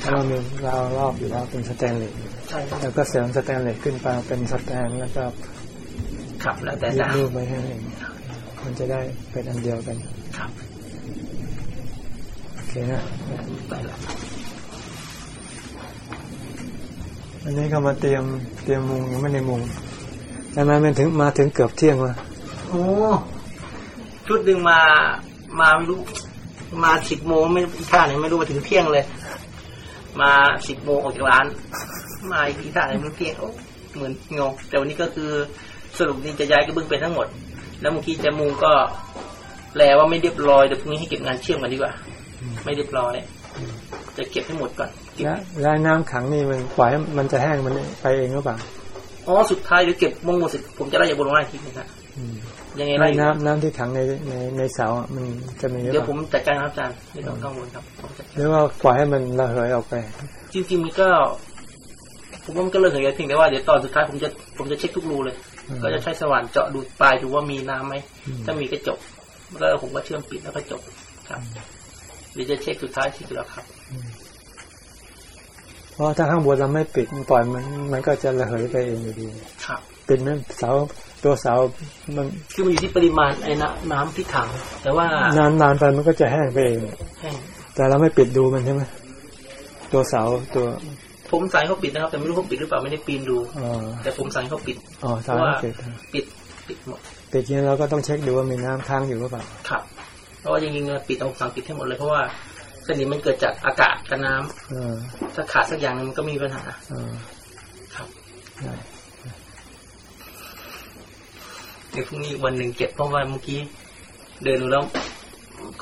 เพราะว่ามีราวรอบอยู่แล้วเป็นสแตนเลสใช่ครับแล้วก็เสริมสแตนเลสขึ้นไปเป็นสแตนแล้วก็ ครับแล้วแต่ยึดจะรูปไว้ให้เองมันจะได้เป็นอันเดียวกันครับโอเคนะไปละอันนี้ก็มาเตรียมเตรียมมุงยังไม่ในมุงแต่มันมันถึงมาถึงเกือบเที่ยงวะโอ้ชุดหนึ่งมามาไม่รู้มาสิบโมงไม่ท่าไหนไม่รู้มาถึงเที่ยงเลย มาสิบโมงออกจากร้าน มาอีกทีท่าไหนไม่รู้เที่ยงโอ้เหมือนงงแต่วันนี้ก็คือ สรุปนี่จะย้ายกระเบื้องไปทั้งหมด แล้วเมื่อกี้จะมุงก็แปลว่าไม่เรียบร้อยเดี๋ยวพรุ่งนี้ให้เก็บงานเชื่อมกันดีกว่า ไม่เรียบร้อย จะเก็บให้หมดก่อนเก็บและและน้ำขังนี่มันปล่อยให้มันจะแห้งมันไปเองหรือเปล่าอ๋อสุดท้ายเดี๋ยวเก็บมงหมดเสร็จผมจะไล่จากบนลงล่างอีกทีนึงนะอืมยังไงในไล่น้ำน้ำที่ขังในในในเสาอะมันจะมีหรือเดี๋ยวเปผล่ามจัดการครับอาจารย์ไม่ต้องกังวลครับผมจัดการหรือว่าปล่อยให้มันระเหยออกไป จริงๆมันก็ ผมว่ามันก็เลยเหยเพียงแต่ว่าเดี๋ยวตอนสุดท้ายผมจะผมจะเช็คทุกรูเลยอืม ก็จะใช้สว่านเจาะดูปลายดูว่ามีน้ำไหมอืมถ้ามีก็จบแล้วผมก็เชื่อมปิดแล้วก็จบครับเดี๋ยวจะเช็คสุดท้ายเช็คแล้วครับเพราะถ้าข้างบนเราไม่ปิดปล่อยมันมันก็จะระเหยไปเองอยู่ดีครับปิดนั้นเสาตัวเสามันคือมันอยู่ที่ปริมาณไอ้น้ำน้ำที่ถัง แต่ว่านานนานไปมันก็จะแห้งไปเองแห้งแต่เราไม่ปิดดูมันใช่ไหมตัวเสาตัว ผมสั่งเขาปิดนะครับ แต่ไม่รู้เขาปิดหรือเปล่าไม่ได้ปีนดูอ๋อแต่ผมสั่งเขาปิดอ๋อเสาว่าไม่ปิดปิดปิดหมดปิดนี้เราก็ต้องเช็คดูว่ามีน้ำค้างอยู่หรือเปล่าครับเพราะว่าจริงๆปิดต้องสั่งปิดให้หมดเลยเพราะว่าสนิมมันเกิดจากอากาศกับน้ำเออถ้าขาดสักอย่างหนึงมันก็มีปัญหาเออครับได้เดี๋ยวพรุ่งนี้อีกวันหนึ่งเก็บเพราะว่าเมื่อกี้เดินดูแล้ว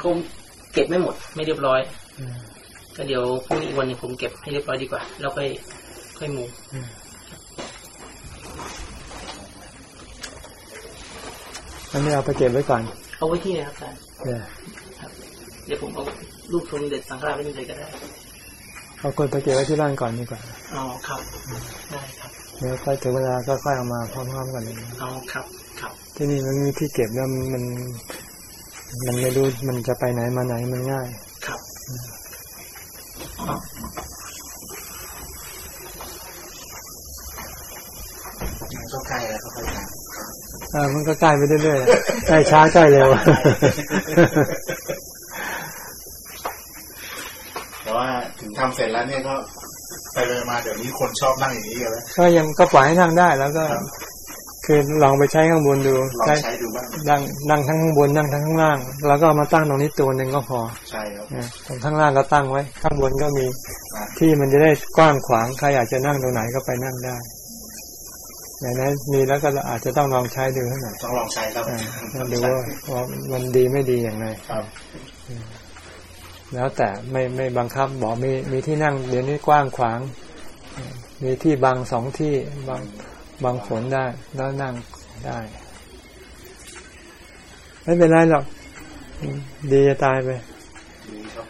คงเก็บไม่หมด ไม่เรียบร้อยเออ ก็เดี๋ยวพรุ่งนี้อีกวันหนึงผมเก็บให้เรียบร้อยดีกว่า แล้วค่อยค่อยมูอันนี้เอาไปเก็บไว้ก่อน เอาไว้ที่ไหนครับอาจารย์เนี่ยเดี๋ยวผมเอารูปทรงเด็ดสังฆราชไว้นี่เลยก็ได้ เอาคนไปเก็บไว้ที่บ้านก่อนดีกว่า อ๋อครับ ได้ครับ เดี๋ยวค่อยถึงเวลาก็ค่อยเอามาพร้อมๆกันเลยอ๋อครับ ครับ ที่นี่มันมีที่เก็บแล้วมัน มันมันไม่รู้มันจะไปไหนมาไหนมันง่าย ครับ มันก็ใกล้แล้วครับอาจารย์อ่ามันก็ใกล้ไปเรื่อยๆใกล้ช้าใกล้เร็วแต่ว่าถึงทำเสร็จแล้วเนี่ยก็ไปเลยมาเดี๋ยวนี้คนชอบนั่งอย่างนี้กันแล้วก็ยังก็ปล่อยให้นั่งได้แล้วก็ คือลองไปใช้ข้างบนดูลองใช้ใช้ดูบ้างนั่งนั่งทั้งข้างบนนั่งทั้งข้างล่าง แล้วก็เอามาตั้งตรงนี้ตัวหนึ่งก็พอใช่ครับนะตรงข้างล่างก็ตั้งไว้ ข้างบนก็มีอะที่มันจะได้กว้างขวางใครอยากจะนั่งตรงไหนก็ไปนั่งได้อย่างนั้นมีแล้วก็อาจจะต้องลองใช้ดูเท่าไหร่ต้องลองใช้ครับอ่าแล้วดูว่าว่ามันดีไม่ดีอย่างไรครับแล้วแต่ไม่ไม่บังคับบอกมีมีที่นั่งเดี๋ยวนี้กว้างขวาง มีที่บางสองที่บาง บางฝนได้ แล้วนั่งได้ ไม่เป็นไรหรอกอืมดีจะตายไปดีครับ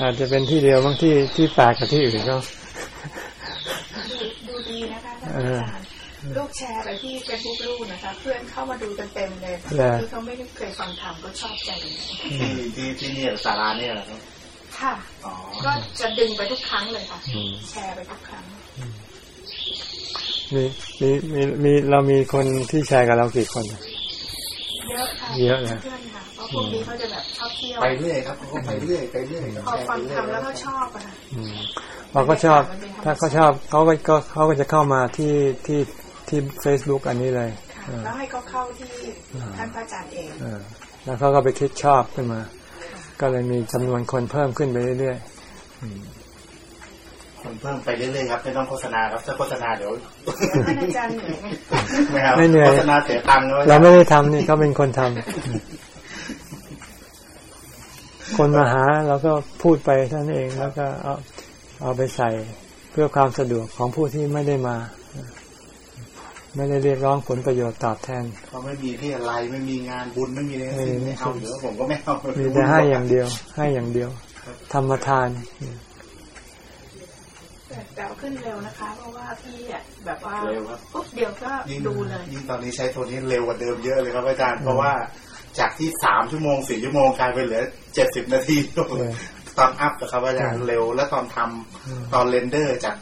อาจจะเป็นที่เดียวบางที่ที่แปลกกับที่อื่นก็ดูดูดีนะคะท่านเออาอจารย์ลูกแชร์ไปที่เฟซบุ๊กลูกนะคะ เพื่อนเข้ามาดูกันเต็มเลยเหรอที่เขาไม่ได้เคยฟังธรรมก็ชอบใจเลยที่ที่ที่นี่สาราเนี่ยเหรอครับ ค่ะอ๋อก็จะดึงไปทุกครั้งเลยค่ะอืมแชร์ไปทุกครั้งมีมีมีมีเรามีคนที่แชร์กับเรากี่คนอะเยอะค่ะเยอะนะเพื่อนค่ะเพราะพวกนี้เขาจะแบบชอบเที่ยวไปเรื่อยครับเขาก็ไปเรื่อยไปเรื่อยพอฟังธรรมแล้วก็ชอบอะค่ะอืมพอเขาชอบ ถ้าเขาชอบเขาก็ก็เขาก็จะเข้ามาที่ที่ที่ Facebook อันนี้เลยค่ะแล้วให้เขาเข้าที่ท่านพระอาจารย์เองเออแล้วเขาก็ไปคลิกชอบขึ้นมา ก็เลยมีจำนวนคนเพิ่มขึ้นไปเรื่อยคนเพิ่มไปเรื่อยๆครับไม่ต้องโฆษณาครับถ้าโฆษณาเดี๋ยวท่านอาจารย์เหนื่อยไหมไม่ครับไม่เหนื่อยโฆษณาเสียตังค์ด้วยๆเราไม่ได้ทำนี่เขาเป็นคนทำคนมาหาเราก็พูดไปเท่านั้นเองแล้วก็เอาเอาไปใส่เพื่อความสะดวกของผู้ที่ไม่ได้มา ไม่ได้เรียกร้องผลประโยชน์ตอบแทนเขาไม่มีที่อะไรไม่มีงานบุญไม่มีอะไรทั้งสิ้นไม่มีไม่เอาเดี๋ยวผมก็ไม่เอามีแต่ให้อย่างเดียว ให้อย่างเดียว ธรรมทานแต่แต่ว่าขึ้นเร็วนะคะ เพราะว่าพี่อะแบบว่าเร็วครับปุ๊บเดียวก็ยิ่งดูเลยยิ่งตอนนี้ใช้ตัวนี้เร็วกว่าเดิมเยอะเลยครับอาจารย์เพราะว่าจากที่สามชั่วโมงสี่ชั่วโมงกลายไปเหลือเจ็ดสิบนาทีตอน up นะครับอาจารย์เร็ว แล้วตอนทำตอน render จาก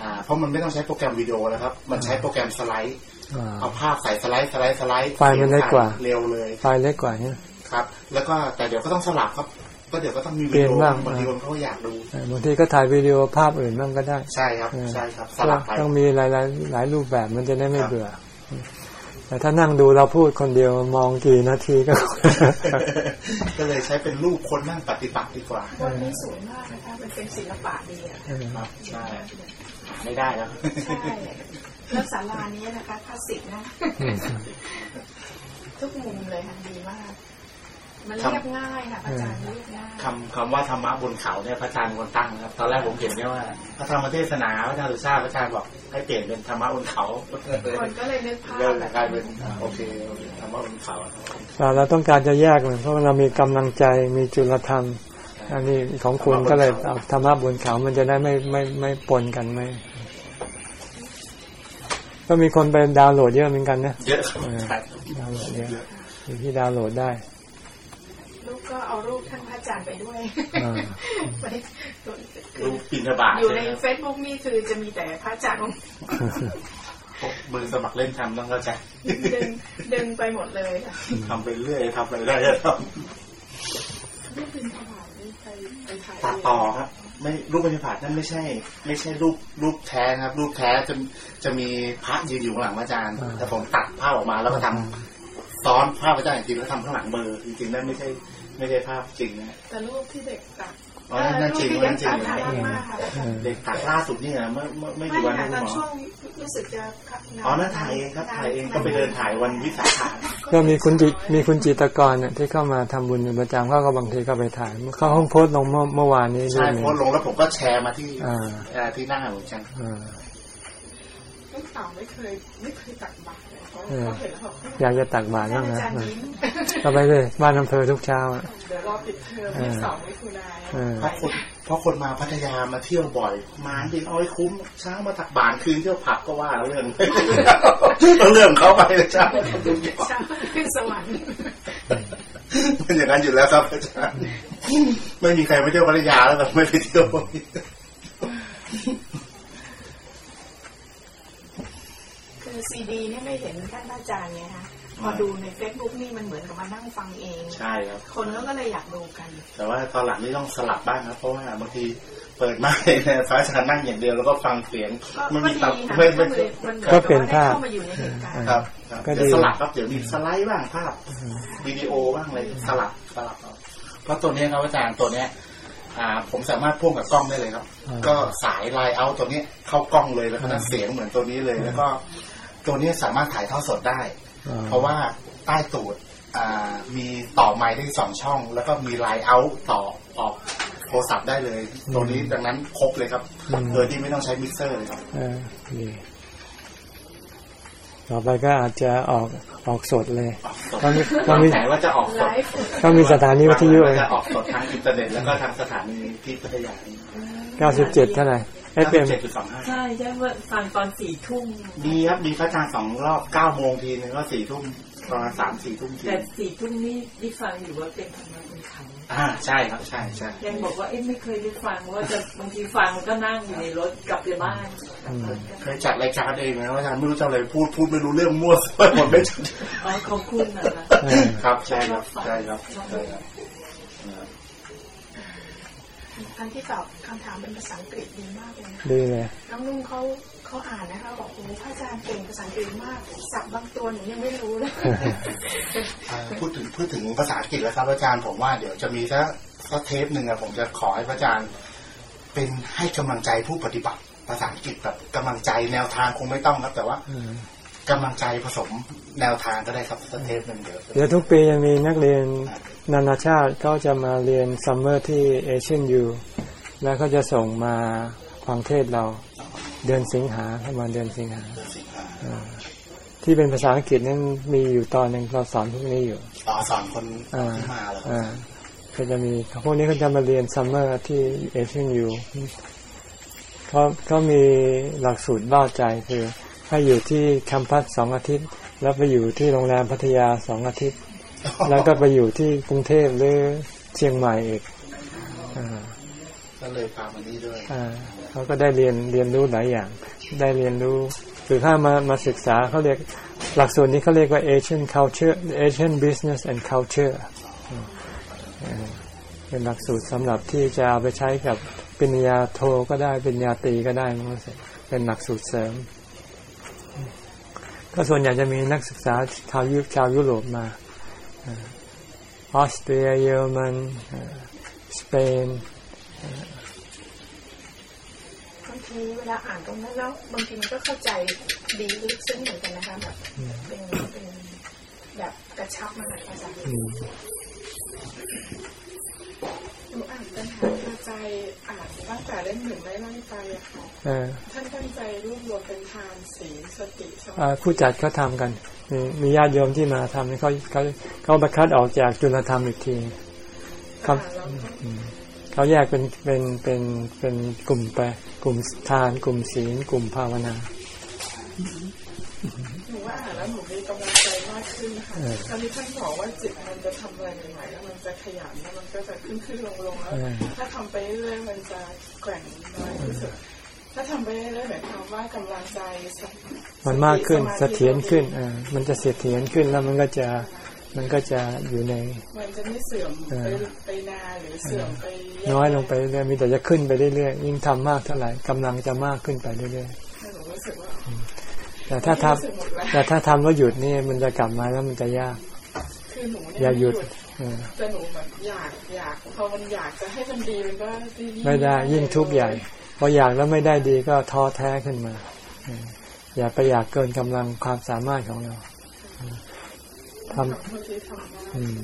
อ่าเพราะมันไม่ต้องใช้โปรแกรมวิดีโอนะครับ มันใช้โปรแกรมสไลด์อ่าเอาภาพใส่สไลด์สไลด์สไลด์ไฟล์มันเล็กกว่าเร็วเลยไฟล์เล็กกว่านี้ครับ แล้วก็แต่เดี๋ยวก็ต้องสลับครับก็เดี๋ยวก็ต้องมีวิดีโอเปลี่ยนบ้างบางทีคนเขาก็อยากดูเออบางทีก็ถ่ายวิดีโอภาพอื่นบ้างก็ได้ใช่ครับเออใช่ครับสลับไปต้องมีหลายหลายหลายรูปแบบมันจะได้ไม่ครับเบื่อ แต่ถ้านั่งดูเราพูดคนเดียวมองกี่นาทีก็ ก็เลยใช้เป็นรูปคนนั่งปฏิบัติดีกว่าบทนี้สวยมากนะคะมันเป็นศิลปะดีอะครับใช่หา ไม่ได้แล้วใช่แล้วศาลานี้นะคะคลาสสิกนะ ทุกมุมเลยค่ะดีมาก มันเรียบง่ายค่ะพระอาจารย์เรียบง่ายคำคำว่าธรรมะบนเขาเนี่ยพระอาจารย์เป็นคนตั้งนะครับ ตอนแรกผมเห็นเนี่ยว่า พระธรรมเทศนาพระอาจารย์สุชาติพระอาจารย์บอกให้เปลี่ยนเป็นธรรมะบนเขาคนก็เลยนึกภาพเริ่มกลายเป็นอ่าโอเคธรรมะบนเขาเราเราต้องการจะแยกมันเพราะว่าเรามีกำลังใจมีจุลธรรมอันนี้ของคุณก็เลยเอาธรรมะบนเขา มันจะได้ไม่ไม่ไม่ปนกันไม่ ก็มีคนไปดาวน์โหลดเยอะเหมือนกันนะเยอะครับเออใช่ดาวน์โหลดเยอะอยู่ที่ดาวน์โหลดได้ลูกก็เอารูปท่านพระอาจารย์ไปด้วยอ่าไปรูปปินทบาทอยู่ในใช่ไหมเฟซบุ๊กนี่คือจะมีแต่พระอาจารย์องค์พวกมือสมัครเล่นทำต้องเข้าใจดึงดึงไปหมดเลยค่ะทำไปเรื่อยทำไปเรื่อยครับรูปบินทบาทนี่ไปไปถ่ายตัดต่อครับ ไม่รูปปฏิบัตินั่นไม่ใช่ ไม่ใช่รูปรูปแท้นะครับ รูปแท้จะจะมีพระยืนอยู่ข้างหลังพระอาจารย์อ่าแต่ผมตัดภาพออกมาแล้วก็ทำซ้อนภาพพระอาจารย์จริงๆแล้วทำข้างหลังเบอร์จริงๆนั่นไม่ใช่ ไม่ใช่ภาพจริงนะแต่รูปที่เด็กตัด อ๋อนั่นนั่นจริงรูปที่นั่เด็นกจริงตัดน่ารักมากค่ะเออเด็กตัดล่าสุดนี่นะเมื่อเมื่อไม่ไม่กี่วันค่ะนี้ตคุอนณหมอช่วงรู้สึกจะอ๋อนั่นถ่ายเองครับถ่ายเองก็ไปเดินถ่ายวันวิสาขะก็มีคุณจิมีคุณจิตรกรเนี่ยที่เข้ามาทำบุญเป็นประจำเขาก็บางทีก็ไปถ่ายเขาห้องโพสต์ลงเมื่อเมื่อวานนี้ใช่รูปหนึ่โพสต์ลงแล้วผมก็แชร์มาที่อ่าเอ่อที่หน้าเหมือนกันอ่าลูกสาวไม่เคยไม่เคยตัด ออเขาเห็นแล้วเขาอยากจะตักบาตรบ้างอานะจารย์ยิ้มก็ไปเลยบ้านอำเภอทุกเช้าอะเดี๋ยวรอปิดเทอมที่สองมิถุนายเออเพราะคนเพราะคนมาพัทยามาเที่ยวบ่อย มาจริงเอาไว้คุ้มเช้ามาตักบาตรคืนเที่ยวผับก็ว่าแล้วเรื่องเรื่องเขาไปเลยจ้าเช้าขึ้นสวรรค์เป็นอย่างนั้นอยู่แล้วครับอาจารย์ไม่มีใครไปเที่ยวพัทยาแล้วแบบไม่ไปเที่ยว คือ ซีดีนี่ไม่เห็นท่านพระอาจารย์ไงคะพอดูในเฟซบุ๊กนี่มันเหมือนกับมานั่งฟังเอง ใช่ครับ คนก็เลยอยากดูกัน แต่ว่าตอนหลังนี่ต้องสลับบ้างครับเพราะว่าบางทีเปิดมาเนี่ยพระอาจารย์นั่งอย่างเดียวแล้วก็ฟังเสียงก็มันก็มีดีตับนะไม่ก็ไม่เหมือนมันเหมือนก็กับเปลี่ยนว่าได้ภาพเข้ามาอยู่ในเหตุการณ์ครับครับก็ดีเดี๋ยวสลับครับเดี๋ยวมีสไลด์บ้างภาพวิดีโอบ้างอะไรสลับสลับเอาเพราะตัวเนี้ยครับอาจารย์ตัวเนี้ยอ่า ผมสามารถพ่วงกับกล้องได้เลยครับอ่าก็สาย line out ตัวเนี้ยเข้ากล้องเลยแล้วก็เสียงเหมือนตัวนี้เลยแล้วก็ ตัวเนี้ยสามารถถ่ายทอดสดได้อ่าเพราะว่าใต้ตูดอ่ามีต่อไมค์ได้สองช่อง แล้วก็มี line out ต่อออกโทรศัพท์ได้เลย ตัวนี้ดังนั้นครบเลยครับอืมโดยที่ไม่ต้องใช้มิกเซอร์เลยครับเออดีต่อไปก็อาจจะออกออกสดเลยก็มีก็วางมีแผนว่าจะออกสไลดฟ์ก็มีสถานีวิทยุว่าเลยจะออกสดทางอินเทอร์เน็ตแล้วก็ทางสถานีที่พัทยา97เท่าไหร่ FM เจ็ดจุดสองห้าใช่ใช่ว่าฟังตอนสี่ทุ่มมีครับมีพระอาจารย์สองรอบเก้าโมงทีนึงก็สี่ทุ่มประมาณสามสี่ทุ่มทีแต่สี่ทุ่มนี่ได้ฟังอยู่ว่าเป็นธรรมะบนเขาอ่าใช่ครับใช่ใช่ยังบอกว่าเอ๊ะไม่เคยได้ฟังว่าจะบางทีฟังก็นั่งอยู่ในรถกลับไปบ้านกลับรถกันเคยจัดรายการเองนะอาจารย์ไม่รู้จะอะไรพูดพูดไม่รู้เรื่องมั่วไปหมดไม่จัดอ๋อของคุณนะนะเออครับ ใช่ครับใช่ครับใช่ครับ อันที่ตอบคำถามเป็นภาษาอังกฤษดีมากเลยนะดีเลยน้องนุ่งเขาเขาอ่านนะคะบอกโอ้พระอาจารย์เก่งภาษาอังกฤษมากศัพท์บางตัวหนูยังไม่รู้เลยอ่าพูดถึงพูดถึงภาษาอังกฤษแล้วครับอาจารย์ผมว่าเดี๋ยวจะมีสักสักเทปหนึ่งอะผมจะขอให้พระอาจารย์เป็นให้กำลังใจผู้ปฏิบัติภาษาอังกฤษแบบกำลังใจแนวทางคงไม่ต้องครับ แต่ว่าอืมกำลังใจผสมแนวทางก็ได้ครับสักเทปหนึ่งเดี๋ยวเดี๋ยวทุกปียังมีนักเรียน นานาชาติก็จะมาเรียน summer ที่ Asian U แล้วก็จะส่งมาฟังเทศเราเดือนสิงหาประมาณเดือนสิงหาอ่าที่เป็นภาษาอังกฤษนั้นมีอยู่ตอนหนึ่งเราสอนพวกนี้อยู่ต่อสอนคนอ่าที่มาแล้วครับอ่าก็จะมีพวกนี้ก็จะมาเรียน summer ที่ Asian Uเขาเขามีหลักสูตรล่อใจคือให้อยู่ที่แคมปัสสองอาทิตย์ แล้วไปอยู่ที่โรงแรมพัทยาสองอาทิตย์ แล้วก็ไปอยู่ที่กรุงเทพหรือเชียงใหม่อีกอ่าก็เลยพามานี่ด้วยอ่าเขาก็ได้เรียนเรียนรู้หลายอย่าง ได้เรียนรู้คือถ้ามามาศึกษาเขาเรียกหลักสูตรนี้เขาเรียกว่า Asian culture Asian business and culture อ่าเป็นหลักสูตรสำหรับที่จะเอาไปใช้กับปริญญาโทก็ได้ปริญญาตรีก็ได้มันก็เป็นหลักสูตรเสริม ก็ส่วนใหญ่จะมีนักศึกษาชาวยุชาวยุโรปมาอ่า ออสเตรียเยอรมันอ่าสเปนบางทีเวลาอ่านตรงนั้นแล้วบางทีมันก็เข้าใจดีลึกซึ้งเหมือนกันนะคะแบบเป็นเป็นแบบกระชับมากภาษาอืมหนูอ่านปัญหาคาใจอ่านตั้งแต่เล่มหนึ่งได้ร่างใจอะค่ะเออท่านตั้งใจรวบรวมเป็นทานศีลสติสมาอ่าผู้จัดเขาทำกัน มีญาติโยมที่มาทำนี่เขาเขาเขาบัคัดออกจากจุลธรรมอีกทีครับเขาแยกเป็นเป็นเป็นเป็นกลุ่มไปกลุ่มทาน กลุ่มศีล กลุ่มภาวนาหนูว่าอ่านแล้วหนูมีกำลังใจมากขึ้นค่ะตอนนี้ท่านบอกว่าจิตมันจะทำอะไรใหม่ๆแล้วมันจะขยันแล้วมันก็จะขึ้นขึ้นลงลงๆแล้วถ้าทำไปเรื่อยๆมันจะแกร่งน้อยที่สุด ถ้าทำไปเรื่อยๆหมายความว่ากำลังใจสมันมากขึ้นสเสมาธิถียรขึ้นอ่ามันจะเสถียรขึ้นแล้วมันก็จะมันก็จะอยู่ใน มันจะไม่เสื่อมเออไปไปนานหรือเสื่อมไปแน้อยลงไปเรื่อยๆมีแต่จะขึ้นไปเรื่อยๆยิ่งทำมากเท่าไหร่กำลังจะมากขึ้นไปเรื่อยหนูรู้สึกว่าๆแต่ถ้าทรู้สึกหมดแล้วำแต่ถ้าทำแล้วหยุดนี่มันจะกลับมาแล้วมันจะยากคือหนูเนี่อย่าหยุดไม่เออแต่หนูแบบอยากอยากพอมันอยากจะให้มันดีมันก็ยิ่งไม่ได้ยิ่งทุกข์ใหญ่ พออยากแล้วไม่ได้ดีก็ท้อแท้ขึ้นมาเอออย่าไปอยากเกินกำลังความสามารถของเราทบางทีทำได้ำอืม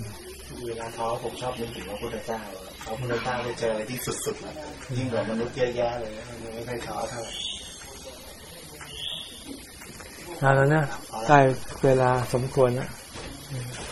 เวลาท้อผมชอบนึกถึงพระพุทธเจ้าพระพุทธเจ้าไปเจออะไรที่สุดๆอะยิ่งกว่ามนุษย์เยอะแยะเลยมันไม่ค่อยท้อเท่าไหร่เอาแล้วนะใกล้เวลาสมควรแล้วค